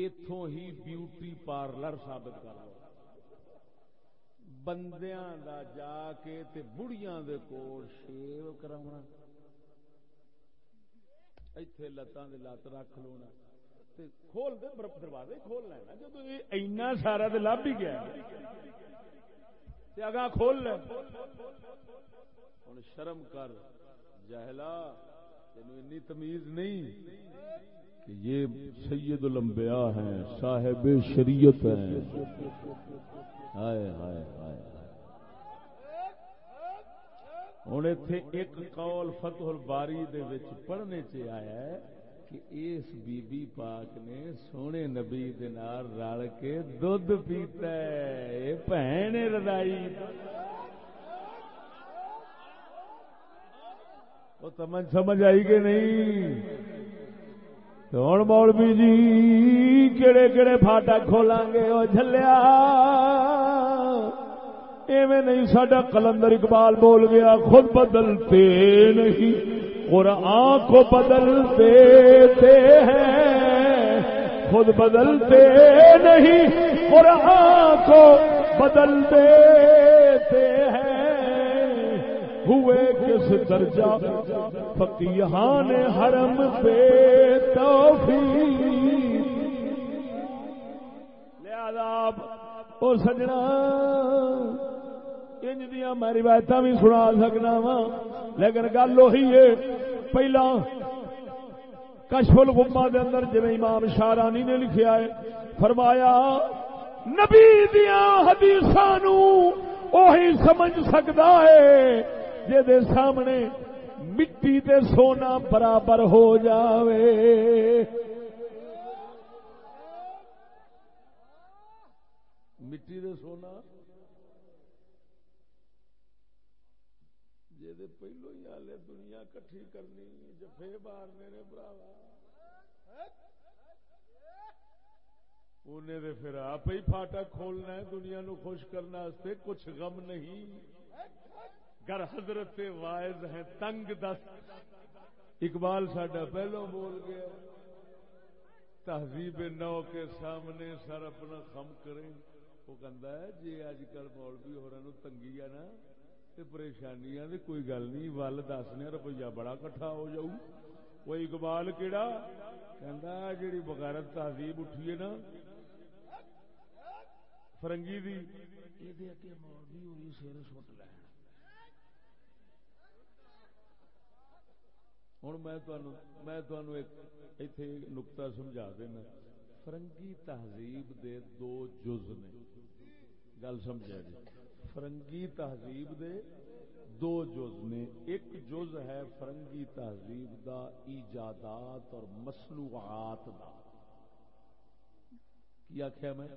اتوں ہی بیوٹی پارلر ثابت کر لو۔ بندیاں دا جا کے تے بڑیاں دے کول شیو کراونا۔ ایتھے لتاں دے لت رکھ لونا تے کھول دے دروازے کھول لینا جدو یہ اینا سارا تے لب ہی گیا تے اگاں کھول لے ہن شرم کر جہلا تینوں انی تمیز نہیں کہ یہ سید الانبیاء ہیں صاحب شریعت ہیں ہائے ہائے ہائے ہوں اتے ایک قول فتح الباری دے وچ پڑھنے چ آیا ہے کہ اس بی بی پاک نے سونے نبی دے نال رل کے دودھ پیتا ہے۔ اے بہن وہ تمن سمجھ آئی کہ نہیں؟ ہوں مولوی جی کہڑے کہڑے فاٹا کھولاں گے وہ جلیا ایویں نہیں سڈا کلندر اقبال بول گیا، خود بدلتے نہیں۔ قرآن کو بدلتے ہیں، خود بدلتے نہیں۔ قرآن کو بدل دیتے ہیں۔ ہوئے کس درجہ؟ فقیحان حرم پہ توفیق۔ لہذا او سجنا انج دیا میں روایت بھی سنا سکنا وا لیکن گل وہی ہے، پہلا کشف الغمہ دے اندر جی امام شارانی نے لکھیا ہے، فرمایا، نبی دیا حدیث وہی سمجھ سکتا ہے جے سامنے مٹی تے سونا برابر ہو جاوے۔ مٹی دے سونا جی پہلو ہی آلے دنیا کٹھی کرنی جفے مارنے نے براوا انہیں دے پھر آپ ہی پھاٹا کھولنا ہے دنیا نو خوش کرنا سے کچھ غم نہیں۔ گر حضرت وائز ہے تنگ دست۔ اقبال ساڈا پہلو بول گیا۔ تہذیب نو کے سامنے سر اپنا خم کرے وہ کہندا ہے جی اج کل مولوی ہورا نو تنگی ہے نا۔ پریشانی کوئی گل نہیں ول دسنے روپیہ بڑا کٹھا ہو جاؤ۔ وہ اقبال کہڑا کہ جیڑی بغیرت تہذیب اٹھی ہے نا فرنگی دی۔ ہوں میں ایتھے نقطہ سمجھا دینا۔ فرنگی تہذیب دے دو جز نے۔ گل سمجھا جی۔ فرنگی تہذیب دے دو جز نے۔ ایک جز ہے فرنگی تہذیب دا، ایجادات اور مصنوعات دا۔ کی آخیا میں؟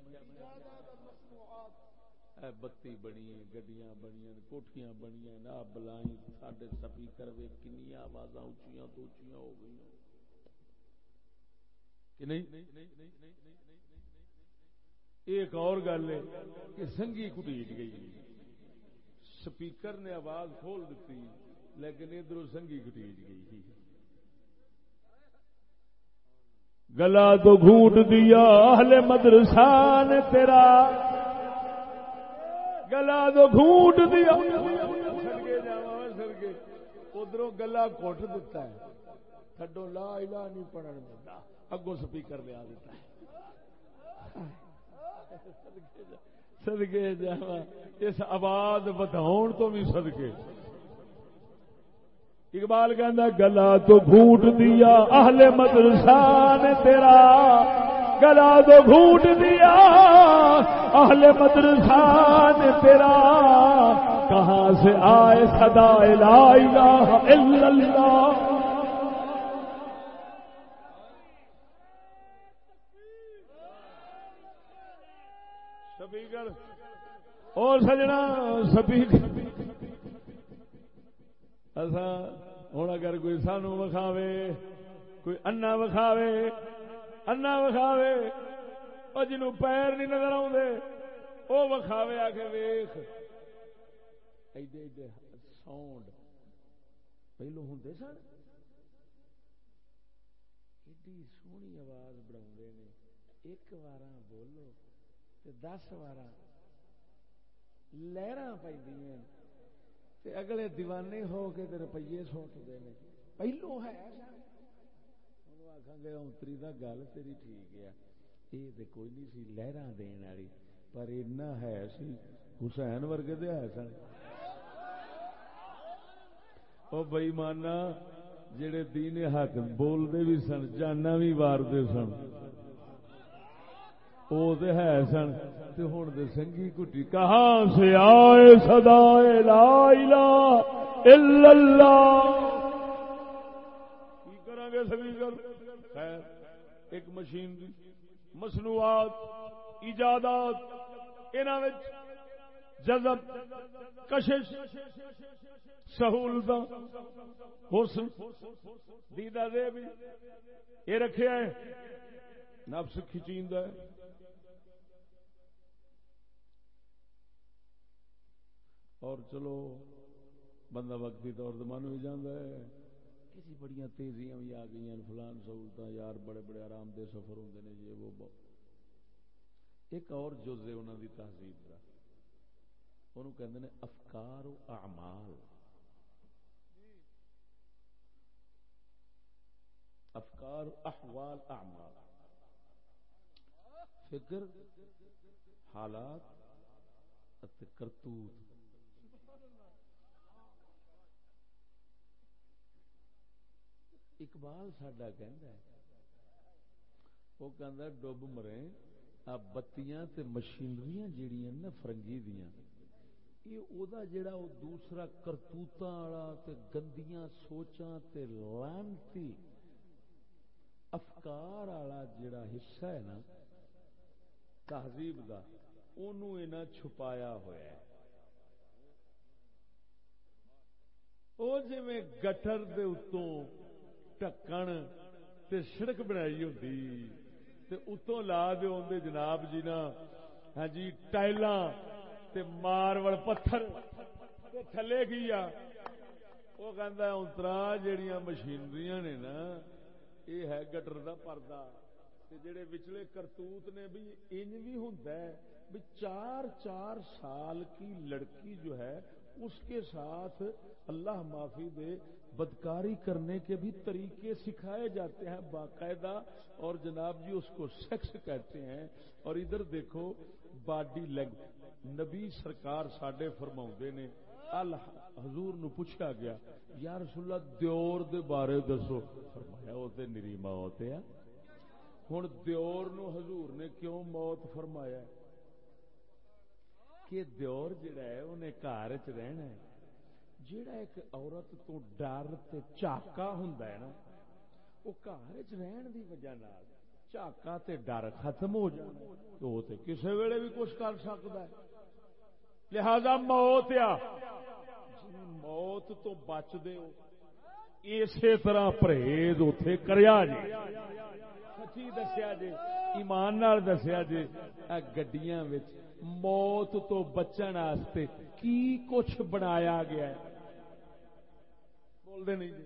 اے بتی بنی، گڈیاں بنی کوٹیاں بنی نہ بلائیں سڈے سپیکر وے کنی آواز اچیاں تو اچیاں ہو گئی کہ نہیں؟ ایک اور گل ہے کہ سنگھی کٹیج گئی۔ سپیکر نے آواز کھول دیتی لیکن ادھر سنگھی کٹیج گئی گلا تو گھونٹ دیا، اہل مدرسہ نے تیرا۔ گلا تو گھونٹ دیا۔ ادھر گلا کوٹ دیتا ہے۔ تھڈو لا الہ نہیں پڑھن دیتا اگوں سپیکر لیا دیتا ہے۔ سدگے جا اس آواز بداؤ تو بھی سدگے اقبال کہنا گلا تو گھوٹ دیا اہل مدرسہ نے تیرا۔ گلا تو گھوٹ دیا اہل مدرسہ نے تیرا۔ کہاں سے آئے سدا الہ الا اللہ؟ اور سجنا سبھی اصا ہوں اگر کوئی سانو وکھاوے، کوئی انا وکھاوے انا وکھاوے اور جنوں پیر نہیں نظر آدھے وہ وکھاوے آ کے ویخ ایڈے ایڈے ساؤنڈ پہلو ہوں سن؟ ایڈی سونی آواز بنا ایک بار بولو دس بار لہر پہ اگلے دیوانے ہو کے روپیے سوٹتے ہیں پہلو ہے آخان گے اتری کا گل تیری ٹھیک ہے یہ تو کوئی نہیں سی لہر دن والی پر اینا ہے سی حسین ورگے تو ہے سن وہ بئی مانا جڑے دین حق بولتے بھی سن جانا بھی وارتے سن وہ تو ہے سن ہوں تو سنگھی کٹی کہاں سے آئے سدا لا الہ الا اللہ کی کریں گے سبھی کر ایک مشین دی مصنوعات ایجادات انہوں جذب کشش سہولت حسن دیدہ دے بھی یہ رکھے ہیں نفس کھچیندہ ہے۔ اور چلو، بندہ وقتی طور سے من بھی جانا ہے۔ کسی بڑی تیزیاں بھی آ گئی فلان سہولت یار بڑے بڑے آرام دہ سفر ہوں نے یہ وہ ایک اور جز ہے انہوں کی تہذیب کا انہوں کہتے ہیں افکار و اعمال۔ افکار، احوال، اعمال۔ فکر، حالات کرتوت۔ اقبال ساڈا وہ ڈب مرے، آ بتیاں تے مشینری جیڑیاں نا فرنگی دیاں، یہ او دا جڑا او دوسرا کرتوتاں والا تے گندیاں سوچاں تے لانتی افکار والا جڑا حصہ ہے نا تہذیب دا، اونوں انہاں چھپایا ہویا ہے۔ او جویں گٹر دے اتوں ٹکن تے سڑک بنائی ہوں اتوں لا دے جناب جی نا ہاں جی ٹائلاں تے مارول پتھر تھلے گیا۔ وہ کہندا اترا جڑیاں مشینری نے نا یہ ہے گٹر دا پردہ۔ جڑے وچلے کرتوت نے بھی انج بھی ہوندا ہے بھی چار چار سال کی لڑکی جو ہے، اس کے ساتھ اللہ معافی دے، بدکاری کرنے کے بھی طریقے سکھائے جاتے ہیں باقاعدہ اور جناب جی اس کو سیکس کہتے ہیں اور ادھر دیکھو باڈی لینگ نبی سرکار ساڈے فرما نے حضور نو پوچھا گیا، یا رسول اللہ دیور دے بارے دسو، فرمایا وہ تو نری موت ہے ہوں دیور نو حضور نے کیوں موت فرمایا کہ دیور جڑا ہے، انہیں گھر چ رہنا ہے۔ جیڑا ایک عورت تو ڈر تے چاکا ہوندا ہے نا، وہ گھر چ رہن دی وجہ نال چاکا تے ڈر ختم ہو جانا تو وہ تے کسے ویلے بھی کچھ کر سکتا ہے۔ لہذا موت آ۔ موت تو بچ دے ہو اسی طرح پرہیز اتے کریا جی سچی دسیا جی ایمان نال دسیا جی گڈیاں موت تو بچن واسطے کی کچھ بنایا گیا ہے؟ بولتے نہیں جی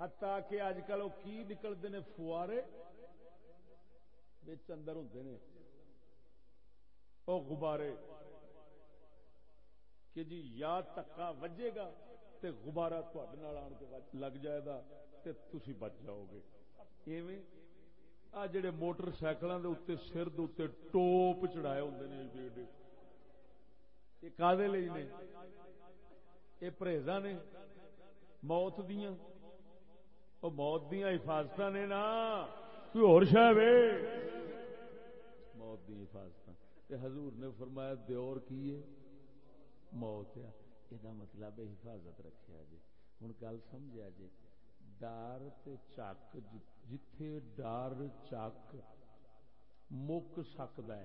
ہتا کہ اج کل وہ کی نکلتے ہیں فوارے؟ اندر ہوں نے۔ وہ غبارے۔ کہ جی یا تکا وجے گا تے غبارہ تھوڑے آن کے لگ جائے گا تے تھی بچ جاؤ گے ایویں آ جڑے موٹر سائیکلوں کے اتنے سر دے ٹوپ چڑھائے ہوں جی یہ کالے نے؟ یہ پرہیزا نے؟ موت دیا وہ موت دیا حفاظت نے نا۔ کوئی ہو شہ وے؟ موت دی حفاظت حضور نے فرمایا دیور کی ہے؟ موت ہے۔ یہ مطلب حفاظت رکھا جی ہوں گل سمجھا جی ڈار چک جتھے ڈر چک مک سکتا ہے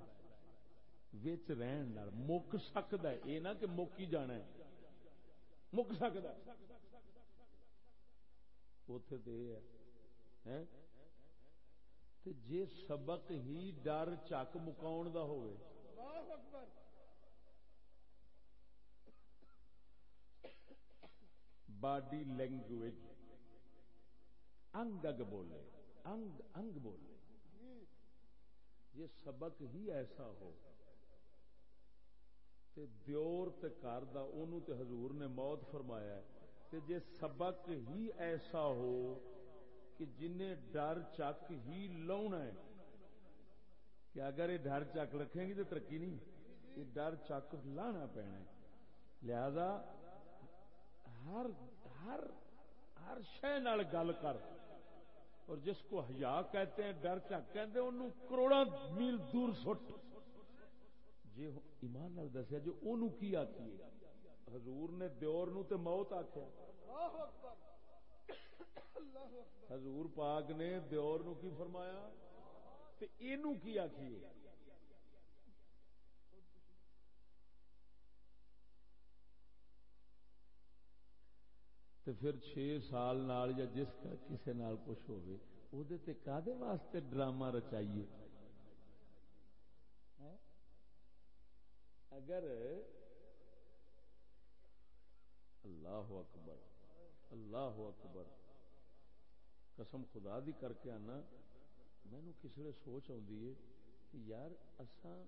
وچ رہن مک سکتا ہے یہ نہ کہ مک ہی جانا ہے مک سکتا ہے اتے تو یہ ہے جے سبق ہی ڈر چک مکاؤ دا ہوئے باڈی لینگویج انگ اگ بولے انگ انگ بولے یہ سبق ہی ایسا ہو تے دیور تے کار دا اونوں تے حضور نے موت فرمایا ہے تے جے سبق ہی ایسا ہو کہ جنہیں ڈر چک ہی لاؤنا ہے کہ اگر یہ ڈر چک رکھیں گی تو ترقی نہیں، یہ ڈر چک لانا پینا ہے۔ لہذا ہر ہر ہر شہ گل کر اور جس کو ہیا کہتے ہیں، ڈر چک کہتے ہیں انہوں کروڑا میل دور سٹ۔ جی ایمان نال دسیا جی جو انہوں کی آتی ہے؟ حضور نے دیور نو تے موت آخیا حضور پاک نے دیور نو کی فرمایا؟ تے اینو کی آخیے تے پھر چھ سال نال یا جس کا کسی نال کچھ ہوئے وہ کادے واسطے ڈرامہ رچائیے؟ ہاں؟ اگر اللہ اکبر اللہ اکبر، قسم خدا دی کر کے آنا مینو کسی نے سوچ آئی ہے کہ یار اساں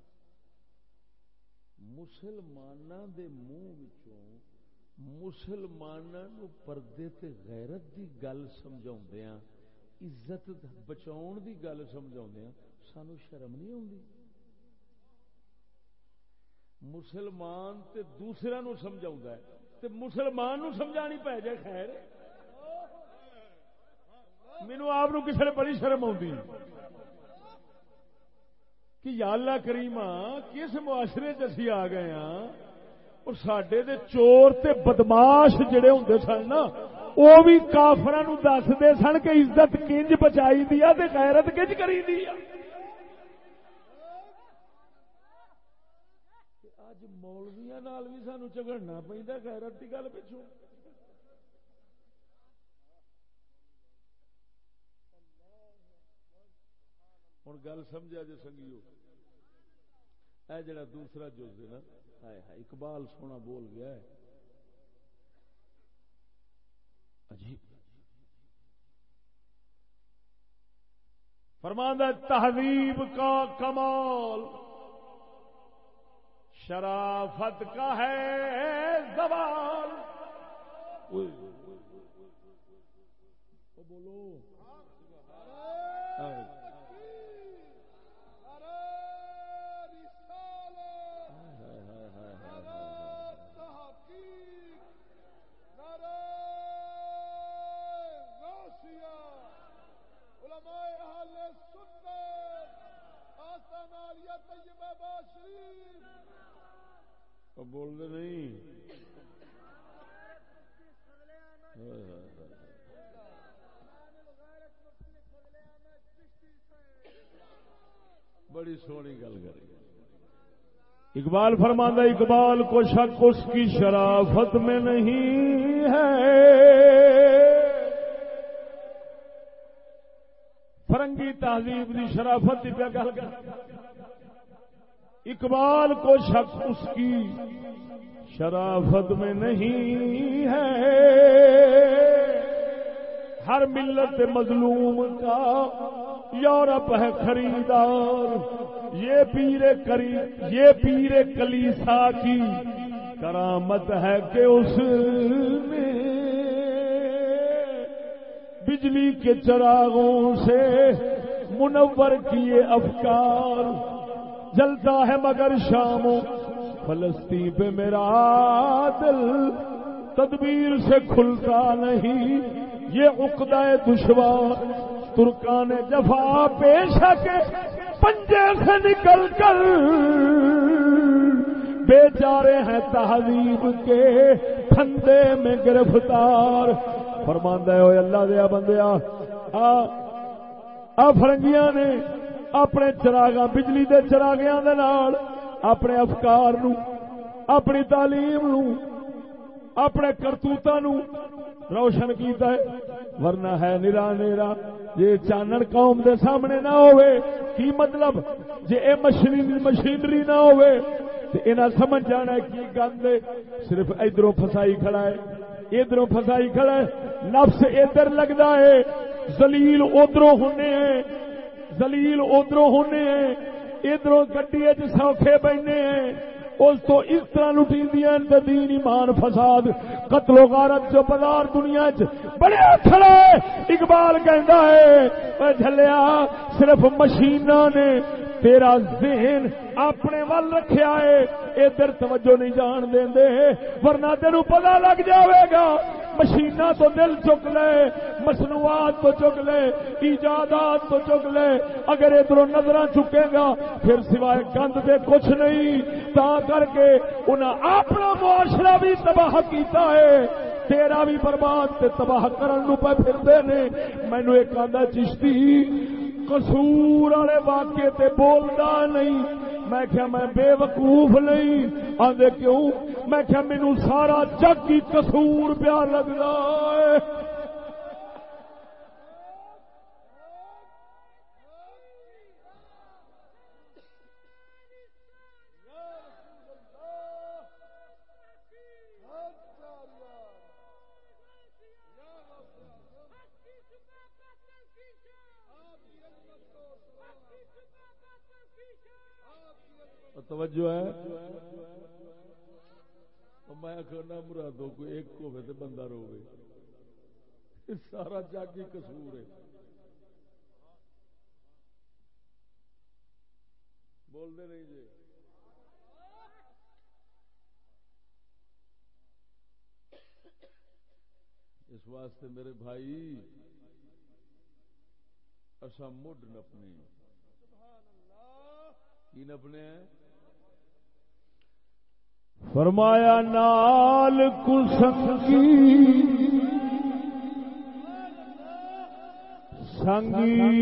مسلمانوں دے منہ مسلمانوں پردے تے غیرت دی گل سمجھا ہاں، عزت بچاؤ دی گل سمجھا ہاں، سانو شرم نہیں آتی مسلمان تے دوسرا نو سمجھا ہے، تے مسلمان نو سمجھانی پی جائے، خیر۔ مینو آپ کسی نے بڑی شرم آتی کہ یا اللہ کریما کس معاشرے چی آ گئے ہاں؟ اور سڈے دے چور تے بدماش جڑے ہوں سن نا وہ بھی کافر دستے سن کہ عزت کنج بچائی دیا تے غیرت کنج کری دیا اج مولویا نال بھی سانو جگڑنا پہ غیرت کی گل پچھوں۔ ہوں گل سمجھا جی سنگیو، اے جڑا دوسرا جز ہے نا ہائے ہائے، اقبال سونا بول گیا ہے۔ عجیب۔ فرماندہ تہذیب کا کمال، شرافت کا ہے زوال۔ بول دے نہیں۔ بڑی سونی گل کر اقبال فرماندہ، اقبال کو شک اس کی شرافت میں نہیں ہے۔ فرنگی تہذیب کی شرافت پہ گل اقبال کو شک اس کی شرافت میں نہیں ہے۔ ہر ملت مظلوم کا یورپ ہے خریدار۔ یہ پیر کری، یہ پیر کلیسا کی کرامت ہے کہ اس نے بجلی کے چراغوں سے منور کیے افکار۔ جلتا ہے مگر شام فلسطین پہ میرا دل تدبیر سے کھلتا نہیں۔ یہ عقدہ دشوار ترکان جفا پیش کے پنجے سے نکل کر بیچارے ہیں تہذیب کے پھندے میں گرفتار۔ فرماندہ ہوئے اللہ دیا بندیا آ فرنگیاں نے اپنے چراغاں بجلی دے چراغیاں دے نال، اپنے افکار نو، اپنی تعلیم نو، اپنے کرتوتا نو روشن کیتا ہے۔ ورنہ ہے نرا نیرا جی چانن قوم دے سامنے نہ ہوئے۔ کی مطلب؟ جی اے مشینری نہ ہوئے۔ انہیں سمجھ جانا ہے کی گند صرف ادھر فسائی کھڑا ہے۔ ادھر فسائی کھڑا ہے۔ نفس ادھر لگتا ہے۔ زلیل ادھر ہونے ہیں۔ زلیل ادھر ہونے ادھر گڈی سوکھے بہنے ہیں، اس تو اس طرح لٹی دیا دین ایمان فساد، قتل و غارت جو بازار دنیا چ بڑے کھڑے، اقبال کہندا ہے جھلیا، صرف مشیناں نے تیرا ذہن اپنے ول رکھیا ہے ادھر توجہ نہیں جان دیں دے ورنہ تینوں پتا لگ جاوے گا۔ مشین تو دل چک لے، مصنوعات تو چک لے، ایجادات تو چک لے۔ اگر ادھر نظر چکے گا، پھر سوائے گند دے کچھ نہیں۔ تا کر کے انہیں اپنا معاشرہ بھی تباہ کیتا ہے۔ تیرا بھی برباد تے تباہ کرن پہ پھرتے نے۔ مینو ایک آدھا چشتی قصور والے واقعے تے بولدا نہیں۔ میں کیا میں بے وقوف نہیں۔ آدھے کیوں؟ میں کیا مینو سارا جگ ہی قصور پیا لگتا ہے۔ توجہ ہے۔ میں کرنا مرادو، کوئی ایک ہوئے تو بندہ روے سارا جاگی کسور ہے۔ بولتے نہیں جی۔ اس واسطے میرے بھائی اصا مڈ نپنے۔ کی نپنے ہیں؟ فرمایا نال سنگی سنگی۔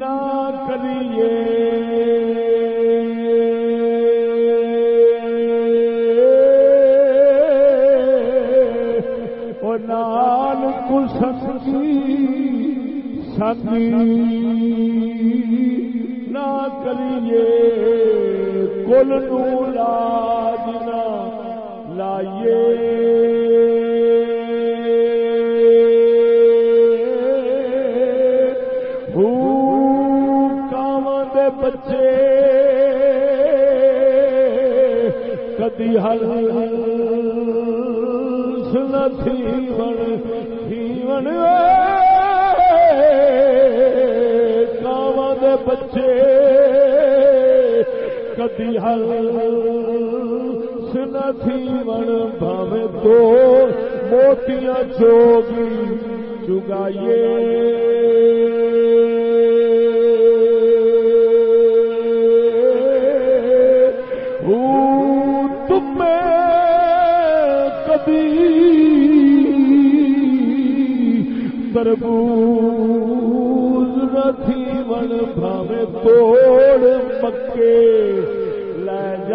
نہ کریے۔ نال کل سنگی پسند نہ کریے کل نو لاجنا لائیے۔ بچے کدی ہل کدی حل سن تھی ون بھاوے تو موتیاں چوگی چگائیے تربوز نہ تھی ون بھاوے تو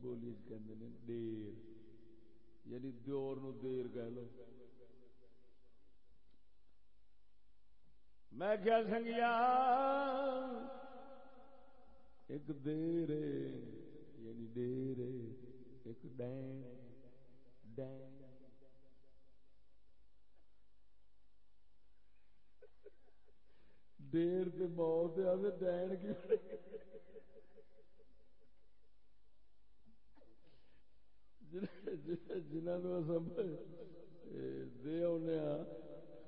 بولی کہ دیر۔ یعنی دیور نو دیر کہہ لو۔ میں کیا سنگیا، ایک دیر یعنی دیر ایک ڈین ڈین۔ دیر کے بہت ڈین کی۔ جنہوں دے آنے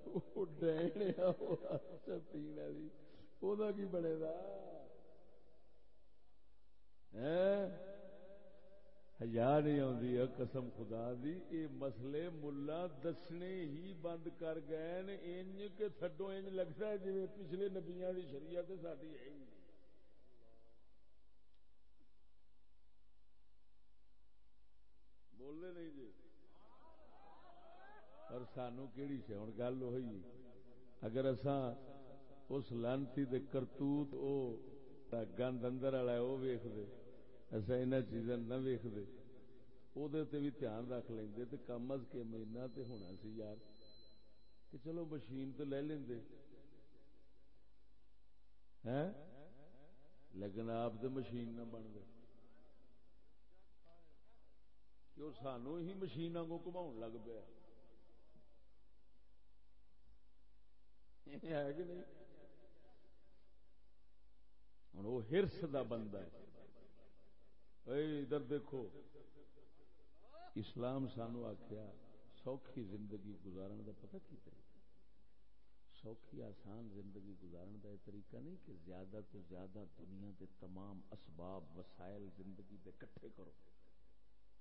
وہ ڈین اچھا پینے والی جی۔ وہ کی بنے گا ہزار نہیں آتی قسم خدا دی، اے مسئلے ملا دسنے ہی بند کر گئے انج کے تھڈو انج لگتا ہے جی پچھلے نبیا کی شریعت ساری ہے ہی نہیں۔ بولنے نہیں جی اور سانو کیڑی سے ہوں گل ہوئی اگر اساں اس لانتی دے کرتوت او گند اندر والا ہے وہ ویخ دے اصا ان چیزاں نہ ویخ دے وہ بھی دھیان رکھ لیں تو کم از کم اینا تے ہونا سی یار کہ چلو مشین تو لے لیں لیکن آپ تو مشین نہ بن گئے کہ وہ سانو ہی مشینوں کو گھما لگ پیا۔ ہے کہ نہیں؟ ہوں وہ ہرس دا بندہ ہے۔ اے ادھر دیکھو، اسلام سانو آخیا سوکھی زندگی گزارن دا پتہ کی طریقہ؟ سوکھی آسان زندگی گزارن دا یہ طریقہ نہیں کہ زیادہ تو زیادہ دنیا کے تمام اسباب، وسائل زندگی دے کٹھے کرو۔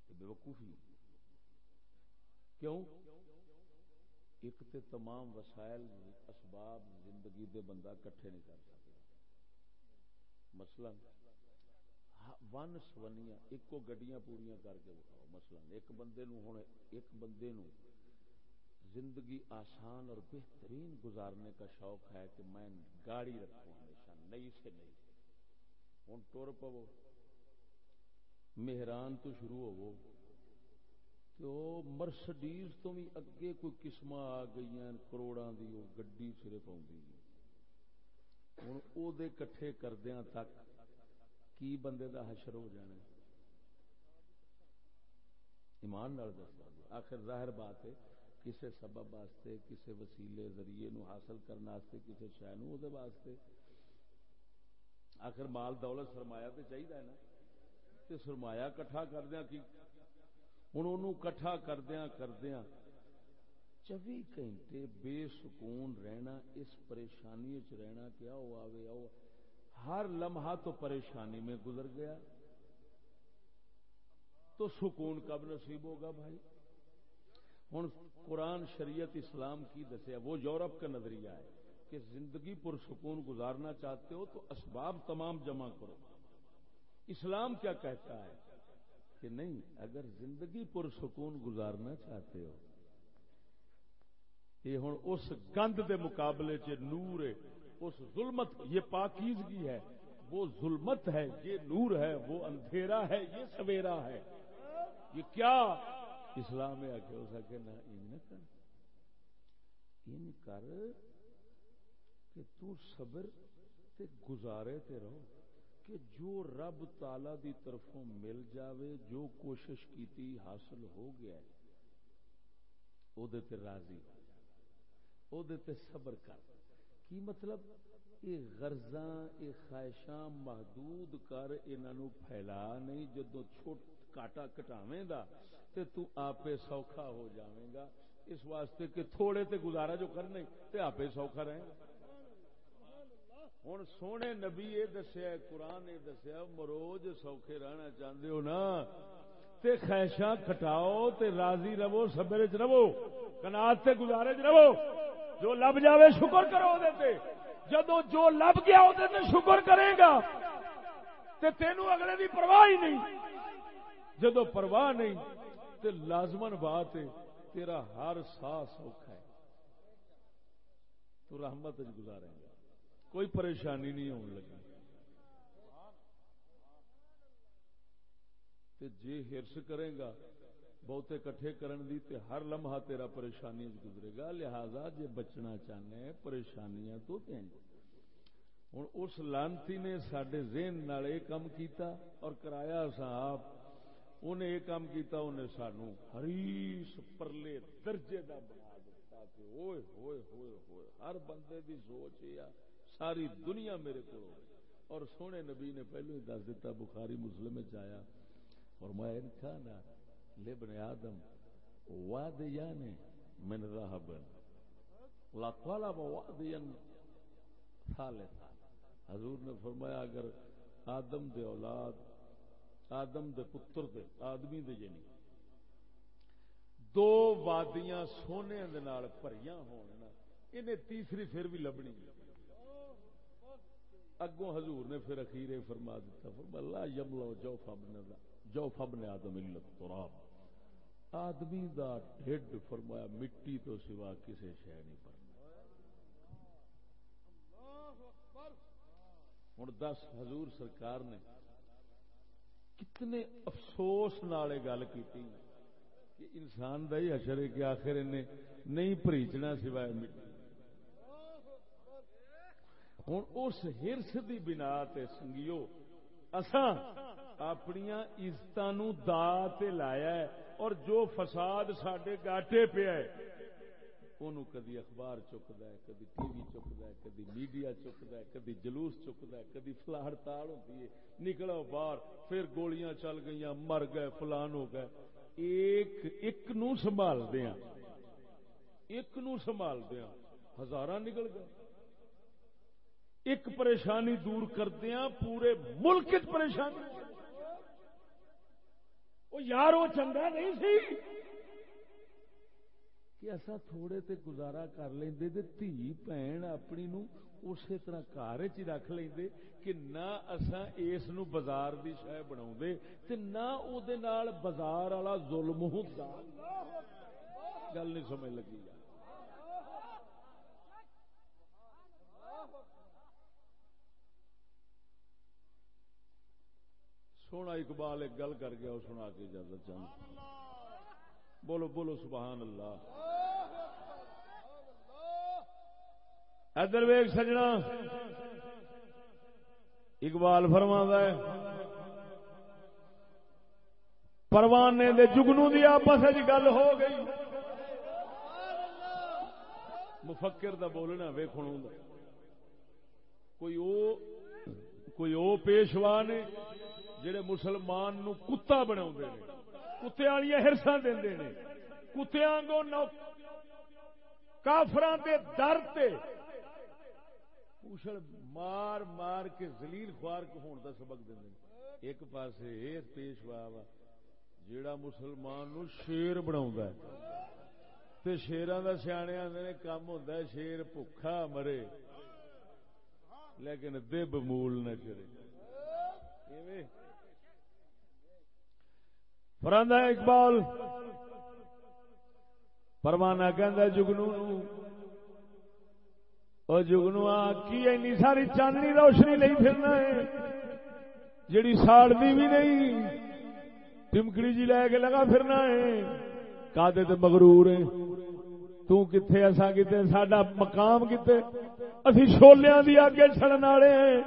یہ بے وقوفی کیوں؟ ایک تے تمام وسائل اسباب زندگی دے بندہ کٹھے نہیں کر سکتا۔ مثلا ون سونیا ایک گڈیاں پوریا کر کے بتاؤ مثلا، ایک بندے نو ہوں ایک بندے نو زندگی آسان اور بہترین گزارنے کا شوق ہے کہ میں گاڑی رکھوں ہمیشہ، نئی سے نئی۔ ہوں ٹر پو مہران تو شروع ہو تو مرسڈیز تو بھی اگے کوئی قسم آ گئی کروڑا دی وہ گڈی سرے پاؤں ہوں وہ کٹھے کردیا تک کی بندے دا حشر ہو جانا ایمان نال دس آخر ظاہر بات ہے، کسے سبب واسطے، کسے وسیلے ذریعے نو حاصل کرنے واسطے، کسے شہ نو واسطے۔ آخر مال دولت سرمایا تو چاہیے نا؟ تے سرمایا کٹھا کردیا کی؟ ہوں انہوں کٹھا کردیا کردیا چوبی گھنٹے بے سکون رہنا، اس پریشانی چ رہنا کیا وہ آوے، آؤ۔ ہر لمحہ تو پریشانی میں گزر گیا۔ تو سکون کب نصیب ہوگا بھائی؟ ہوں قرآن شریعت اسلام کی دسیا وہ یورپ کا نظریہ ہے کہ زندگی پر سکون گزارنا چاہتے ہو تو اسباب تمام جمع کرو۔ اسلام کیا کہتا ہے کہ نہیں، اگر زندگی پر سکون گزارنا چاہتے ہو، یہ ہوں اس گند دے مقابلے چ نور ہے، اس ظلمت، یہ پاکیزگی ہے، وہ ظلمت ہے، یہ نور ہے، وہ اندھیرا ہے، یہ سویرا ہے۔ یہ کیا اسلام آ کے ہو سکے نہ ان کر ان کر کہ تو صبر تے گزارے تے رہو۔ کہ جو رب تالا دی طرفوں مل جاوے، جو کوشش کیتی حاصل ہو گیا ہے او دے تے راضی او دے تے صبر کر۔ کی مطلب؟ یہ غرضاں یہ خواہشاں محدود کر انہوں پھیلا نہیں۔ جدو چھوٹ کاٹا کٹاویں دا تے تو آپے سوکھا ہو جاویں گا۔ اس واسطے کہ تھوڑے تے گزارا جو کرنے، تے آپے سوکھا رہیں۔ گا ہوں سونے نبی یہ دسیا قرآن نے دسیا مروج سوکھے رہنا چاہتے ہو نا۔ تے خیشاں کٹاؤ تے راضی رہو سبر چ رہو کنات تے گزارے چ رہو۔ جو لب جاوے شکر کرو دے جدو جو لب گیا وہ شکر کرے گا۔ تے تینو اگلے دی پرواہ ہی نہیں۔ جدو پرواہ نہیں، تے لازمن بات ہے، تیرا ہر سا سوکھا ہے۔ تو رحمت گزارے گا کوئی پریشانی نہیں ہونے لگی۔ تے جے ہرس کرے گا، بہتے کٹھے کرن دی، تے ہر لمحہ تیرا پریشانی گزرے گا۔ لہذا جے بچنا چاہنے، پریشانیاں تو تین ہوں اس لانتی نے سڈے ذہن نال یہ کام کیتا اور کرایا صاحب انہیں یہ کام کیتا انہیں سانو ہریش پرلے درجے دا بنا دیتا کہ ہوئے ہوئے ہوئے ہوئے، ہر بندے دی سوچ یا ساری دنیا میرے کو اور سونے نبی نے پہلو ہی دس دیتا، بخاری مسلم چایا اور میں انسان لبن آدم واد یعنی من رہبن لا طلب وادیا ثالثا۔ حضور نے فرمایا، اگر آدم دے اولاد، آدم دے پتر دے، آدمی دے یعنی دو وادیاں سونے دے نال بھریاں ہون نا، انہیں تیسری پھر بھی لبنی ہے۔ اگوں حضور نے پھر اخیر فرما دیتا فرما اللہ یملو جوف ابن جوف ابن آدم اللہ تراب آدمی دا ڈھڈ فرمایا مٹی تو سوا کسے شہ نہیں پڑنا ہوں دس حضور سرکار نے کتنے افسوس نال گل کی کہ انسان دا ہی ہے کہ آخر انہیں نہیں پریچنا سوائے مٹی۔ ہوں اس ہرس کی بنا سنگیو اساں اپنی عزت دا لایا ہے اور جو فساد سڈے گاٹے پیا ہے انہوں کدی اخبار چکتا ہے کدی ٹی وی چکتا ہے کدی میڈیا چکتا ہے کدی جلوس چکتا ہے کدی فلا ہڑتال ہوتی ہے نکلو باہر پھر گولیاں چل گئی مر گئے فلان ہو گئے ایک ایک نو سنبھال دیا ایک نو سنبھال دیا ہزار نکل گئے ایک پریشانی دور کردیا پورے ملک پریشانی وہ یار، وہ چنگا نہیں سی؟ کہ ایسا تھوڑے تے گزارا کر لیں دے دے تھی پہن اپنی نو اسی طرح کار چ رکھ لیں دے کہ نہ اسا اس نو بازار دی شے بناؤں دے تے نہ او دے نال بازار والا ظلم ہوندا۔ گل نہیں سمجھ لگی جا سونا اقبال ایک گل کر گیا سنا کے اجازت چاہوں۔ بولو بولو، سبحان اللہ۔ ادر ویگ سجنا۔ اقبال فرما ہے پروانے دے جگنو دی آپس گل ہو گئی۔ مفکر دا بولنا ویخن کوئی او کوئی او پیشوا نے جڑے مسلمان نو کتا بنا کتے والی ہرساں دے کتیا گو نو کافران دے در تے پوچھل مار مار کے زلیل خوار کو ہون دا سبق دیں ایک پاس ایک پیشوا وا جیڑا مسلمان نو شیر بناؤں ہے۔ تے شیران دا سیانے آنے نے کام ہوتا ہے، شیر بھوکھا مرے۔ لیکن دب مول نہ کرے فراندا اقبال پروانہ کہ جگنو اور جگنو، آ کی اینی ساری چاندنی روشنی لئی پھرنا ہے؟ جڑی ساڑنی بھی نہیں، ٹمکڑی جی لے کے لگا پھرنا ہے؟ کادے تے مغرور ہے تو کتھے اسا کتے ساڈا مقام کتے اسی شولیاں دی اگے چھڑن والے ہیں۔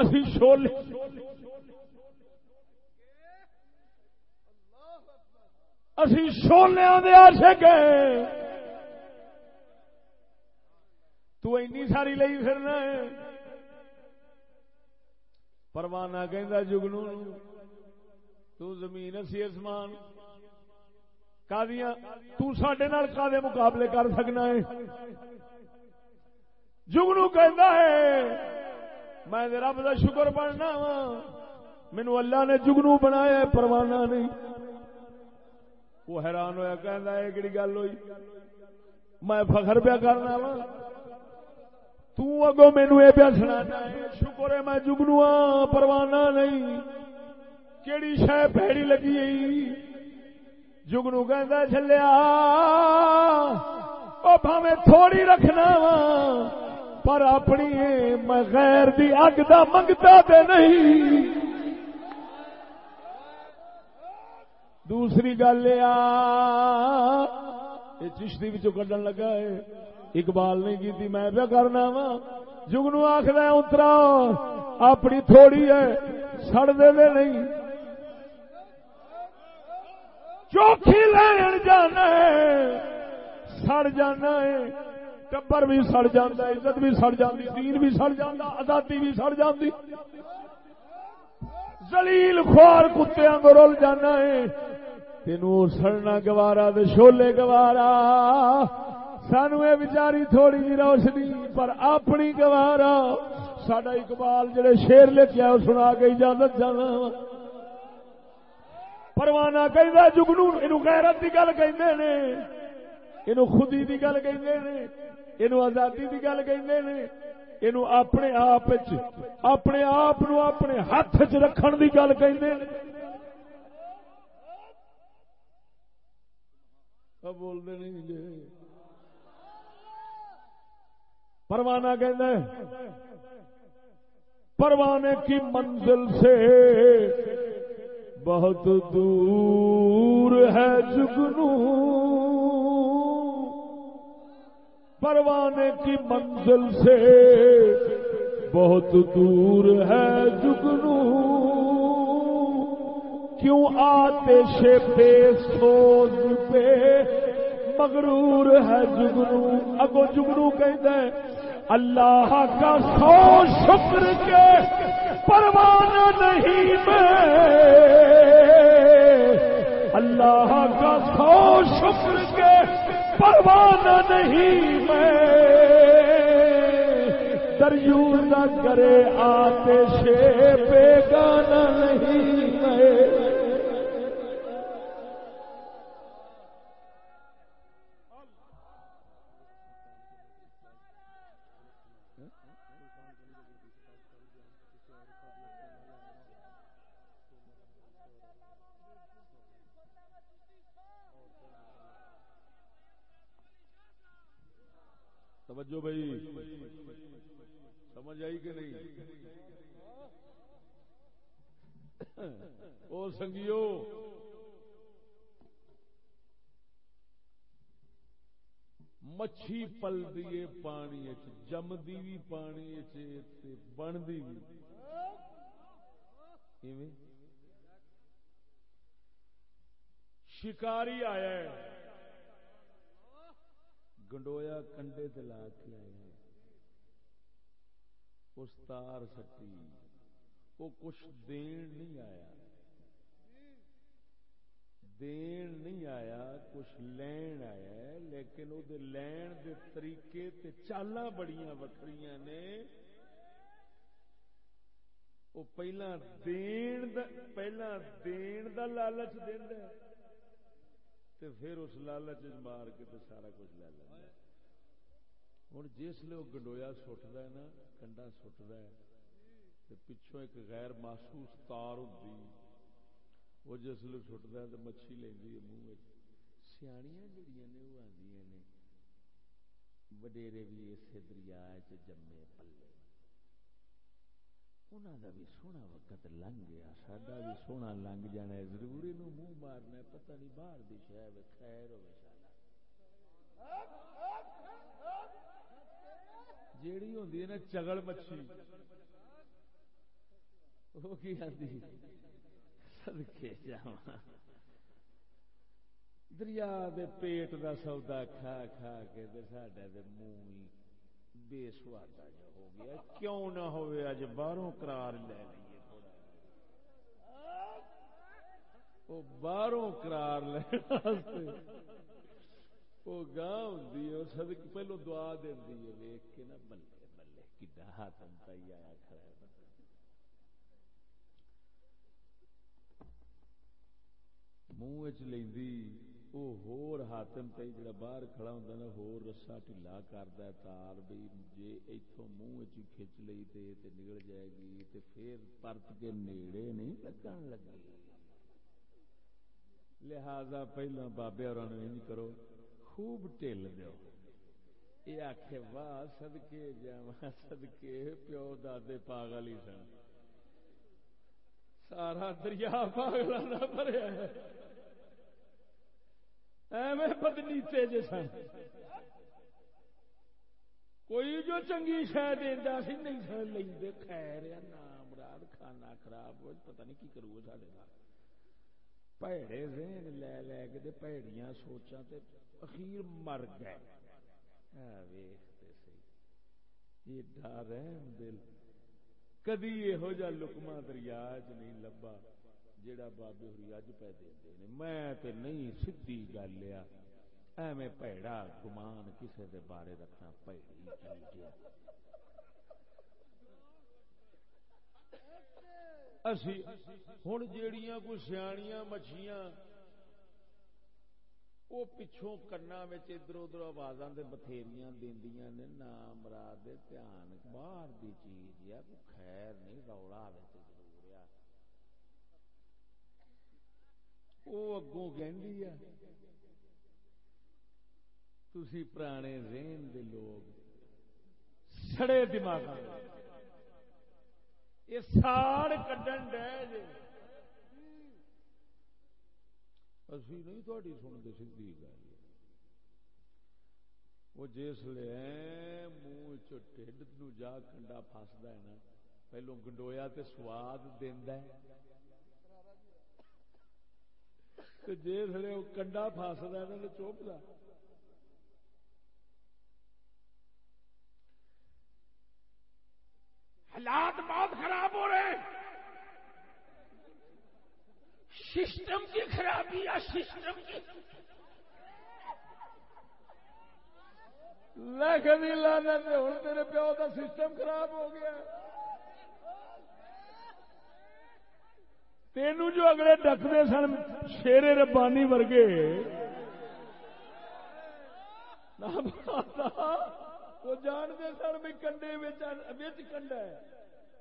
اسی شولے اسی شولیا دے عاشق ہیں تو اینی ساری لئی پھرنا ہے۔ پروانہ کہندا جگنو تو زمین اسی اسمان کادیاں تو ساڈے نال کادے مقابلے کر سکنا ہے۔ جگنو کہندا ہے، میں رب دا شکر بننا وا مینو اللہ نے جگنو بنایا پروانہ نہیں۔ وہ حیران ہوا کہ کہڑی گل ہوئی؟ میں فخر پیا کرنا وا۔ تگو مینو یہ پیا سنا شکر ہے، میں جگنو پروانہ نہیں۔ کیڑی شہ پیڑی لگی جگنو کہ چلیا وہ بھاوے تھوڑی رکھنا وا۔ پر اپنی میں غیر دی اگ دا منگتا تے نہیں۔ دوسری گل یہ چشتی کڈن لگا ہے۔ اقبال نہیں کی میں پہ کرنا وا؟ جگنو آخر اترا، اپنی تھوڑی ہے، سڑ دے دے نہیں۔ چوکھی لین جانا ہے، سڑ جانا ہے۔ ٹبر بھی سڑ جانا عزت بھی سڑ جاتی دین بھی سڑ جانا آزادی بھی سڑ جاتی زلیل خوار کتیا کو رول جانا ہے۔ تینوں سڑنا گوارا دے شولے گوارا۔ سانو یہ بچاری تھوڑی جی روشنی، پر اپنی گوارا۔ سڈا اقبال جڑے شیر لے کے آؤ سنا کے اجازت جانا۔ پروانہ کہ جگنو یہ غیرت کی گل کہ خودی کی گل کہ آزادی کی گل کہ اپنے آپ اپنے آپ اپنے ہاتھ چ رکھن کی گل کہ بولتے نہیں جی پروانہ کہ پروانے کی منزل سے بہت دور ہے جگنو۔ پروانے کی منزل سے بہت دور ہے جگنو۔ کیوں آتے سے سوز پہ؟ مغرور ہے جگنو، اگو جگنو کہتے ہیں، اللہ کا سو شکر کے پروان نہیں میں۔ اللہ کا سو شکر کے پروان نہیں میں۔ دریو نہ کرے آتے شے پے گانا نہیں۔ توجہ بھائی۔ سمجھ آئی کہ نہیں؟ او سنگیو۔ مچھی پل دیے پانی جمدی بھی پانی بنتی بھی شکاری آیا ہے۔ گنڈویا کنڈے دلا کے آئے اس تار سٹی۔ وہ کچھ دین نہیں آیا۔ دین نہیں آیا، کچھ لین آیا ہے لیکن وہ لین دے طریقے تے چالا بڑیاں وکری نے۔ وہ پہلا دین دا، پہلا دین دا لالچ دینا تے پھر اس لالچ مار کے تے سارا کچھ لے لینا۔ ہوں جس لیے وہ گنڈویا سٹتا ہے نا، کنڈا سٹتا ہے، تے پچھوں ایک غیر محسوس تار ہوں وہ جس لیے سٹتا ہے تو مچھی لینی ہے منہ سیاح جڑیاں نے، وہ آدی نے۔ وڈیرے بھی اسے دریا جمے پلے۔ انہوں کا بھی سونا وقت لنگ گیا، ساڈا بھی سونا لنگ جانا ہے۔ ضروری نو منہ مارنا پتہ نہیں باہر دی شاید خیر ہو جیڑی ہوندی ہے نا چگل مچھی۔ وہ کی آتی سدکے جا دریا دے پیٹ دا سودا کھا کھا کے ساڈا منہ بے سوادا جا ہو گیا، کیوں نہ ہوئے اج باہروں قرار لے لیے وہ باہروں قرار لے وہ گاہ ہوں سدک پہلو دعا دینی ہے ویک کے نا بلے بلے کڈا ہاتھ ہی آیا کھڑا ہے۔ منہ چ لینی وہ ہور ہاتم تے جڑا باہر کھڑا ہوندا نا، ہور رسا ٹھلا کردا ہے، تار بھی جے ایتھوں منہ وچ کھچ لئی تے تے نکل جائے گی تے پھر پرت کے نیڑے نہیں لگن لگی۔ لہذا پہلا بابے اور انج کرو، خوب ٹل دیو۔ یہ آخ واہ سدکے جا سدکے پیو دے پاگل ہی سن۔ سارا دریا پاگل بھریا ایویں بدنیتے جی سن۔ کوئی جو چنگی شہ دینا سی نہیں سن لے خیر نام مراد کھانا خراب ہو، پتہ نہیں کی کرو سارے پیڑے ذہن لے لے کے پیڑیاں سوچا تے اخیر مر گئے۔ ویختے سی۔ ایڈا رحم دل۔ کدی یہو جا لکما دریا چ نہیں لبا جڑا بابے ہوری اج پہ دے میں تے نہیں سیدھی گل لیا ایویں پیڑا گمان کسے دے بارے رکھنا پیڑی چیز اسی ہوں جیڑیاں کوئی سیاح مچھیاں وہ پچھوں کنا ادھر ادھر آواز بتھیریاں دیا نے، نام مراد دھیان، باہر دی چیز یا کوئی خیر نہیں رولا ضرور آ وہ اگوں کہ تھی پرانے ذہن دے لوگ سڑے دماغ یہ ساڑ کڈن ڈے جی اسی نہیں تھوڑی سنتے سی گل۔ وہ جس لے منہ چڈ نو جا کنڈا فسدا ہے نا پہلو گنڈویا تے سواد دینا جس وہ کنڈا فسدا ہے نا چوپدا حالات بہت خراب ہو رہے ہیں سسٹم کی خرابی یا سسٹم کی لانا ہوں تیرے پیو کا سسٹم خراب ہو گیا تینوں جو اگلے ڈکتے سن شیرے ربانی ورگے۔ وہ جانتے سن بھی کنڈے کنڈا ہے۔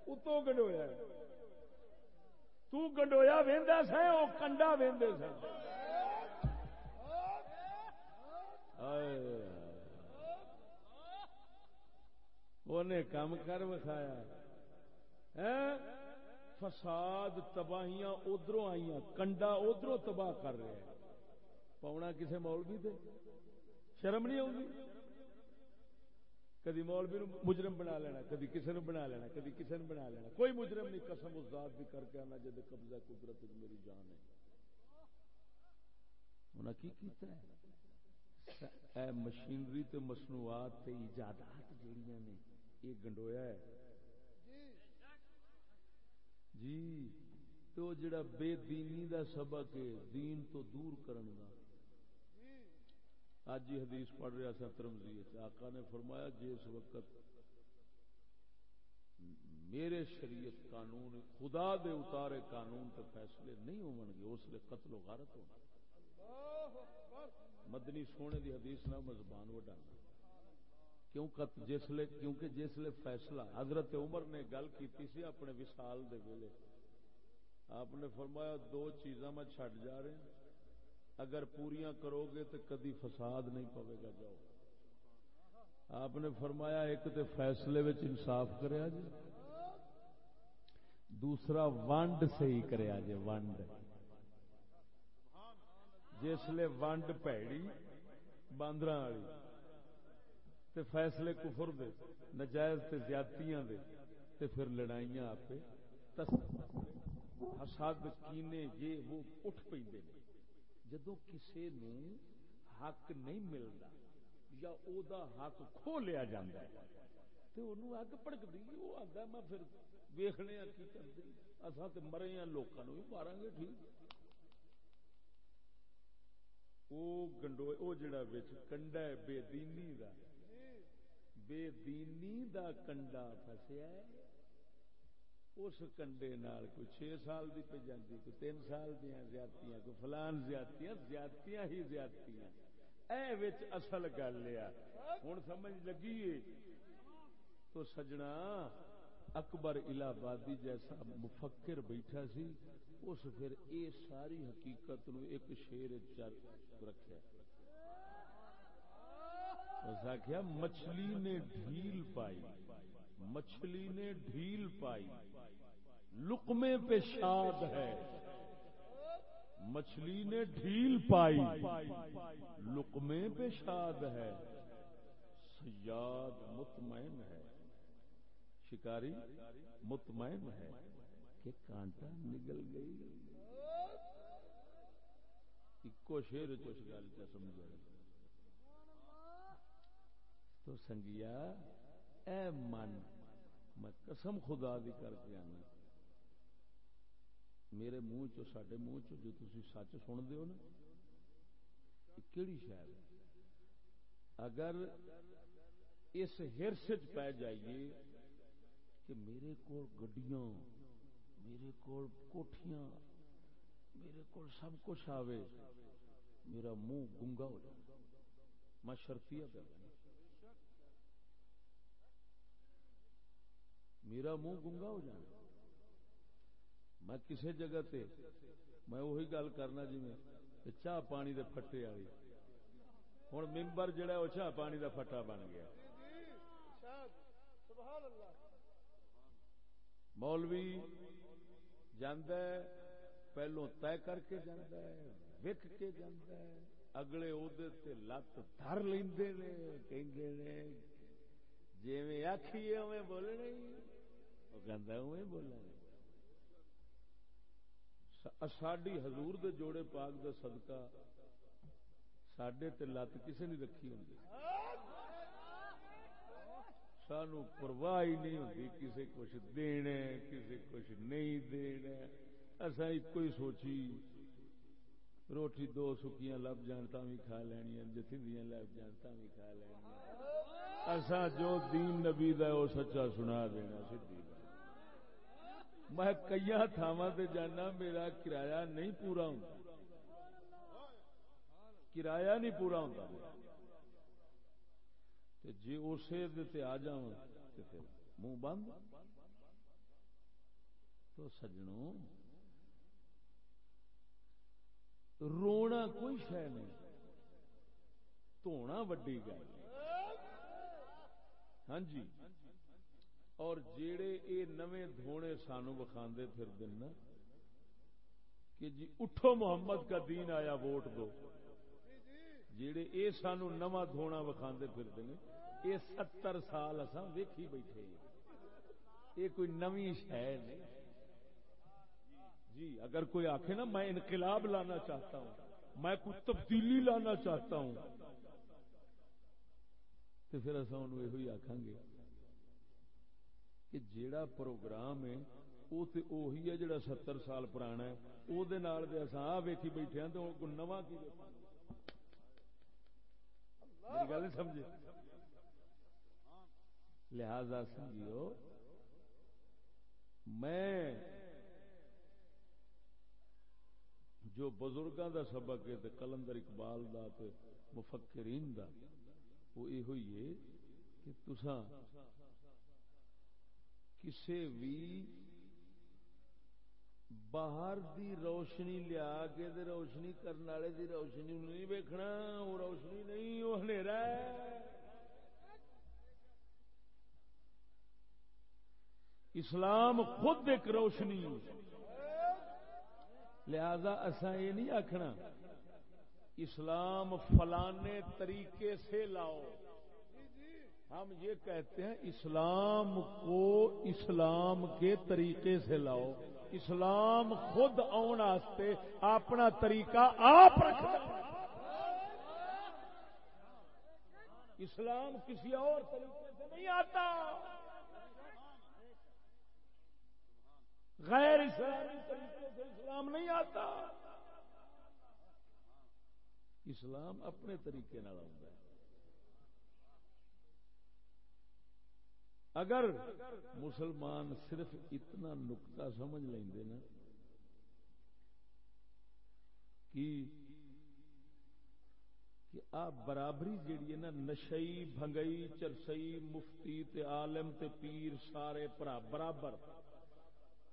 اتوں کنڈویا تنڈویا وہدا سا وہ کنڈا وہدے سن انہیں کام کر وکھایا۔ ہاں؟ فساد تباہیاں ادھر آئی کنڈا ادھر تباہ کر رہے پاؤنا کسی مولوی سے شرم نہیں آؤں کدی مولوی مجرم بنا لینا، کدی کسی نے بنا لینا، کدی کسی نے بنا لینا۔ کوئی مجرم نہیں، قسم اس ذات بھی کر کے آنا جب قبضہ قدرت میری جان ہے۔ انہیں کی کیتا ہے؟ اے مشینری تے مصنوعات تے ایجادات جڑیاں نے، یہ گنڈویا ہے۔ جی تو جڑا بے دینی دا سبق ہے دین تو دور کرن دا۔ اج ہی حدیث پڑھ رہا سا ترمزی آقا نے فرمایا جس وقت میرے شریعت قانون خدا دے اتارے قانون تے فیصلے نہیں ہون گے اس لیے قتل و غارت ہونا۔ مدنی سونے دی حدیث نہ مزبان وڈانا کیوں جس لے کیونکہ جسلے فیصلہ حضرت عمر نے گل کیتی سی اپنے وصال دے ویلے۔ آپ نے فرمایا، دو چیزاں میں چھڈ جا رہے ہیں۔ اگر پوریا کرو گے تو کدی فساد نہیں پوے گا، جاؤ۔ آپ نے فرمایا، ایک تو فیصلے انصاف کریا جی دوسرا، ونڈ صحیح کریا جی ونڈ۔ جسے ونڈ پیڑی باندر والی۔ تے فیصلے کفر دے، نجائز تے زیادتیاں دے، تے پھر لڑائیاں آپ حسد کینے یہ وہ اٹھ پہ جدو کسی نو حق نہیں ملتا یا او دا حق کھو لیا جاتا ہے تو انہوں اگ پڑکتی وہ آتا میں پھر ویخنے ہیں کی کرتی اصا تو مرے ہیں لوگوں بھی مارا گے ٹھیک۔ وہ گنڈو وہ جڑا بچ کنڈا ہے، بے دینی دا بے دینی دا کنڈا فسیا ہے۔ اس کنڈے نال کوئی چھ سال دی پہ جاندی، کوئی تین سال دیا زیادتیاں، کوئی فلان زیادتیاں زیادتیاں ہی زیادتیاں۔ اے وچ اصل گل لیا ہوں سمجھ لگی تو سجنا، اکبر الہبادی جیسا مفکر بیٹھا سی، اس پھر اے ساری حقیقت نو ایک شیر چر رکھا اس آخیا مچھلی نے ڈھیل پائی۔ مچھلی نے ڈھیل پائی۔ لکمے پہ شاد ہے۔ مچھلی نے ڈھیل پائی۔ لکمے پہ شاد ہے۔ سیاد مطمئن ہے۔ شکاری، مطمئن ہے کہ کانٹا نگل گئی۔ ایکو شیر چس گل چ سمجھا تو سنگیا، اے من، میں قسم خدا دی کر کے آنا۔ میرے منہ چو سڈے منہ چو، جو تھی سچ سن دیو نا کہڑی شاید اگر اس ہرس چ پی جائیے کہ میرے کو گڈیاں، میرے کو کوٹھیاں، میرے کو سب کچھ آوے، میرا منہ گنگا ہو جائے۔ میں شرطیا پہ میرا منہ گنگا ہو جائے میں کسی جگہ تے میں وہی گل کرنا جی میں چاہ پانی دے پھٹے والی ہوں ممبر جڑا وہ چاہ پانی دا پھٹا بن گیا۔ مولوی جاندہ ہے پہلو طے کر کے جاندہ ہے وک کے جاندہ ہے۔ اگلے عہدے تے لت دھر لیندے نے، کہندے نے جویں آکھیے اویں بولنے۔ وہ کہندا ساڈی حضور دے جوڑے پاک دے صدقہ ساڈے تے لت کسے نہیں رکھی ہوندی۔ سانو پرواہ ہی نہیں ہوتی کسی کچھ دینا کسی کچھ نہیں دینا اصا ایک ہی سوچی، روٹی دو سکیاں لب جان تا بھی کھا لینی جتھیاں لب جان تا بھی کھا لینی اصا جو دین نبی دا وہ سچا سنا دینا سیدھی میں کئی تھاواں تے جانا، میرا کرایہ نہیں پورا ہوں۔ کرایہ نہیں پورا ہوتا جی اسے دے آ جا پھر منہ بند۔ تو سجنوں رونا کوئی شہ نہیں۔ دھونا وڈی گل۔ ہاں جی۔ اور جیڑے اے نویں دھونے سانو وکھا پھر دن کہ جی اٹھو محمد کا دین آیا ووٹ دو۔ جیڑے اے سانو نواں دھونا وکھا پھر دیں یہ ستر سال اصا ویکھی بیٹھے یہ کوئی نوی شہ نہیں جی اگر کوئی آخے نا، میں انقلاب لانا چاہتا ہوں، میں کوئی تبدیلی لانا چاہتا ہوں، تو پھر اصا ان یہ آخان گے۔ کہ جیڑا پروگرام ہے وہ تو اہی ہے جڑا ستر سال پرانا ہے۔ وہ آ ویکھی بیٹھے ہیں تو نواں کی گل نہیں سمجھے؟ لہذا سنگیو میں جو بزرگوں دا سبق ہے تے کلندر اقبال دا تے مفکرین دا، وہ یہ ہوئی ہے کہ تسا کسے بھی باہر دی روشنی لیا کے دے روشنی کرنے والے دی روشنی نہیں ویکھنا وہ روشنی نہیں وہ ہے۔ اسلام خود ایک روشنی۔ لہذا اصا یہ نہیں آخنا اسلام فلانے طریقے سے لاؤ۔ ہم یہ کہتے ہیں اسلام کو اسلام کے طریقے سے لاؤ۔ اسلام خود آنے اپنا طریقہ آپ رکھ اسلام کسی اور طریقے سے نہیں آتا۔ غیر اسلامی طریقے سے اسلام نہیں آتا۔ اسلام اپنے طریقے نال آتا ہے۔ اگر مسلمان صرف اتنا نقطہ سمجھ لیں نا کہ کہ آپ برابری جیڑی ہے نا، نشئی، بھنگئی، چرسئی، مفتی تے عالم تے پیر، سارے برابر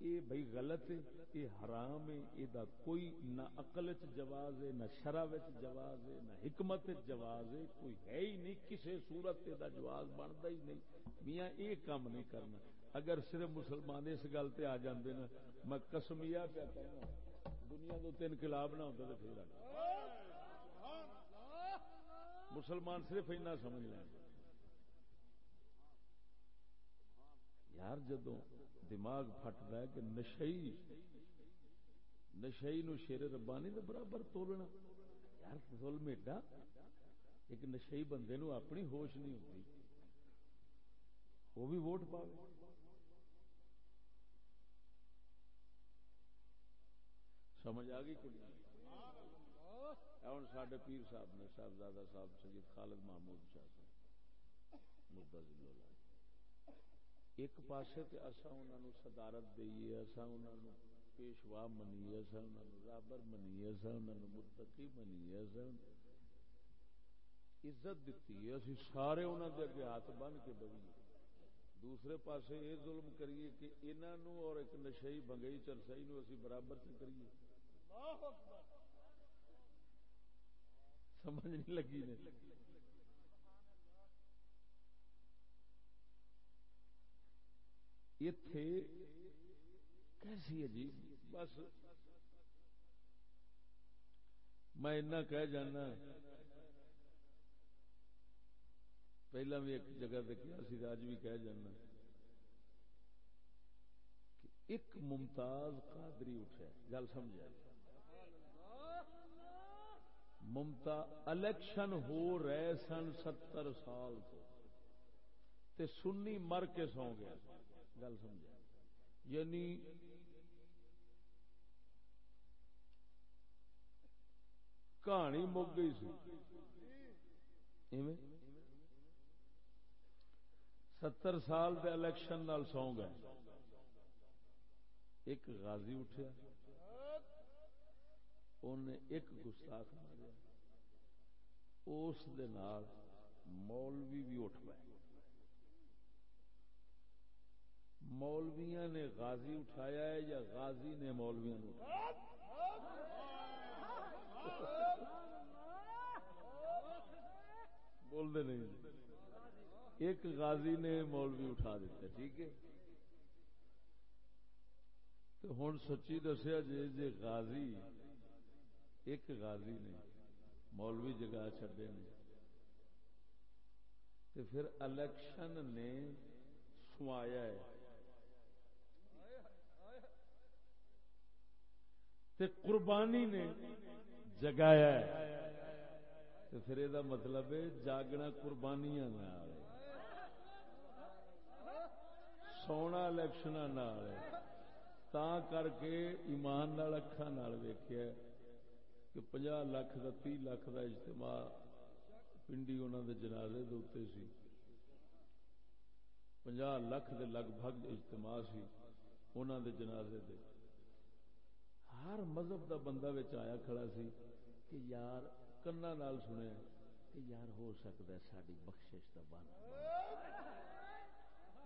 یہ بھائی غلط ہے۔ یہ حرام ہے، یہ کوئی نہ اقل جواز ہے، نہ شرح جواز ہے، نہ حکمت جواز ہے، کوئی ہے ہی نہیں کسی صورت یہ جواز بنتا ہی نہیں۔ میاں، یہ کام نہیں کرنا۔ اگر صرف مسلمان اس گل سے آ جاندے نا، میں کسمیا پیا کہنا، دنیا دو تین انقلاب نہ ہوتا تو پھر مسلمان صرف اینا سمجھ لیں۔ یار جدو دماغ پھٹتا ہے کہ نشئی نشئی نو شیر ربانی دے برابر تولنا۔ یار، ظلم ایڈا۔ ایک نشئی بندے نو اپنی ہوش نہیں ہوتی۔ وہ بھی ووٹ پاوے۔ سمجھ آ گئی کہ ہوں سڈے پیر صاحب نے، صاحبزادہ صاحب، سید خالد محمود شاہ صاحب مدعا جی ضلع ایک پاسے تے اسا انہاں نو صدارت دئیے اسا انہاں نو پیشوا منیے انہاں نو رابر منیے انہاں نو متقی منیے اسا عزت دتی ہے اسی سارے انہاں دے اگے ہاتھ بن کے بویے دوسرے پاسے یہ ظلم کریے کہ انہاں نو اور ایک نشئی بنگئی چرسائی نو اسی برابر سے کریے۔ سمجھ نہیں لگی نے۔ اتے کیسی عجیب بس میں کہہ جانا پہلا بھی ایک جگہ دیکھا سی اج بھی کہہ جانا کہ ایک ممتاز قادری اٹھا گل سمجھا ممتا الیکشن ہو رہے سن ستر سال تو۔ تے سنی مر کے سو گیا گل سمجھا یعنی کہانی مک گئی سی ستر سال دے الیکشن نال سو گئے ایک غازی اٹھیا انہیں ایک گستاخ ماریا اس مولوی بھی اٹھ پائے مولویا نے غازی اٹھایا ہے یا غازی نے مولویا نے اٹھایا بول دے نہیں جی۔ ایک غازی نے مولوی اٹھا دیتا، ٹھیک ہے؟ تو ہوں سچی دسیا جی جی غازی، ایک غازی نے مولوی جگہ چڈے نے۔ تو پھر الیکشن نے سوایا ہے۔ تے قربانی نے جگایا تو پھر یہ مطلب ہے جاگنا قربانیاں سونا الیکشن تا کر کے ایمان اکھان ویخیا کہ پناہ لاکھ کا تی لاکھ کا اجتماع پنڈی انہوں دے جنازے دے سی۔ پناہ لاکھ دے لگ بھگ اجتماع سی انہوں دے جنازے دے۔ ہر مذہب دا بندہ آیا کھڑا سی کہ یار کنا نال سنیا کہ یار ہو سکتا ہے ساری بخش کا بنا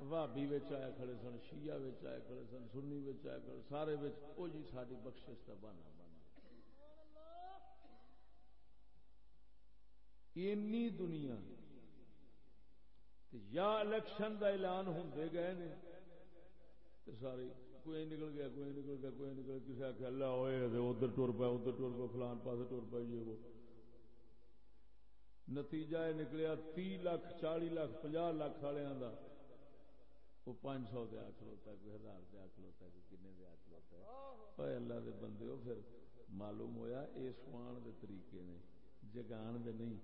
بھابی آیا کھڑے سن، شیعہ آئے کھڑے سن، سنی آئے کھڑے سارے وہ جی ساری بخش کا بنا بنا اینی دنیا یا الیکشن دا اعلان ہوں گئے نے سارے کوئی نکل گیا، کوئی نکل گیا، کوئی نکل گیا۔ کسی آخر اللہ ہوئے ادھر ٹور پایا، ادھر ٹور پایا، فلان پاس ٹور پائی جی وہ۔ نتیجہ یہ نکلیا تی لاکھ چالی لاکھ پناہ لاکھ والوں کا وہ پانچ سو دیا کھلوتا ہے، کوئی ہزار دیا کھلوتا ہے، کوئی کن دیا کھلوتا ہے۔ اللہ دے بندے ہو پھر معلوم ہویا اے سوان دے طریقے نے۔ جگان دے نہیں،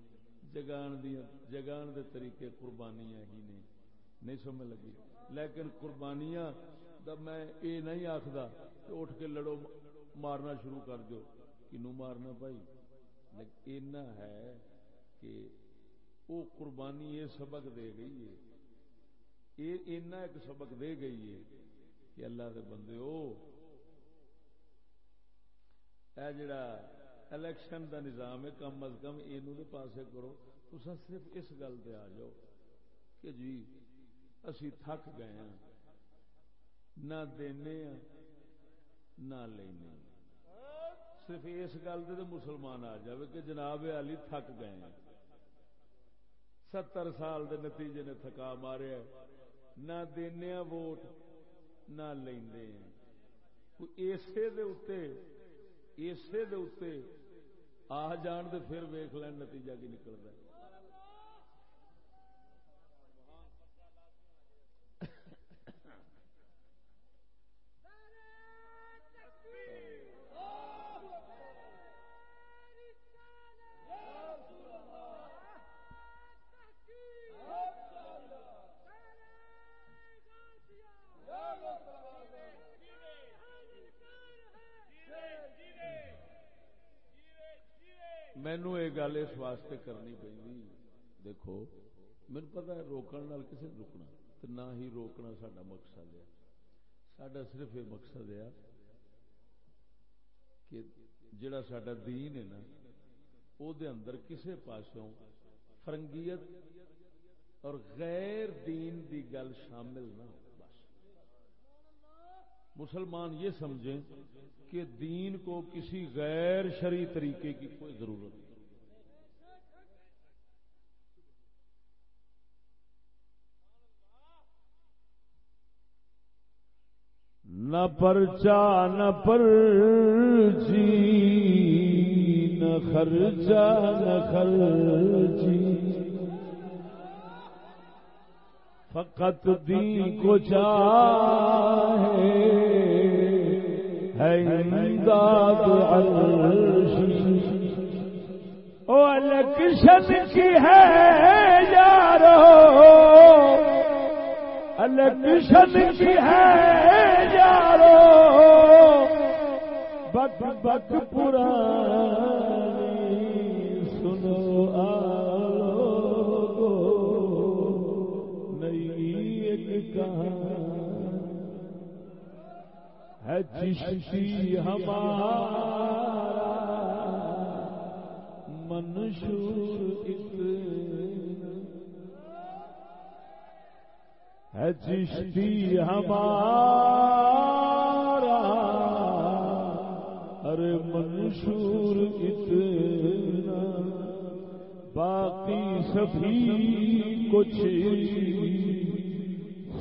جگان دیا جگان دے طریقے قربانیاں ہی نے۔ نہیں سمجھ لگی۔ لیکن قربانیاں میں اے نہیں آخدا کہ اٹھ کے لڑو، مارنا شروع کر دو کنو مارنا بھائی؟ لیکن ہے کہ وہ قربانی یہ سبق دے گئی ہے۔ اینا ایک سبق دے گئی ہے کہ اللہ دے بندے ہو اے جڑا الیکشن دا نظام ہے، کم از کم یہ پاسے کرو۔ تو صرف اس گل پہ آ جاؤ کہ جی اسی تھک گئے ہیں نہ دینے نہ لینے صرف اس گل سے مسلمان آ جائے کہ جناب علی تھک گئے ہیں۔ ستر سال دے نتیجے نے تھکا مارے نہ دینے ووٹ، نہ لیندے اسے دے اتے اسے دے اتے آ جان دے پھر ویخ لین نتیجہ کی نکلتا ہے۔ مینو یہ گل اس واسطے کرنی پی دیکھو مجھے پتا ہے روکن کسی رکنا تو نہ ہی روکنا سڈا مقصد ہے۔ سڈا صرف یہ مقصد ہے کہ جڑا سڈا دین ہے نا وہ اندر کسے پاسوں فرنگیت اور غیر دین دی گل شامل نہ ہو۔ مسلمان یہ سمجھیں کہ دین کو کسی غیر شری طریقے کی کوئی ضرورت نہیں۔ نہ پرچا، نہ پر جی نہ خرچا نہ خرچی۔ فقط دین کو چاہے، ہے امداد عرش۔ او الیکشن کی ہے یارو، الیکشن کی ہے یارو بک بک پرانی سنو آلو آ ہے چشتی ہمارا منشور ہے چشتی ہمارا ارے منشور اتنا باقی سبھی کچھ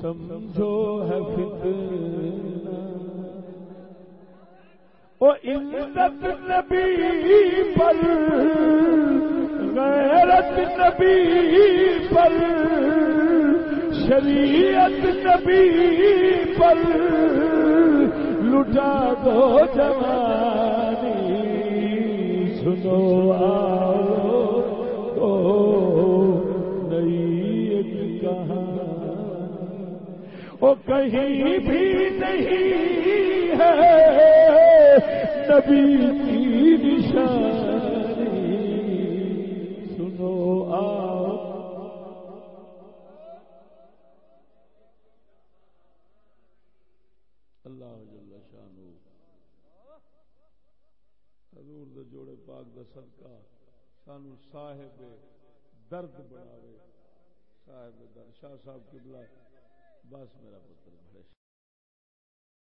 سمجھو ہے او عزت نبی پر غیرت نبی پر شریعت نبی پر لٹا دو جوانی۔ سنو آؤ نئی ایک کہاں۔ وہ کہیں بھی نہیں ہے نبی کی نشانی حضور دے جوڑے پاک دا صدقہ سانو صاحب درد بناوے، صاحب درد، شاہ صاحب قبلہ، بس میرا پتر بڑے